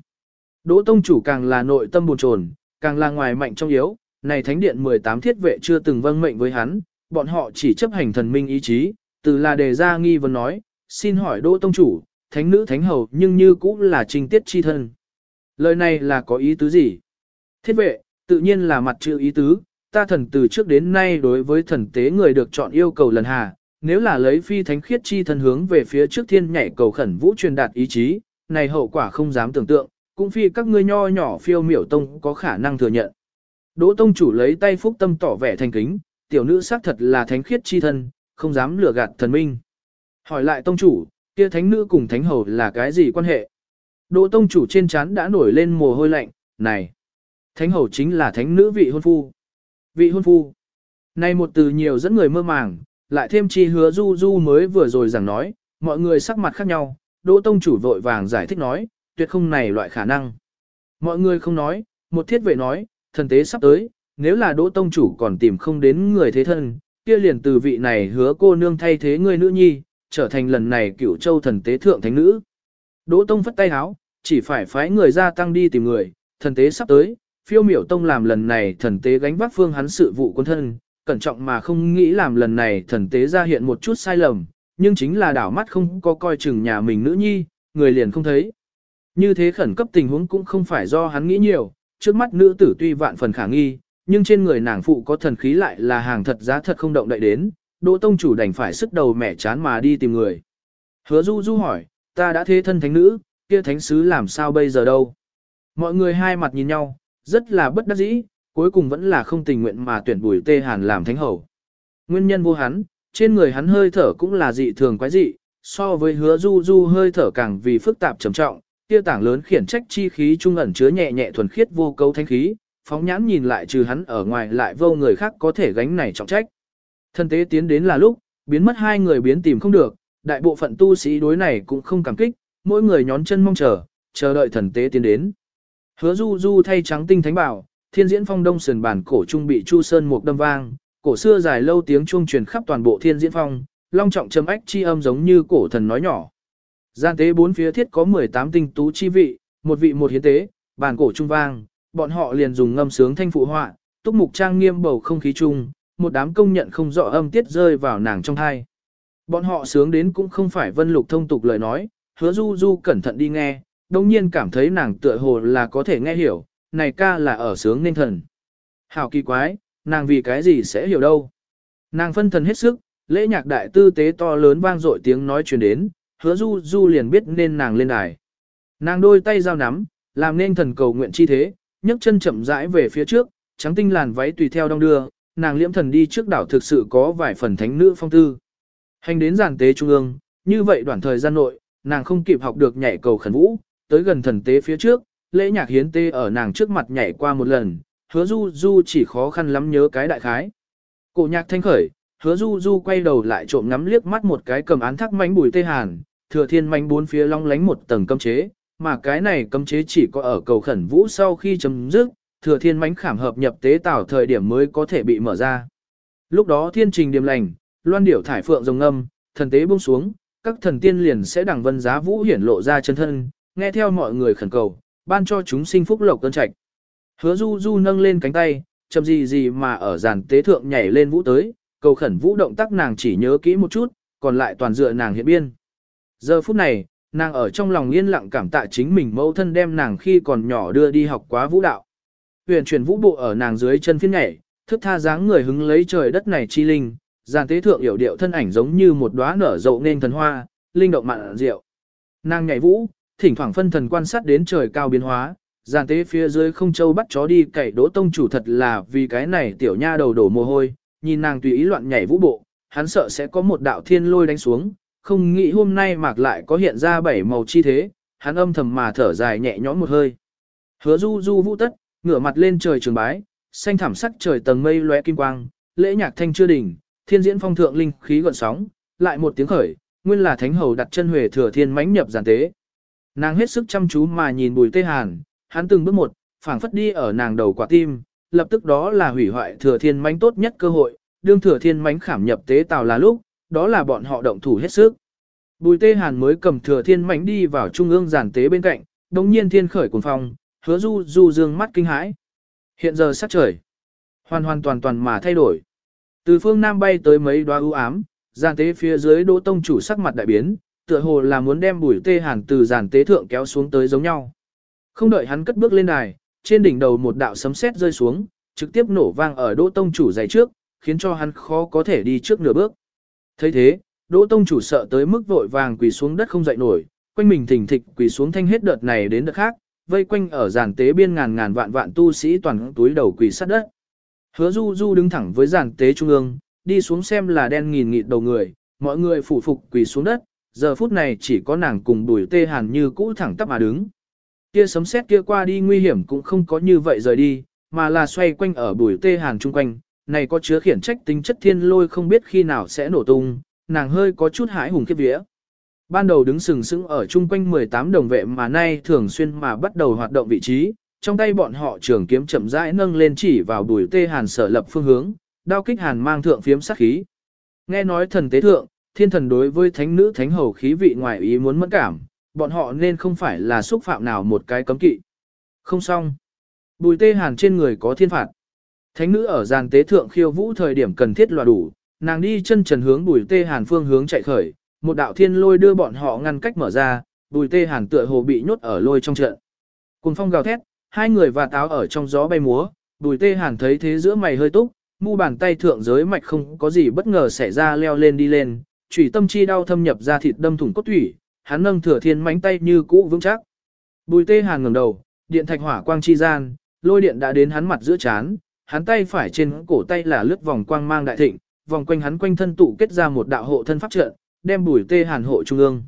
Đỗ tông chủ càng là nội tâm buồn chồn, càng là ngoài mạnh trong yếu, này thánh điện 18 thiết vệ chưa từng vâng mệnh với hắn, bọn họ chỉ chấp hành thần minh ý chí, từ là đề ra nghi vấn nói, xin hỏi Đỗ tông chủ, thánh nữ thánh hầu nhưng như cũng là trinh tiết chi thân. Lời này là có ý tứ gì? Thiết vệ, tự nhiên là mặt chữ ý tứ, ta thần từ trước đến nay đối với thần tế người được chọn yêu cầu lần hà, nếu là lấy phi thánh khiết chi thân hướng về phía trước thiên nhảy cầu khẩn vũ truyền đạt ý chí, này hậu quả không dám tưởng tượng, cũng phi các ngươi nho nhỏ phiêu miểu tông có khả năng thừa nhận. Đỗ tông chủ lấy tay phúc tâm tỏ vẻ thành kính, tiểu nữ xác thật là thánh khiết chi thân, không dám lừa gạt thần minh. Hỏi lại tông chủ, kia thánh nữ cùng thánh hầu là cái gì quan hệ? Đỗ tông chủ trên trán đã nổi lên mồ hôi lạnh, này, thánh hầu chính là thánh nữ vị hôn phu. Vị hôn phu. Này một từ nhiều dẫn người mơ màng, lại thêm chi hứa du du mới vừa rồi rằng nói, mọi người sắc mặt khác nhau, Đỗ Tông chủ vội vàng giải thích nói, tuyệt không này loại khả năng. Mọi người không nói, một thiết vệ nói, thần tế sắp tới, nếu là Đỗ Tông chủ còn tìm không đến người thế thân, kia liền từ vị này hứa cô nương thay thế người nữ nhi, trở thành lần này cựu châu thần tế thượng thánh nữ. Đỗ Tông phất tay háo, chỉ phải phái người ra tăng đi tìm người, thần tế sắp tới, phiêu miểu tông làm lần này thần tế gánh vác phương hắn sự vụ quân thân, cẩn trọng mà không nghĩ làm lần này thần tế ra hiện một chút sai lầm, nhưng chính là đảo mắt không có coi chừng nhà mình nữ nhi, người liền không thấy. Như thế khẩn cấp tình huống cũng không phải do hắn nghĩ nhiều, trước mắt nữ tử tuy vạn phần khả nghi, nhưng trên người nàng phụ có thần khí lại là hàng thật giá thật không động đậy đến, Đỗ Tông chủ đành phải sức đầu mẻ chán mà đi tìm người. Hứa Du Du hỏi, ta đã thế thân thánh nữ, kia thánh sứ làm sao bây giờ đâu? Mọi người hai mặt nhìn nhau, rất là bất đắc dĩ, cuối cùng vẫn là không tình nguyện mà tuyển Bùi Tê Hàn làm thánh hầu. Nguyên nhân vô hắn, trên người hắn hơi thở cũng là dị thường quái dị, so với hứa du du hơi thở càng vì phức tạp trầm trọng, tiêu tảng lớn khiển trách chi khí trung ẩn chứa nhẹ nhẹ thuần khiết vô cấu thanh khí, phóng nhãn nhìn lại trừ hắn ở ngoài lại vô người khác có thể gánh này trọng trách. Thân tế tiến đến là lúc, biến mất hai người biến tìm không được, đại bộ phận tu sĩ đối này cũng không cảm kích, mỗi người nhón chân mong chờ, chờ đợi thần tế tiến đến. Hứa du du thay trắng tinh thánh bảo, thiên diễn phong đông sườn bản cổ trung bị chu sơn một đâm vang, cổ xưa dài lâu tiếng chuông truyền khắp toàn bộ thiên diễn phong, long trọng trầm ách chi âm giống như cổ thần nói nhỏ. Gian tế bốn phía thiết có 18 tinh tú chi vị, một vị một hiến tế, bản cổ trung vang, bọn họ liền dùng ngâm sướng thanh phụ họa, túc mục trang nghiêm bầu không khí chung, một đám công nhận không rõ âm tiết rơi vào nàng trong thai. Bọn họ sướng đến cũng không phải vân lục thông tục lời nói, hứa du du cẩn thận đi nghe, đồng nhiên cảm thấy nàng tựa hồ là có thể nghe hiểu, này ca là ở sướng nên thần. Hảo kỳ quái, nàng vì cái gì sẽ hiểu đâu. Nàng phân thần hết sức, lễ nhạc đại tư tế to lớn vang dội tiếng nói truyền đến, hứa du du liền biết nên nàng lên đài. Nàng đôi tay giao nắm, làm nên thần cầu nguyện chi thế, nhấc chân chậm rãi về phía trước, trắng tinh làn váy tùy theo đong đưa, nàng liễm thần đi trước đảo thực sự có vài phần thánh nữ phong tư. Hành đến giàn tế trung ương, như vậy đoạn thời gian nội, nàng không kịp học được nhảy cầu khẩn vũ, tới gần thần tế phía trước, lễ nhạc hiến tế ở nàng trước mặt nhảy qua một lần, hứa du du chỉ khó khăn lắm nhớ cái đại khái. Cổ nhạc thanh khởi, hứa du du quay đầu lại trộm ngắm liếc mắt một cái cầm án thắc mánh bùi tê hàn, thừa thiên mánh bốn phía long lánh một tầng cấm chế, mà cái này cấm chế chỉ có ở cầu khẩn vũ sau khi chấm dứt, thừa thiên mánh khảm hợp nhập tế tạo thời điểm mới có thể bị mở ra. Lúc đó thiên trình điềm lành, loan điểu thải phượng rồng âm, thần tế buông xuống, các thần tiên liền sẽ đằng vân giá vũ hiển lộ ra chân thân, nghe theo mọi người khẩn cầu, ban cho chúng sinh phúc lộc cơn trạch. Hứa du du nâng lên cánh tay, chậm gì gì mà ở giàn tế thượng nhảy lên vũ tới, cầu khẩn vũ động tác nàng chỉ nhớ kỹ một chút, còn lại toàn dựa nàng hiện biên. Giờ phút này, nàng ở trong lòng yên lặng cảm tạ chính mình mẫu thân đem nàng khi còn nhỏ đưa đi học quá vũ đạo. Huyền chuyển vũ bộ ở nàng dưới chân phiên nhảy, thức tha dáng người hứng lấy trời đất này chi linh, giàn tế thượng hiểu điệu thân ảnh giống như một đóa nở rộ nên thần hoa, linh động mạn diệu. Nàng nhảy vũ, thỉnh thoảng phân thần quan sát đến trời cao biến hóa, giàn tế phía dưới không châu bắt chó đi cậy đỗ tông chủ thật là vì cái này tiểu nha đầu đổ mồ hôi, nhìn nàng tùy ý loạn nhảy vũ bộ, hắn sợ sẽ có một đạo thiên lôi đánh xuống, không nghĩ hôm nay mạc lại có hiện ra bảy màu chi thế, hắn âm thầm mà thở dài nhẹ nhõm một hơi. Hứa du du vũ tất, ngửa mặt lên trời trường bái, xanh thảm sắc trời tầng mây lóe kim quang, lễ nhạc thanh chưa đỉnh, thiên diễn phong thượng linh khí gợn sóng, lại một tiếng khởi, nguyên là thánh hầu đặt chân huệ thừa thiên mãnh nhập giàn tế. Nàng hết sức chăm chú mà nhìn bùi tê hàn, hắn từng bước một, phảng phất đi ở nàng đầu quả tim, lập tức đó là hủy hoại thừa thiên mánh tốt nhất cơ hội, đương thừa thiên mánh khảm nhập tế tào là lúc, đó là bọn họ động thủ hết sức. Bùi tê hàn mới cầm thừa thiên mánh đi vào trung ương giàn tế bên cạnh, đồng nhiên thiên khởi cuồng phong, hứa du du dương mắt kinh hãi. Hiện giờ sắc trời, hoàn hoàn toàn toàn mà thay đổi. Từ phương Nam bay tới mấy đoá ưu ám, giàn tế phía dưới đỗ tông chủ sắc mặt đại biến, tựa hồ là muốn đem bùi tê hàn từ giàn tế thượng kéo xuống tới giống nhau. Không đợi hắn cất bước lên đài, trên đỉnh đầu một đạo sấm sét rơi xuống, trực tiếp nổ vang ở đỗ tông chủ giày trước, khiến cho hắn khó có thể đi trước nửa bước. thấy thế, đỗ tông chủ sợ tới mức vội vàng quỳ xuống đất không dậy nổi, quanh mình thỉnh thịch quỳ xuống thanh hết đợt này đến đợt khác, vây quanh ở giàn tế biên ngàn ngàn vạn vạn tu sĩ toàn túi đầu quỳ sát đất. Hứa Du Du đứng thẳng với giàn tế trung ương, đi xuống xem là đen nghìn nghịt đầu người, mọi người phủ phục quỳ xuống đất, giờ phút này chỉ có nàng cùng đuổi tê hàn như cũ thẳng tắp mà đứng. Kia sấm sét kia qua đi nguy hiểm cũng không có như vậy rời đi, mà là xoay quanh ở bùi tê hàn chung quanh, này có chứa khiển trách tính chất thiên lôi không biết khi nào sẽ nổ tung, nàng hơi có chút hãi hùng khiếp vía. Ban đầu đứng sừng sững ở chung quanh 18 đồng vệ mà nay thường xuyên mà bắt đầu hoạt động vị trí, trong tay bọn họ trường kiếm chậm rãi nâng lên chỉ vào đùi tê hàn sở lập phương hướng, đao kích hàn mang thượng phiếm sát khí. Nghe nói thần tế thượng, thiên thần đối với thánh nữ thánh hầu khí vị ngoài ý muốn mẫn cảm, bọn họ nên không phải là xúc phạm nào một cái cấm kỵ. Không xong. Bùi tê hàn trên người có thiên phạt. Thánh nữ ở giàn tế thượng khiêu vũ thời điểm cần thiết loà đủ, nàng đi chân trần hướng bùi tê hàn phương hướng chạy khởi, một đạo thiên lôi đưa bọn họ ngăn cách mở ra, bùi tê hàn tựa hồ bị nhốt ở lôi trong trận. Cùng phong gào thét, hai người và táo ở trong gió bay múa, bùi tê hàn thấy thế giữa mày hơi túc, mu bàn tay thượng giới mạch không có gì bất ngờ xảy ra leo lên đi lên, chủy tâm chi đau thâm nhập ra thịt đâm thủng cốt thủy, hắn nâng thừa thiên mánh tay như cũ vững chắc. Bùi tê hàn ngẩng đầu, điện thạch hỏa quang chi gian, lôi điện đã đến hắn mặt giữa chán, hắn tay phải trên cổ tay là lướt vòng quang mang đại thịnh, vòng quanh hắn quanh thân tụ kết ra một đạo hộ thân pháp trận, đem bùi tê hàn hộ trung ương.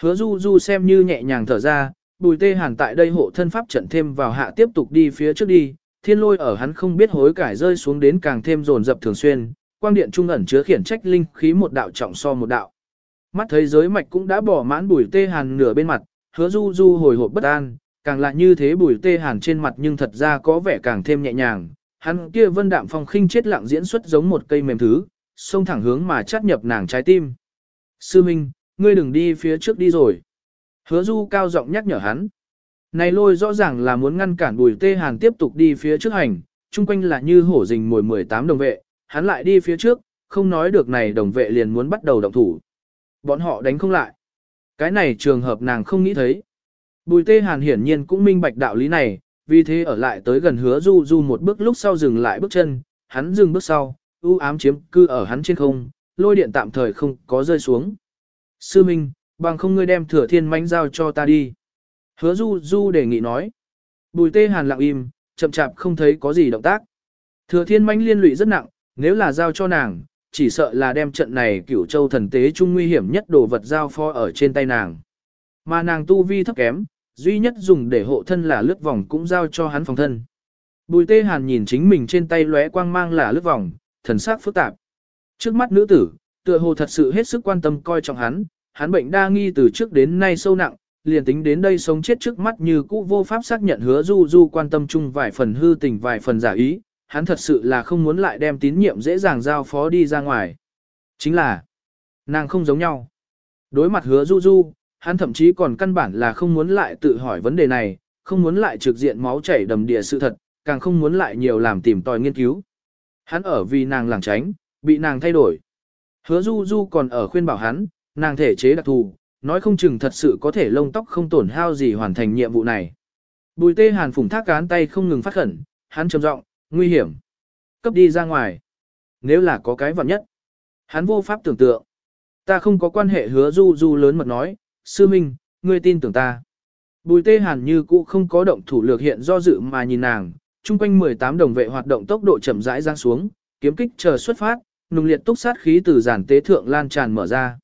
Hứa du du xem như nhẹ nhàng thở ra, bùi tê hàn tại đây hộ thân pháp trận thêm vào hạ tiếp tục đi phía trước đi, thiên lôi ở hắn không biết hối cải rơi xuống đến càng thêm rồn rập thường xuyên, quang điện trung ẩn chứa khiển trách linh khí một đạo trọng so một đạo. Mắt thấy giới mạch cũng đã bỏ mãn bùi tê hàn nửa bên mặt, hứa du du hồi hộp bất an, càng lại như thế bùi tê hàn trên mặt nhưng thật ra có vẻ càng thêm nhẹ nhàng, hắn kia vân đạm phong khinh chết lặng diễn xuất giống một cây mềm thứ, xông thẳng hướng mà chắt nhập nàng trái tim. Sư Minh, ngươi đừng đi phía trước đi rồi. Hứa du cao giọng nhắc nhở hắn. Này lôi rõ ràng là muốn ngăn cản bùi tê hàn tiếp tục đi phía trước hành, chung quanh là như hổ rình mồi 18 đồng vệ, hắn lại đi phía trước, không nói được này đồng vệ liền muốn bắt đầu động thủ. Bọn họ đánh không lại. Cái này trường hợp nàng không nghĩ thấy. Bùi tê hàn hiển nhiên cũng minh bạch đạo lý này, vì thế ở lại tới gần hứa du du một bước lúc sau dừng lại bước chân, hắn dừng bước sau, ưu ám chiếm cư ở hắn trên không, lôi điện tạm thời không có rơi xuống. Sư Minh, bằng không ngươi đem thừa thiên mánh giao cho ta đi. Hứa du du đề nghị nói. Bùi tê hàn lặng im, chậm chạp không thấy có gì động tác. Thừa thiên mánh liên lụy rất nặng, nếu là giao cho nàng, chỉ sợ là đem trận này cửu châu thần tế chung nguy hiểm nhất đồ vật giao pho ở trên tay nàng. Mà nàng tu vi thấp kém, duy nhất dùng để hộ thân là lướt vòng cũng giao cho hắn phòng thân. Bùi tê hàn nhìn chính mình trên tay lóe quang mang là lướt vòng, thần sắc phức tạp. Trước mắt nữ tử, tựa hồ thật sự hết sức quan tâm coi trọng hắn, hắn bệnh đa nghi từ trước đến nay sâu nặng, liền tính đến đây sống chết trước mắt như cũ vô pháp xác nhận hứa du du quan tâm chung vài phần hư tình vài phần giả ý, hắn thật sự là không muốn lại đem tín nhiệm dễ dàng giao phó đi ra ngoài. Chính là, nàng không giống nhau. Đối mặt hứa du du, hắn thậm chí còn căn bản là không muốn lại tự hỏi vấn đề này, không muốn lại trực diện máu chảy đầm địa sự thật, càng không muốn lại nhiều làm tìm tòi nghiên cứu. Hắn ở vì nàng làng tránh, bị nàng thay đổi. Hứa du du còn ở khuyên bảo hắn, nàng thể chế đặc thù, nói không chừng thật sự có thể lông tóc không tổn hao gì hoàn thành nhiệm vụ này. Bùi tê hàn phủng thác cán tay không ngừng phát khẩn, hắn trầm giọng, nguy hiểm. Cấp đi ra ngoài. Nếu là có cái vật nhất. Hắn vô pháp tưởng tượng. Ta không có quan hệ hứa du du lớn mật nói, sư minh, ngươi tin tưởng ta. Bùi tê hàn như cũ không có động thủ lược hiện do dự mà nhìn nàng, chung quanh 18 đồng vệ hoạt động tốc độ chậm rãi giáng xuống, kiếm kích chờ xuất phát, nùng liệt túc sát khí từ giản tế thượng lan tràn mở ra.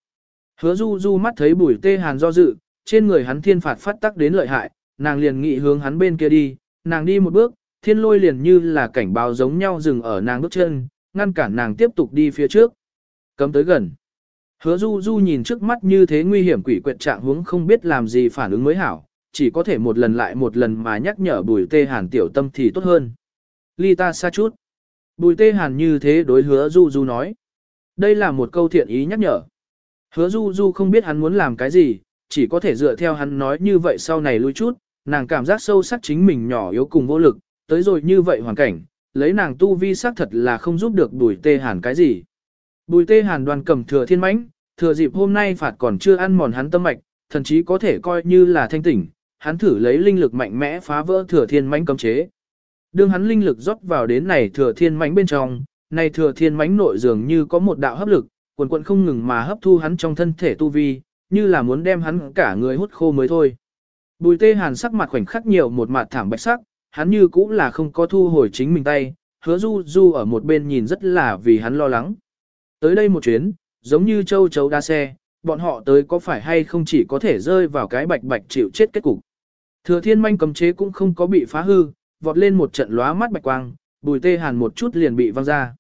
Hứa du du mắt thấy bùi tê hàn do dự, trên người hắn thiên phạt phát tắc đến lợi hại, nàng liền nghị hướng hắn bên kia đi, nàng đi một bước, thiên lôi liền như là cảnh báo giống nhau dừng ở nàng bước chân, ngăn cản nàng tiếp tục đi phía trước. Cấm tới gần. Hứa du du nhìn trước mắt như thế nguy hiểm quỷ quyệt trạng hướng không biết làm gì phản ứng mới hảo, chỉ có thể một lần lại một lần mà nhắc nhở bùi tê hàn tiểu tâm thì tốt hơn. Ly ta xa chút. Bùi tê hàn như thế đối hứa du du nói. Đây là một câu thiện ý nhắc nhở. Hứa du du không biết hắn muốn làm cái gì, chỉ có thể dựa theo hắn nói như vậy sau này lui chút, nàng cảm giác sâu sắc chính mình nhỏ yếu cùng vô lực, tới rồi như vậy hoàn cảnh, lấy nàng tu vi xác thật là không giúp được bùi tê hàn cái gì. Bùi tê hàn đoàn cầm thừa thiên mãnh, thừa dịp hôm nay phạt còn chưa ăn mòn hắn tâm mạch, thậm chí có thể coi như là thanh tỉnh, hắn thử lấy linh lực mạnh mẽ phá vỡ thừa thiên mãnh cấm chế. Đương hắn linh lực rót vào đến này thừa thiên mãnh bên trong, này thừa thiên mãnh nội dường như có một đạo hấp lực, quần quần không ngừng mà hấp thu hắn trong thân thể tu vi, như là muốn đem hắn cả người hút khô mới thôi. Bùi tê hàn sắc mặt khoảnh khắc nhiều một mặt thảm bạch sắc, hắn như cũng là không có thu hồi chính mình tay, hứa du du ở một bên nhìn rất là vì hắn lo lắng. Tới đây một chuyến, giống như châu chấu đa xe, bọn họ tới có phải hay không chỉ có thể rơi vào cái bạch bạch chịu chết kết cục. Thừa thiên manh cấm chế cũng không có bị phá hư, vọt lên một trận lóa mắt bạch quang, bùi tê hàn một chút liền bị văng ra.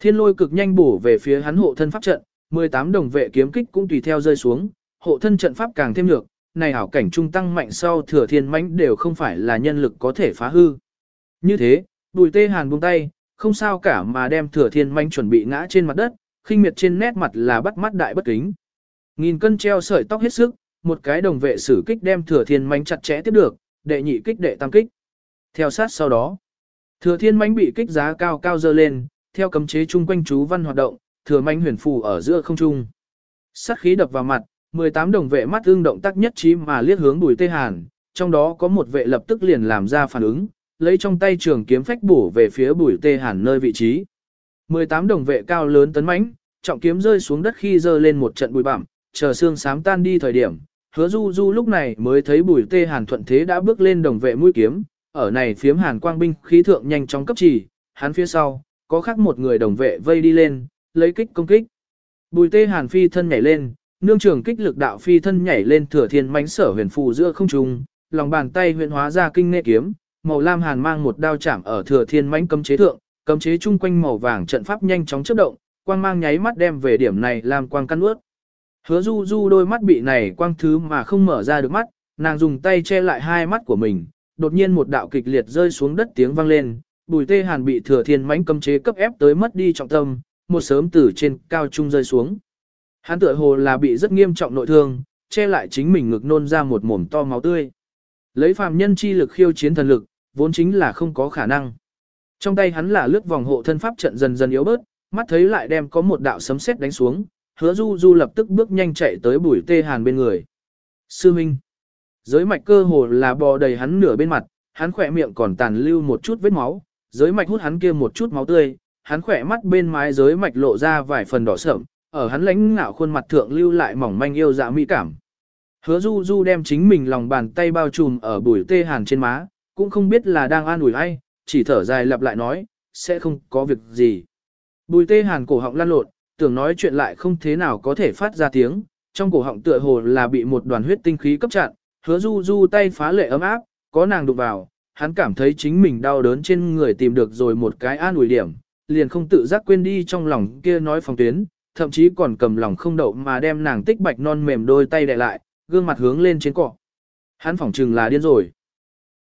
Thiên lôi cực nhanh bổ về phía hắn hộ thân pháp trận, 18 đồng vệ kiếm kích cũng tùy theo rơi xuống, hộ thân trận pháp càng thêm lược, này hảo cảnh trung tăng mạnh sau thừa thiên mãnh đều không phải là nhân lực có thể phá hư. Như thế, bùi tê hàn buông tay, không sao cả mà đem thừa thiên mãnh chuẩn bị ngã trên mặt đất, khinh miệt trên nét mặt là bắt mắt đại bất kính. Nghìn cân treo sợi tóc hết sức, một cái đồng vệ sử kích đem thừa thiên mãnh chặt chẽ tiếp được, đệ nhị kích đệ tam kích. Theo sát sau đó, thừa thiên mãnh bị kích giá cao cao dơ lên, theo cấm chế chung quanh chú văn hoạt động, thừa mãnh huyền phù ở giữa không trung. Sát khí đập vào mặt, 18 đồng vệ mắt ương động tác nhất trí mà liếc hướng bùi tê hàn, trong đó có một vệ lập tức liền làm ra phản ứng, lấy trong tay trường kiếm phách bổ về phía bùi tê hàn nơi vị trí. 18 đồng vệ cao lớn tấn mãnh, trọng kiếm rơi xuống đất khi rơi lên một trận bụi bặm, chờ xương sám tan đi thời điểm, hứa du du lúc này mới thấy bùi tê hàn thuận thế đã bước lên đồng vệ mũi kiếm, ở này phiếm hàn quang binh khí thượng nhanh chóng cấp chỉ, hắn phía sau, có khác một người đồng vệ vây đi lên, lấy kích công kích. Bùi tê hàn phi thân nhảy lên, nương trường kích lực đạo phi thân nhảy lên thừa thiên mãnh sở huyền phù giữa không trung, lòng bàn tay huyền hóa ra kinh nghệ kiếm, màu lam hàn mang một đao chạm ở thừa thiên mãnh cấm chế thượng, cấm chế chung quanh màu vàng trận pháp nhanh chóng chớp động, quang mang nháy mắt đem về điểm này làm quang căn ướt. Hứa Du Du đôi mắt bị này quang thứ mà không mở ra được mắt, nàng dùng tay che lại hai mắt của mình, đột nhiên một đạo kịch liệt rơi xuống đất tiếng vang lên, Bùi Tê Hàn bị Thừa Thiên mãnh cấm chế cấp ép tới mất đi trọng tâm, một sớm từ trên cao trung rơi xuống. Hắn tựa hồ là bị rất nghiêm trọng nội thương, che lại chính mình ngực nôn ra một mồm to máu tươi. Lấy phàm nhân chi lực khiêu chiến thần lực, vốn chính là không có khả năng. Trong tay hắn là lướt vòng hộ thân pháp trận dần dần yếu bớt, mắt thấy lại đem có một đạo sấm sét đánh xuống, hứa du du lập tức bước nhanh chạy tới bùi tê hàn bên người. Sư Minh. Giới mạch cơ hồ là bò đầy hắn nửa bên mặt, hắn khỏe miệng còn tàn lưu một chút vết máu, giới mạch hút hắn kia một chút máu tươi, hắn khỏe mắt bên mái giới mạch lộ ra vài phần đỏ sợm, ở hắn lãnh ngạo khuôn mặt thượng lưu lại mỏng manh yêu dạ mỹ cảm. Hứa du du đem chính mình lòng bàn tay bao trùm ở bùi tê hàn trên má, cũng không biết là đang an ủi ai, chỉ thở dài lặp lại nói, sẽ không có việc gì. Bùi tê hàn cổ họng lăn lộn, tưởng nói chuyện lại không thế nào có thể phát ra tiếng, trong cổ họng tựa hồ là bị một đoàn huyết tinh khí cấp chặn, hứa du du tay phá lệ ấm áp, có nàng đụng vào, hắn cảm thấy chính mình đau đớn trên người tìm được rồi một cái an ủi điểm, liền không tự giác quên đi trong lòng kia nói phòng tuyến, thậm chí còn cầm lòng không đậu mà đem nàng tích bạch non mềm đôi tay đè lại, gương mặt hướng lên trên cỏ. Hắn phỏng chừng là điên rồi.